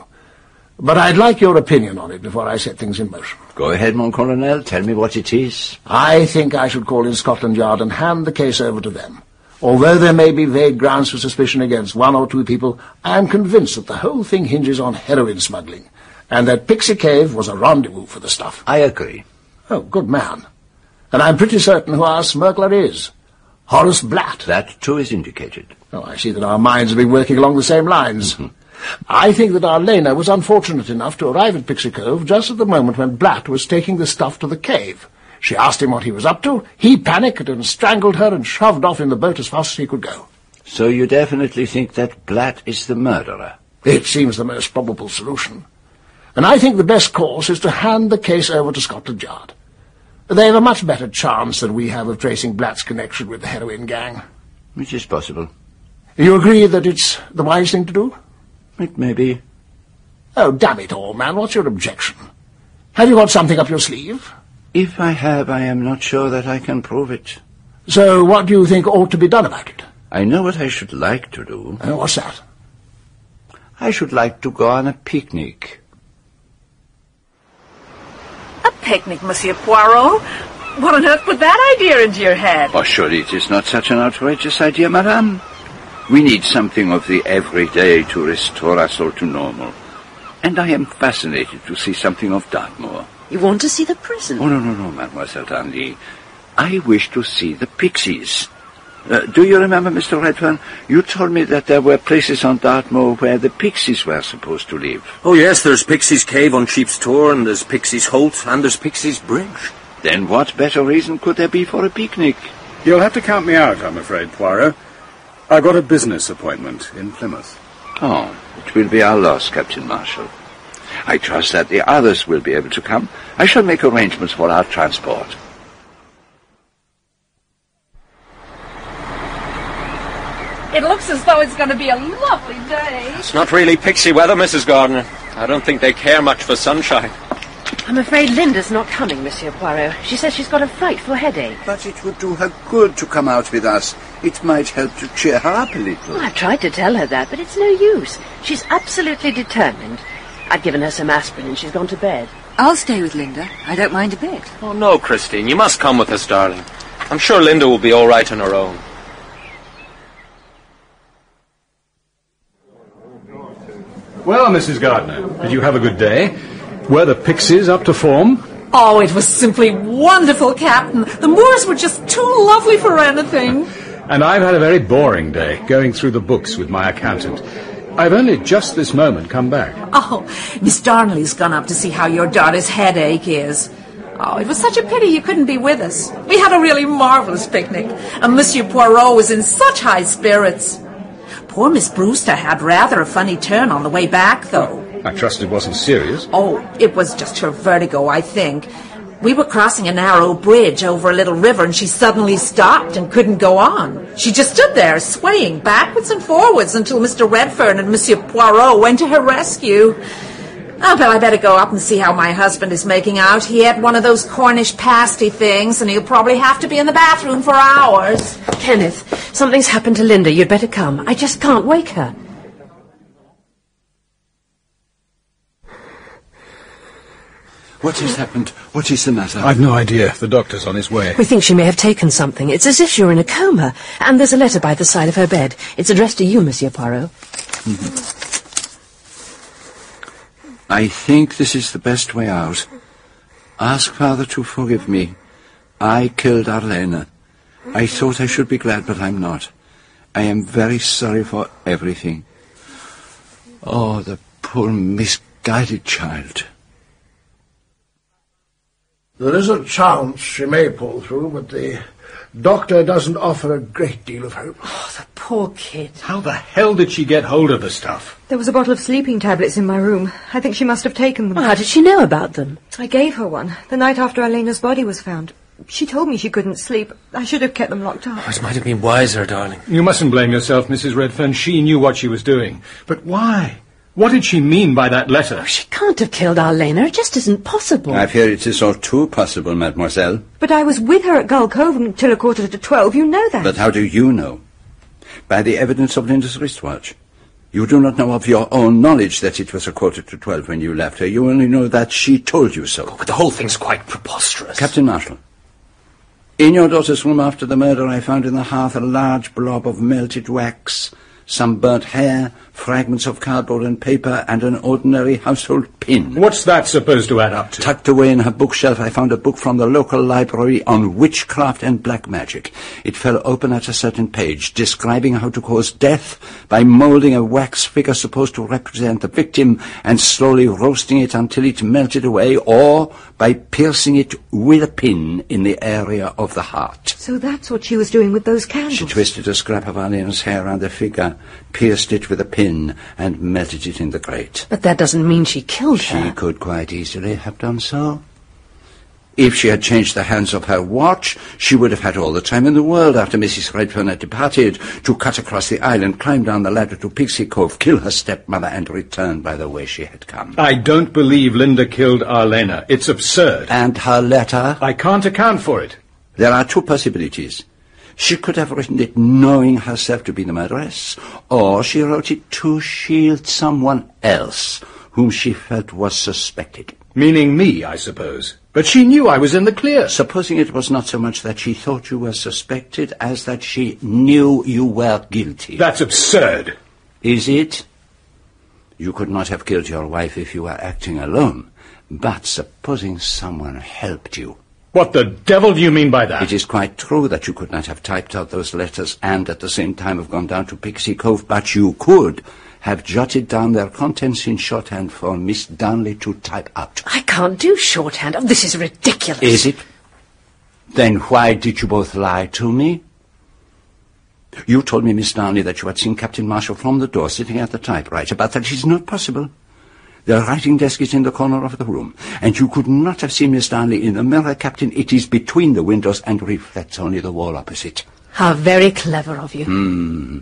But I'd like your opinion on it before I set things in motion. Go ahead, mon colonel. Tell me what it is. I think I should call in Scotland Yard and hand the case over to them. Although there may be vague grounds for suspicion against one or two people, I am convinced that the whole thing hinges on heroin smuggling, and that Pixie Cave was a rendezvous for the stuff. I agree. Oh, good man. And I'm pretty certain who our smuggler is. Horace Blatt. That too is indicated. Oh, I see that our minds have been working along the same lines. Mm-hmm. I think that Arlena was unfortunate enough to arrive at Pixie Cove just at the moment when Blatt was taking the stuff to the cave. She asked him what he was up to. He panicked and strangled her and shoved off in the boat as fast as he could go. So you definitely think that Blatt is the murderer? It seems the most probable solution. And I think the best course is to hand the case over to Scotland Yard. They have a much better chance than we have of tracing Blatt's connection with the heroin gang. Which is possible. You agree that it's the wise thing to do? It may be. Oh, damn it all, man, what's your objection? Have you got something up your sleeve? If I have, I am not sure that I can prove it. So what do you think ought to be done about it? I know what I should like to do. Uh, what's that? I should like to go on a picnic. A picnic, Monsieur Poirot? What on earth put that idea into your head? Oh, surely it is not such an outrageous idea, madame. We need something of the everyday to restore us all to normal. And I am fascinated to see something of Dartmoor. You want to see the prison? Oh, no, no, no, Mademoiselle Darnley. I wish to see the pixies. Uh, do you remember, Mr. Redfern? You told me that there were places on Dartmoor where the pixies were supposed to live. Oh, yes, there's Pixie's Cave on Sheep's Tor, and there's Pixie's Holt, and there's Pixie's Bridge. Then what better reason could there be for a picnic? You'll have to count me out, I'm afraid, Poirot. I've got a business appointment in Plymouth. Oh, it will be our loss, Captain Marshall. I trust that the others will be able to come. I shall make arrangements for our transport. It looks as though it's going to be a lovely day. It's not really pixie weather, Mrs. Gardner. I don't think they care much for sunshine. I'm afraid Linda's not coming, Monsieur Poirot. She says she's got a frightful headache. But it would do her good to come out with us. It might help to cheer her up a little. Well, I've tried to tell her that, but it's no use. She's absolutely determined. I've given her some aspirin and she's gone to bed. I'll stay with Linda. I don't mind a bit. Oh, no, Christine. You must come with us, darling. I'm sure Linda will be all right on her own. Well, Mrs. Gardner, did you have a good day? Were the pixies up to form? Oh, it was simply wonderful, Captain. The moors were just too lovely for anything. And I've had a very boring day, going through the books with my accountant. I've only just this moment come back. Oh, Miss Darnley's gone up to see how your daughter's headache is. Oh, it was such a pity you couldn't be with us. We had a really marvellous picnic, and Monsieur Poirot was in such high spirits. Poor Miss Brewster had rather a funny turn on the way back, though. I trust it wasn't serious. Oh, it was just her vertigo, I think. We were crossing a narrow bridge over a little river and she suddenly stopped and couldn't go on. She just stood there swaying backwards and forwards until Mr. Redfern and Monsieur Poirot went to her rescue. Oh, but I better go up and see how my husband is making out. He had one of those Cornish pasty things and he'll probably have to be in the bathroom for hours. Kenneth, something's happened to Linda. You'd better come. I just can't wake her. What has happened? What is the matter? I've no idea. The doctor's on his way. We think she may have taken something. It's as if she were in a coma. And there's a letter by the side of her bed. It's addressed to you, Monsieur Poirot. Mm-hmm. I think this is the best way out. Ask Father to forgive me. I killed Arlena. I thought I should be glad, but I'm not. I am very sorry for everything. Oh, the poor misguided child. There is a chance she may pull through, but the doctor doesn't offer a great deal of hope. Oh, the poor kid. How the hell did she get hold of the stuff? There was a bottle of sleeping tablets in my room. I think she must have taken them. Well, how did she know about them? I gave her one, the night after Arlena's body was found. She told me she couldn't sleep. I should have kept them locked up. It might have been wiser, darling. You mustn't blame yourself, Mrs. Redfern. She knew what she was doing. But why? What did she mean by that letter? Oh, she can't have killed Arlena. It just isn't possible. I fear it is all too possible, mademoiselle. But I was with her at Gull Cove until a quarter to twelve. You know that. But how do you know? By the evidence of Linda's wristwatch. You do not know of your own knowledge that it was a quarter to twelve when you left her. You only know that she told you so. Oh, but the whole thing's quite preposterous. Captain Marshall, in your daughter's room after the murder, I found in the hearth a large blob of melted wax. Some burnt hair, fragments of cardboard and paper, and an ordinary household pin. What's that supposed to add up to? Tucked away in her bookshelf, I found a book from the local library on witchcraft and black magic. It fell open at a certain page, describing how to cause death by molding a wax figure supposed to represent the victim and slowly roasting it until it melted away, or by piercing it with a pin in the area of the heart. So that's what she was doing with those candles. She twisted a scrap of Arlena's hair around the figure, pierced it with a pin, and melted it in the grate. But that doesn't mean she killed She her. She could quite easily have done so. If she had changed the hands of her watch, she would have had all the time in the world after Mrs. Redfern had departed to cut across the island, climb down the ladder to Pixie Cove, kill her stepmother, and return by the way she had come. I don't believe Linda killed Arlena. It's absurd. And her letter? I can't account for it. There are two possibilities. She could have written it knowing herself to be the murderess, or she wrote it to shield someone else whom she felt was suspected. Meaning me, I suppose. But she knew I was in the clear. Supposing it was not so much that she thought you were suspected as that she knew you were guilty. That's absurd. Is it? You could not have killed your wife if you were acting alone. But supposing someone helped you. What the devil do you mean by that? It is quite true that you could not have typed out those letters and at the same time have gone down to Pixie Cove, but you could have jotted down their contents in shorthand for Miss Darnley to type out. I can't do shorthand. Oh, this is ridiculous. Is it? Then why did you both lie to me? You told me, Miss Darnley, that you had seen Captain Marshall from the door sitting at the typewriter, but that is not possible. The writing desk is in the corner of the room, and you could not have seen Miss Darnley in the mirror, Captain. It is between the windows and reflects only the wall opposite. How very clever of you. Hmm.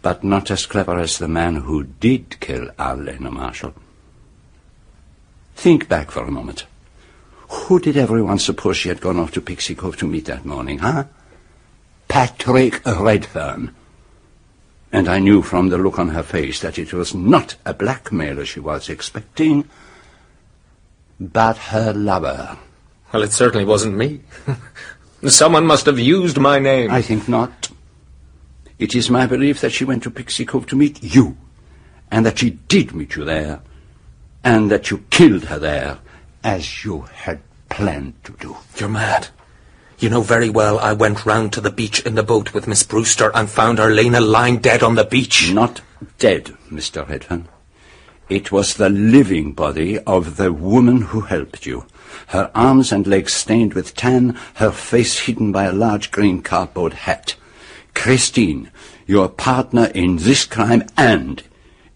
But not as clever as the man who did kill Arlena Marshall. Think back for a moment. Who did everyone suppose she had gone off to Pixie Cove to meet that morning, huh? Patrick Redfern. And I knew from the look on her face that it was not a blackmailer she was expecting, but her lover. Well, it certainly wasn't me. Someone must have used my name. I think not. It is my belief that she went to Pixie Cove to meet you, and that she did meet you there, and that you killed her there, as you had planned to do. You're mad. You know very well I went round to the beach in the boat with Miss Brewster and found Arlena lying dead on the beach. Not dead, Mr. Redfern. It was the living body of the woman who helped you. Her arms and legs stained with tan, her face hidden by a large green cardboard hat. Christine, your partner in this crime and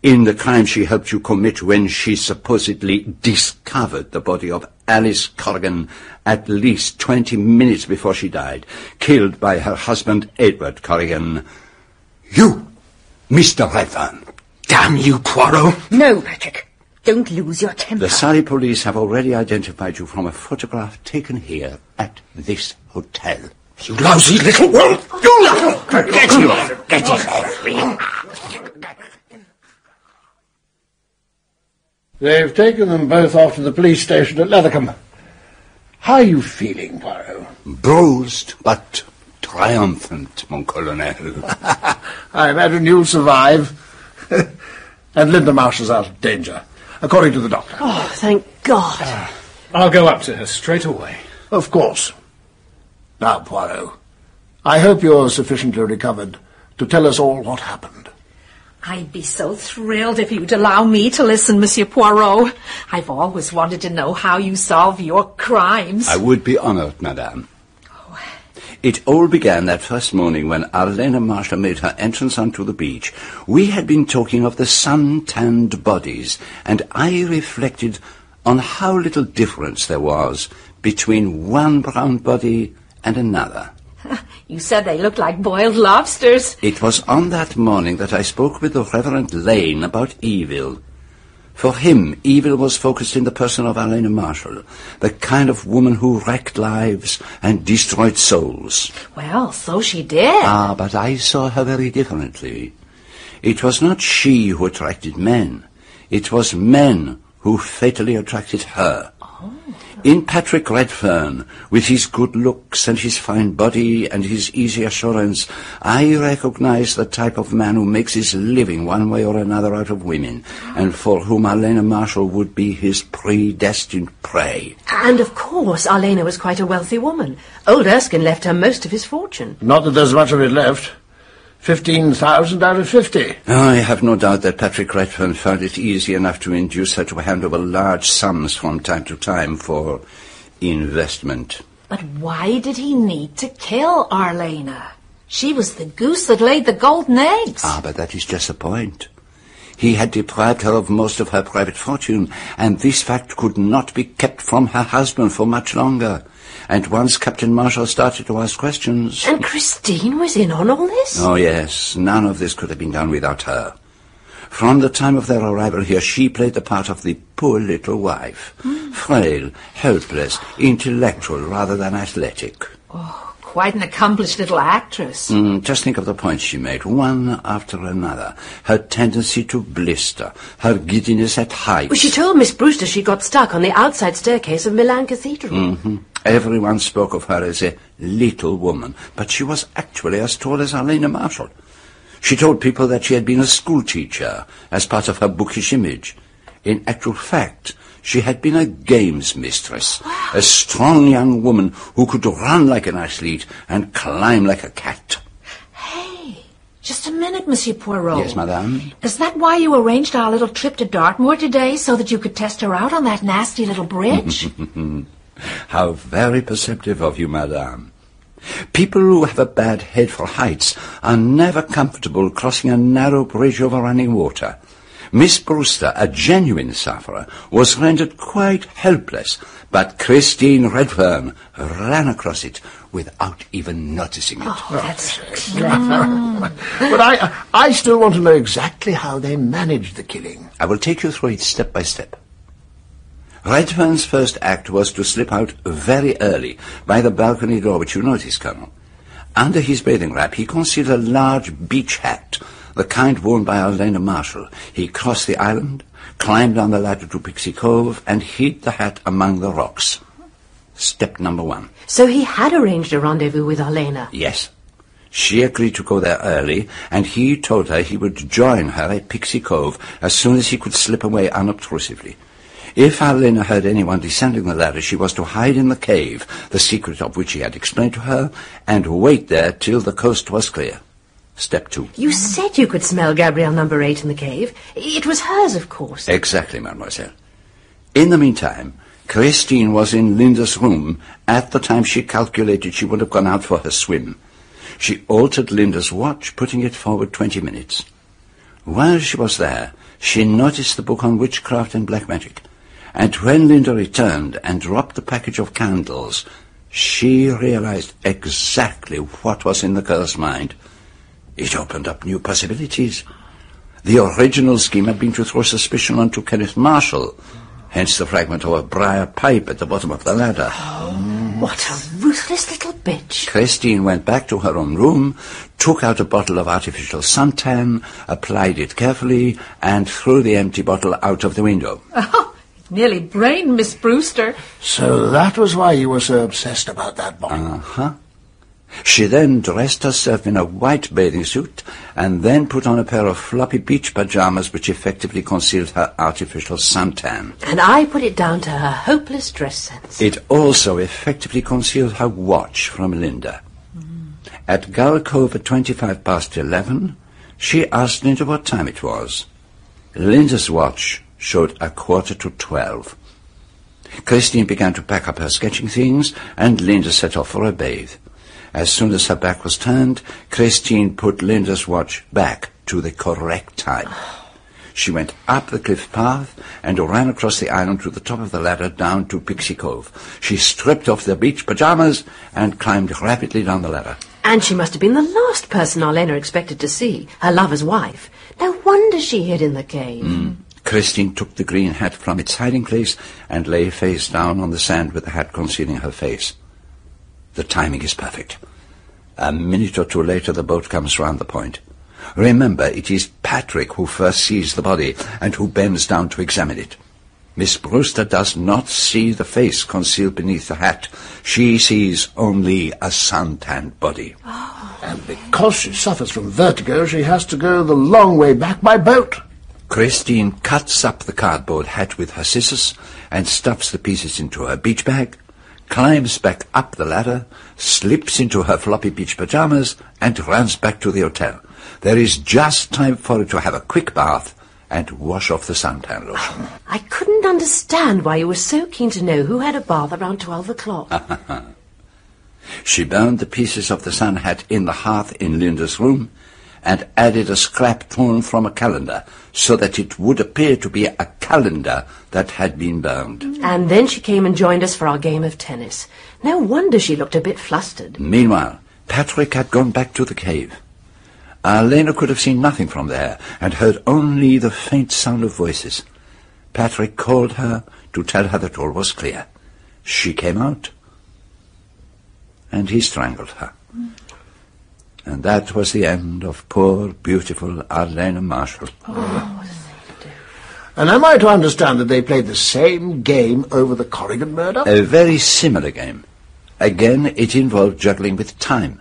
in the crime she helped you commit when she supposedly discovered the body of Alice Corrigan at least twenty minutes before she died, killed by her husband Edward Corrigan. You, Mr. Redfern. Damn you, Poirot! No, Patrick. Don't lose your temper. The Surrey police have already identified you from a photograph taken here at this hotel. You lousy little wolf! You little... Get him! Get him! They've taken them both off to the police station at Leathercombe. How are you feeling, Poirot? Bruised, but triumphant, mon colonel. I imagine you'll survive. and Linda Marshall's out of danger, according to the doctor. Oh, thank God. Ah, I'll go up to her straight away. Of course. Now, Poirot, I hope you're sufficiently recovered to tell us all what happened. I'd be so thrilled if you'd allow me to listen, Monsieur Poirot. I've always wanted to know how you solve your crimes. I would be honored, madame. Oh. It all began that first morning when Arlena Marshall made her entrance onto the beach. We had been talking of the sun-tanned bodies, and I reflected on how little difference there was between one brown body and another. You said they looked like boiled lobsters. It was on that morning that I spoke with the Reverend Lane about evil. For him, evil was focused in the person of Arlena Marshall, the kind of woman who wrecked lives and destroyed souls. Well, so she did. Ah, but I saw her very differently. It was not she who attracted men. It was men who fatally attracted her. In Patrick Redfern, with his good looks and his fine body and his easy assurance, I recognize the type of man who makes his living one way or another out of women, and for whom Arlena Marshall would be his predestined prey. And of course, Arlena was quite a wealthy woman. Old Erskine left her most of his fortune. Not that there's much of it left. Fifteen thousand out of fifty. I have no doubt that Patrick Redfern found it easy enough to induce her to hand over large sums from time to time for investment. But why did he need to kill Arlena? She was the goose that laid the golden eggs. Ah, but that is just the point. He had deprived her of most of her private fortune, and this fact could not be kept from her husband for much longer. And once Captain Marshall started to ask questions... And Christine was in on all this? Oh, yes. None of this could have been done without her. From the time of their arrival here, she played the part of the poor little wife. Frail, helpless, intellectual rather than athletic. Oh, quite an accomplished little actress. Mm, just think of the points she made, one after another. Her tendency to blister, her giddiness at height. Well, she told Miss Brewster she got stuck on the outside staircase of Milan Cathedral. hmm Everyone spoke of her as a little woman, but she was actually as tall as Arlena Marshall. She told people that she had been a schoolteacher as part of her bookish image. In actual fact, she had been a games mistress, a strong young woman who could run like an athlete and climb like a cat. Hey, just a minute, Monsieur Poirot. Yes, madame? Is that why you arranged our little trip to Dartmoor today, so that you could test her out on that nasty little bridge? How very perceptive of you, madame. People who have a bad head for heights are never comfortable crossing a narrow bridge over running water. Miss Brewster, a genuine sufferer, was rendered quite helpless, but Christine Redfern ran across it without even noticing it. Oh, that's mm. but I, I still want to know exactly how they managed the killing. I will take you through it step by step. Redfern's first act was to slip out very early by the balcony door which you notice, Colonel. Under his bathing wrap he concealed a large beach hat, the kind worn by Arlena Marshall. He crossed the island, climbed down the ladder to Pixie Cove, and hid the hat among the rocks. Step number one. So he had arranged a rendezvous with Arlena. Yes. She agreed to go there early, and he told her he would join her at Pixie Cove as soon as he could slip away unobtrusively. If Arlena heard anyone descending the ladder, she was to hide in the cave, the secret of which he had explained to her, and wait there till the coast was clear. Step two. You said you could smell Gabrielle number eight in the cave. It was hers, of course. Exactly, mademoiselle. In the meantime, Christine was in Linda's room at the time she calculated she would have gone out for her swim. She altered Linda's watch, putting it forward twenty minutes. While she was there, she noticed the book on witchcraft and black magic. And when Linda returned and dropped the package of candles, she realized exactly what was in the girl's mind. It opened up new possibilities. The original scheme had been to throw suspicion onto Kenneth Marshall, hence the fragment of a briar pipe at the bottom of the ladder. What a ruthless little bitch. Christine went back to her own room, took out a bottle of artificial suntan, applied it carefully, and threw the empty bottle out of the window. Oh, nearly brained Miss Brewster. So that was why you were so obsessed about that bottle. Uh-huh. She then dressed herself in a white bathing suit and then put on a pair of floppy beach pajamas which effectively concealed her artificial suntan. And I put it down to her hopeless dress sense. It also effectively concealed her watch from Linda. At Gull Cove at 25 past 11, she asked Linda what time it was. Linda's watch showed a quarter to 12. Christine began to pack up her sketching things, and Linda set off for a bathe. As soon as her back was turned, Christine put Linda's watch back to the correct time. She went up the cliff path and ran across the island to the top of the ladder down to Pixie Cove. She stripped off the beach pajamas and climbed rapidly down the ladder. And she must have been the last person Arlena expected to see, her lover's wife. No wonder she hid in the cave. Mm. Christine took the green hat from its hiding place and lay face down on the sand with the hat concealing her face. The timing is perfect. A minute or two later, the boat comes round the point. Remember, it is Patrick who first sees the body and who bends down to examine it. Miss Brewster does not see the face concealed beneath the hat. She sees only a suntanned body. Oh, and because she suffers from vertigo, she has to go the long way back by boat. Christine cuts up the cardboard hat with her scissors and stuffs the pieces into her beach bag, climbs back up the ladder, slips into her floppy beach pajamas, and runs back to the hotel. There is just time for her to have a quick bath and wash off the suntan lotion. I couldn't understand why you were so keen to know who had a bath around twelve o'clock. she burned the pieces of the sun hat in the hearth in Linda's room and added a scrap torn from a calendar so that it would appear to be a calendar that had been burned. And then she came and joined us for our game of tennis. No wonder she looked a bit flustered. Meanwhile, Patrick had gone back to the cave. Arlena could have seen nothing from there and heard only the faint sound of voices. Patrick called her to tell her that all was clear. She came out, and he strangled her. And that was the end of poor, beautiful Arlena Marshall. Oh, And am I to understand that they played the same game over the Corrigan murder? A very similar game. Again, it involved juggling with time.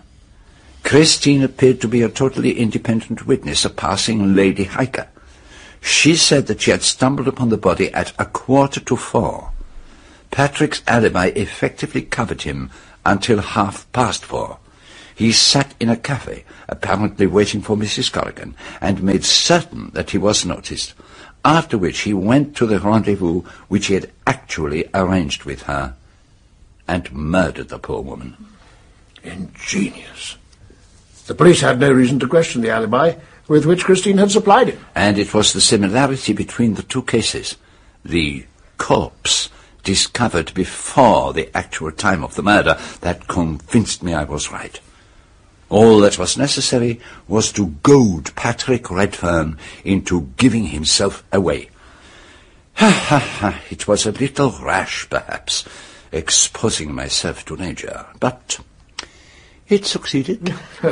Christine appeared to be a totally independent witness, a passing lady hiker. She said that she had stumbled upon the body at a quarter to four. Patrick's alibi effectively covered him until half past four. He sat in a cafe, apparently waiting for Mrs. Corrigan, and made certain that he was noticed, after which he went to the rendezvous which he had actually arranged with her, and murdered the poor woman. Ingenious. The police had no reason to question the alibi with which Christine had supplied him. And it was the similarity between the two cases. The corpse discovered before the actual time of the murder that convinced me I was right. All that was necessary was to goad Patrick Redfern into giving himself away. Ha ha ha, it was a little rash, perhaps, exposing myself to danger, but it succeeded.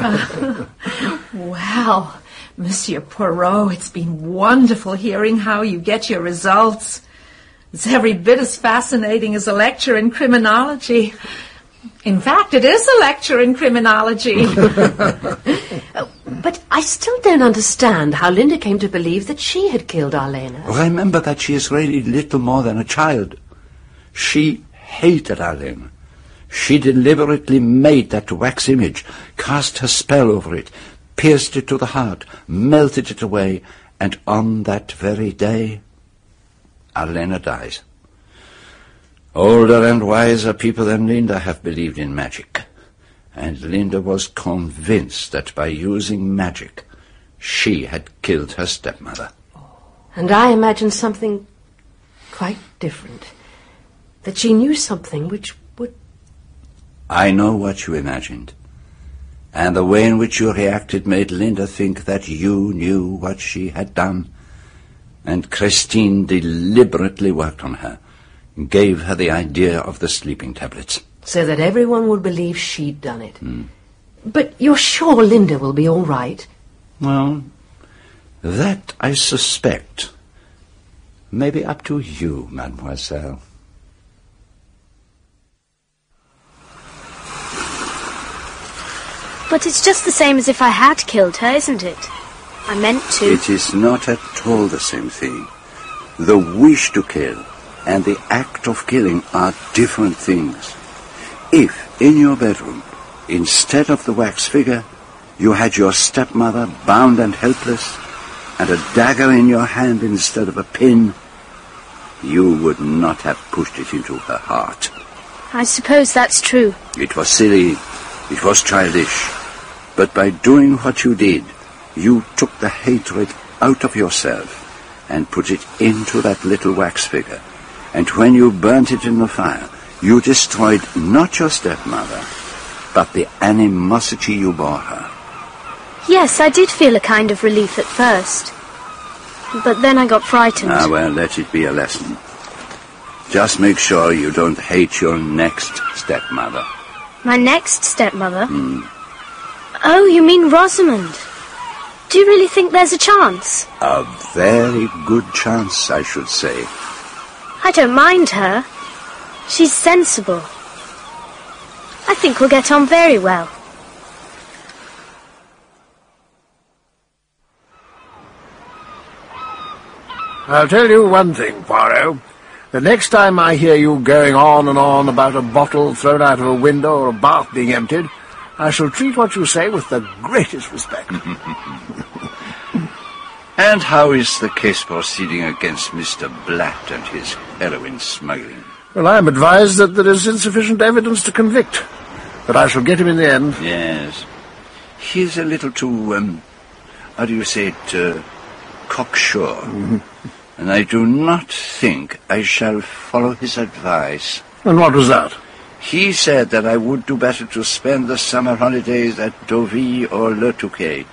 well, Monsieur Poirot, it's been wonderful hearing how you get your results. It's every bit as fascinating as a lecture in criminology. In fact, it is a lecture in criminology. But I still don't understand how Linda came to believe that she had killed Arlena. Remember that she is really little more than a child. She hated Arlena. She deliberately made that wax image, cast her spell over it, pierced it to the heart, melted it away, and on that very day, Arlena dies. Older and wiser people than Linda have believed in magic, and Linda was convinced that by using magic, she had killed her stepmother. And I imagined something quite different. That she knew something which would. I know what you imagined. And the way in which you reacted made Linda think that you knew what she had done. And Christine deliberately worked on her, gave her the idea of the sleeping tablets. so that everyone would believe she'd done it. Hmm. But you're sure Linda will be all right? Well, that I suspect may be up to you, mademoiselle. But it's just the same as if I had killed her, isn't it? I meant to. It is not at all the same thing. The wish to kill and the act of killing are different things. If, in your bedroom, instead of the wax figure, you had your stepmother bound and helpless, and a dagger in your hand instead of a pin, you would not have pushed it into her heart. I suppose that's true. It was silly, it was childish, but by doing what you did, you took the hatred out of yourself and put it into that little wax figure. And when you burnt it in the fire, you destroyed not your stepmother, but the animosity you bore her. Yes, I did feel a kind of relief at first. But then I got frightened. Ah, well, let it be a lesson. Just make sure you don't hate your next stepmother. My next stepmother? Hmm. Oh, you mean Rosamund? Do you really think there's a chance? A very good chance, I should say. I don't mind her. She's sensible. I think we'll get on very well. I'll tell you one thing, Poirot. The next time I hear you going on and on about a bottle thrown out of a window or a bath being emptied, I shall treat what you say with the greatest respect. And how is the case proceeding against Mr. Blatt and his heroin smuggling? Well, I am advised that there is insufficient evidence to convict, but I shall get him in the end. Yes. He's a little too, um, how do you say it, uh, cocksure. And I do not think I shall follow his advice. And what was that? He said that I would do better to spend the summer holidays at Deauville or Le Touquet.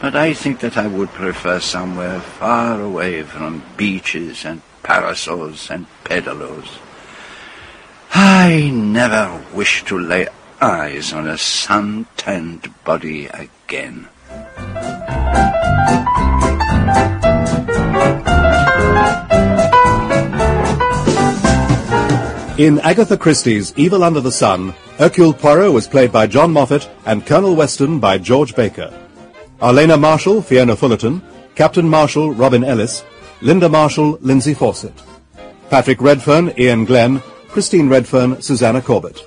But I think that I would prefer somewhere far away from beaches and parasols and pedalos. I never wish to lay eyes on a sun-tanned body again. In Agatha Christie's Evil Under the Sun, Hercule Poirot was played by John Moffatt and Colonel Weston by George Baker. Arlena Marshall, Fiona Fullerton, Captain Marshall, Robin Ellis, Linda Marshall, Lindsay Fawcett. Patrick Redfern, Ian Glenn, Christine Redfern, Susannah Corbett.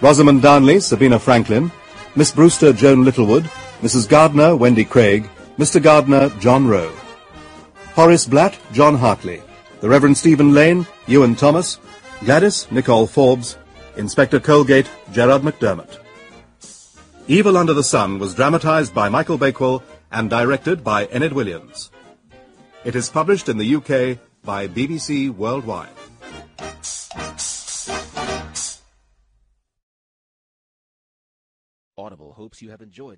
Rosamund Darnley, Sabina Franklyn, Miss Brewster, Joan Littlewood, Mrs. Gardner, Wendy Craig, Mr. Gardner, John Rowe. Horace Blatt, John Hartley. The Reverend Stephen Lane, Ewan Thomas, Gladys, Nicole Forbes, Inspector Colgate, Gerard McDermott. Evil Under the Sun was dramatized by Michael Bakewell and directed by Enid Williams. It is published in the UK by BBC Worldwide. Audible hopes you have enjoyed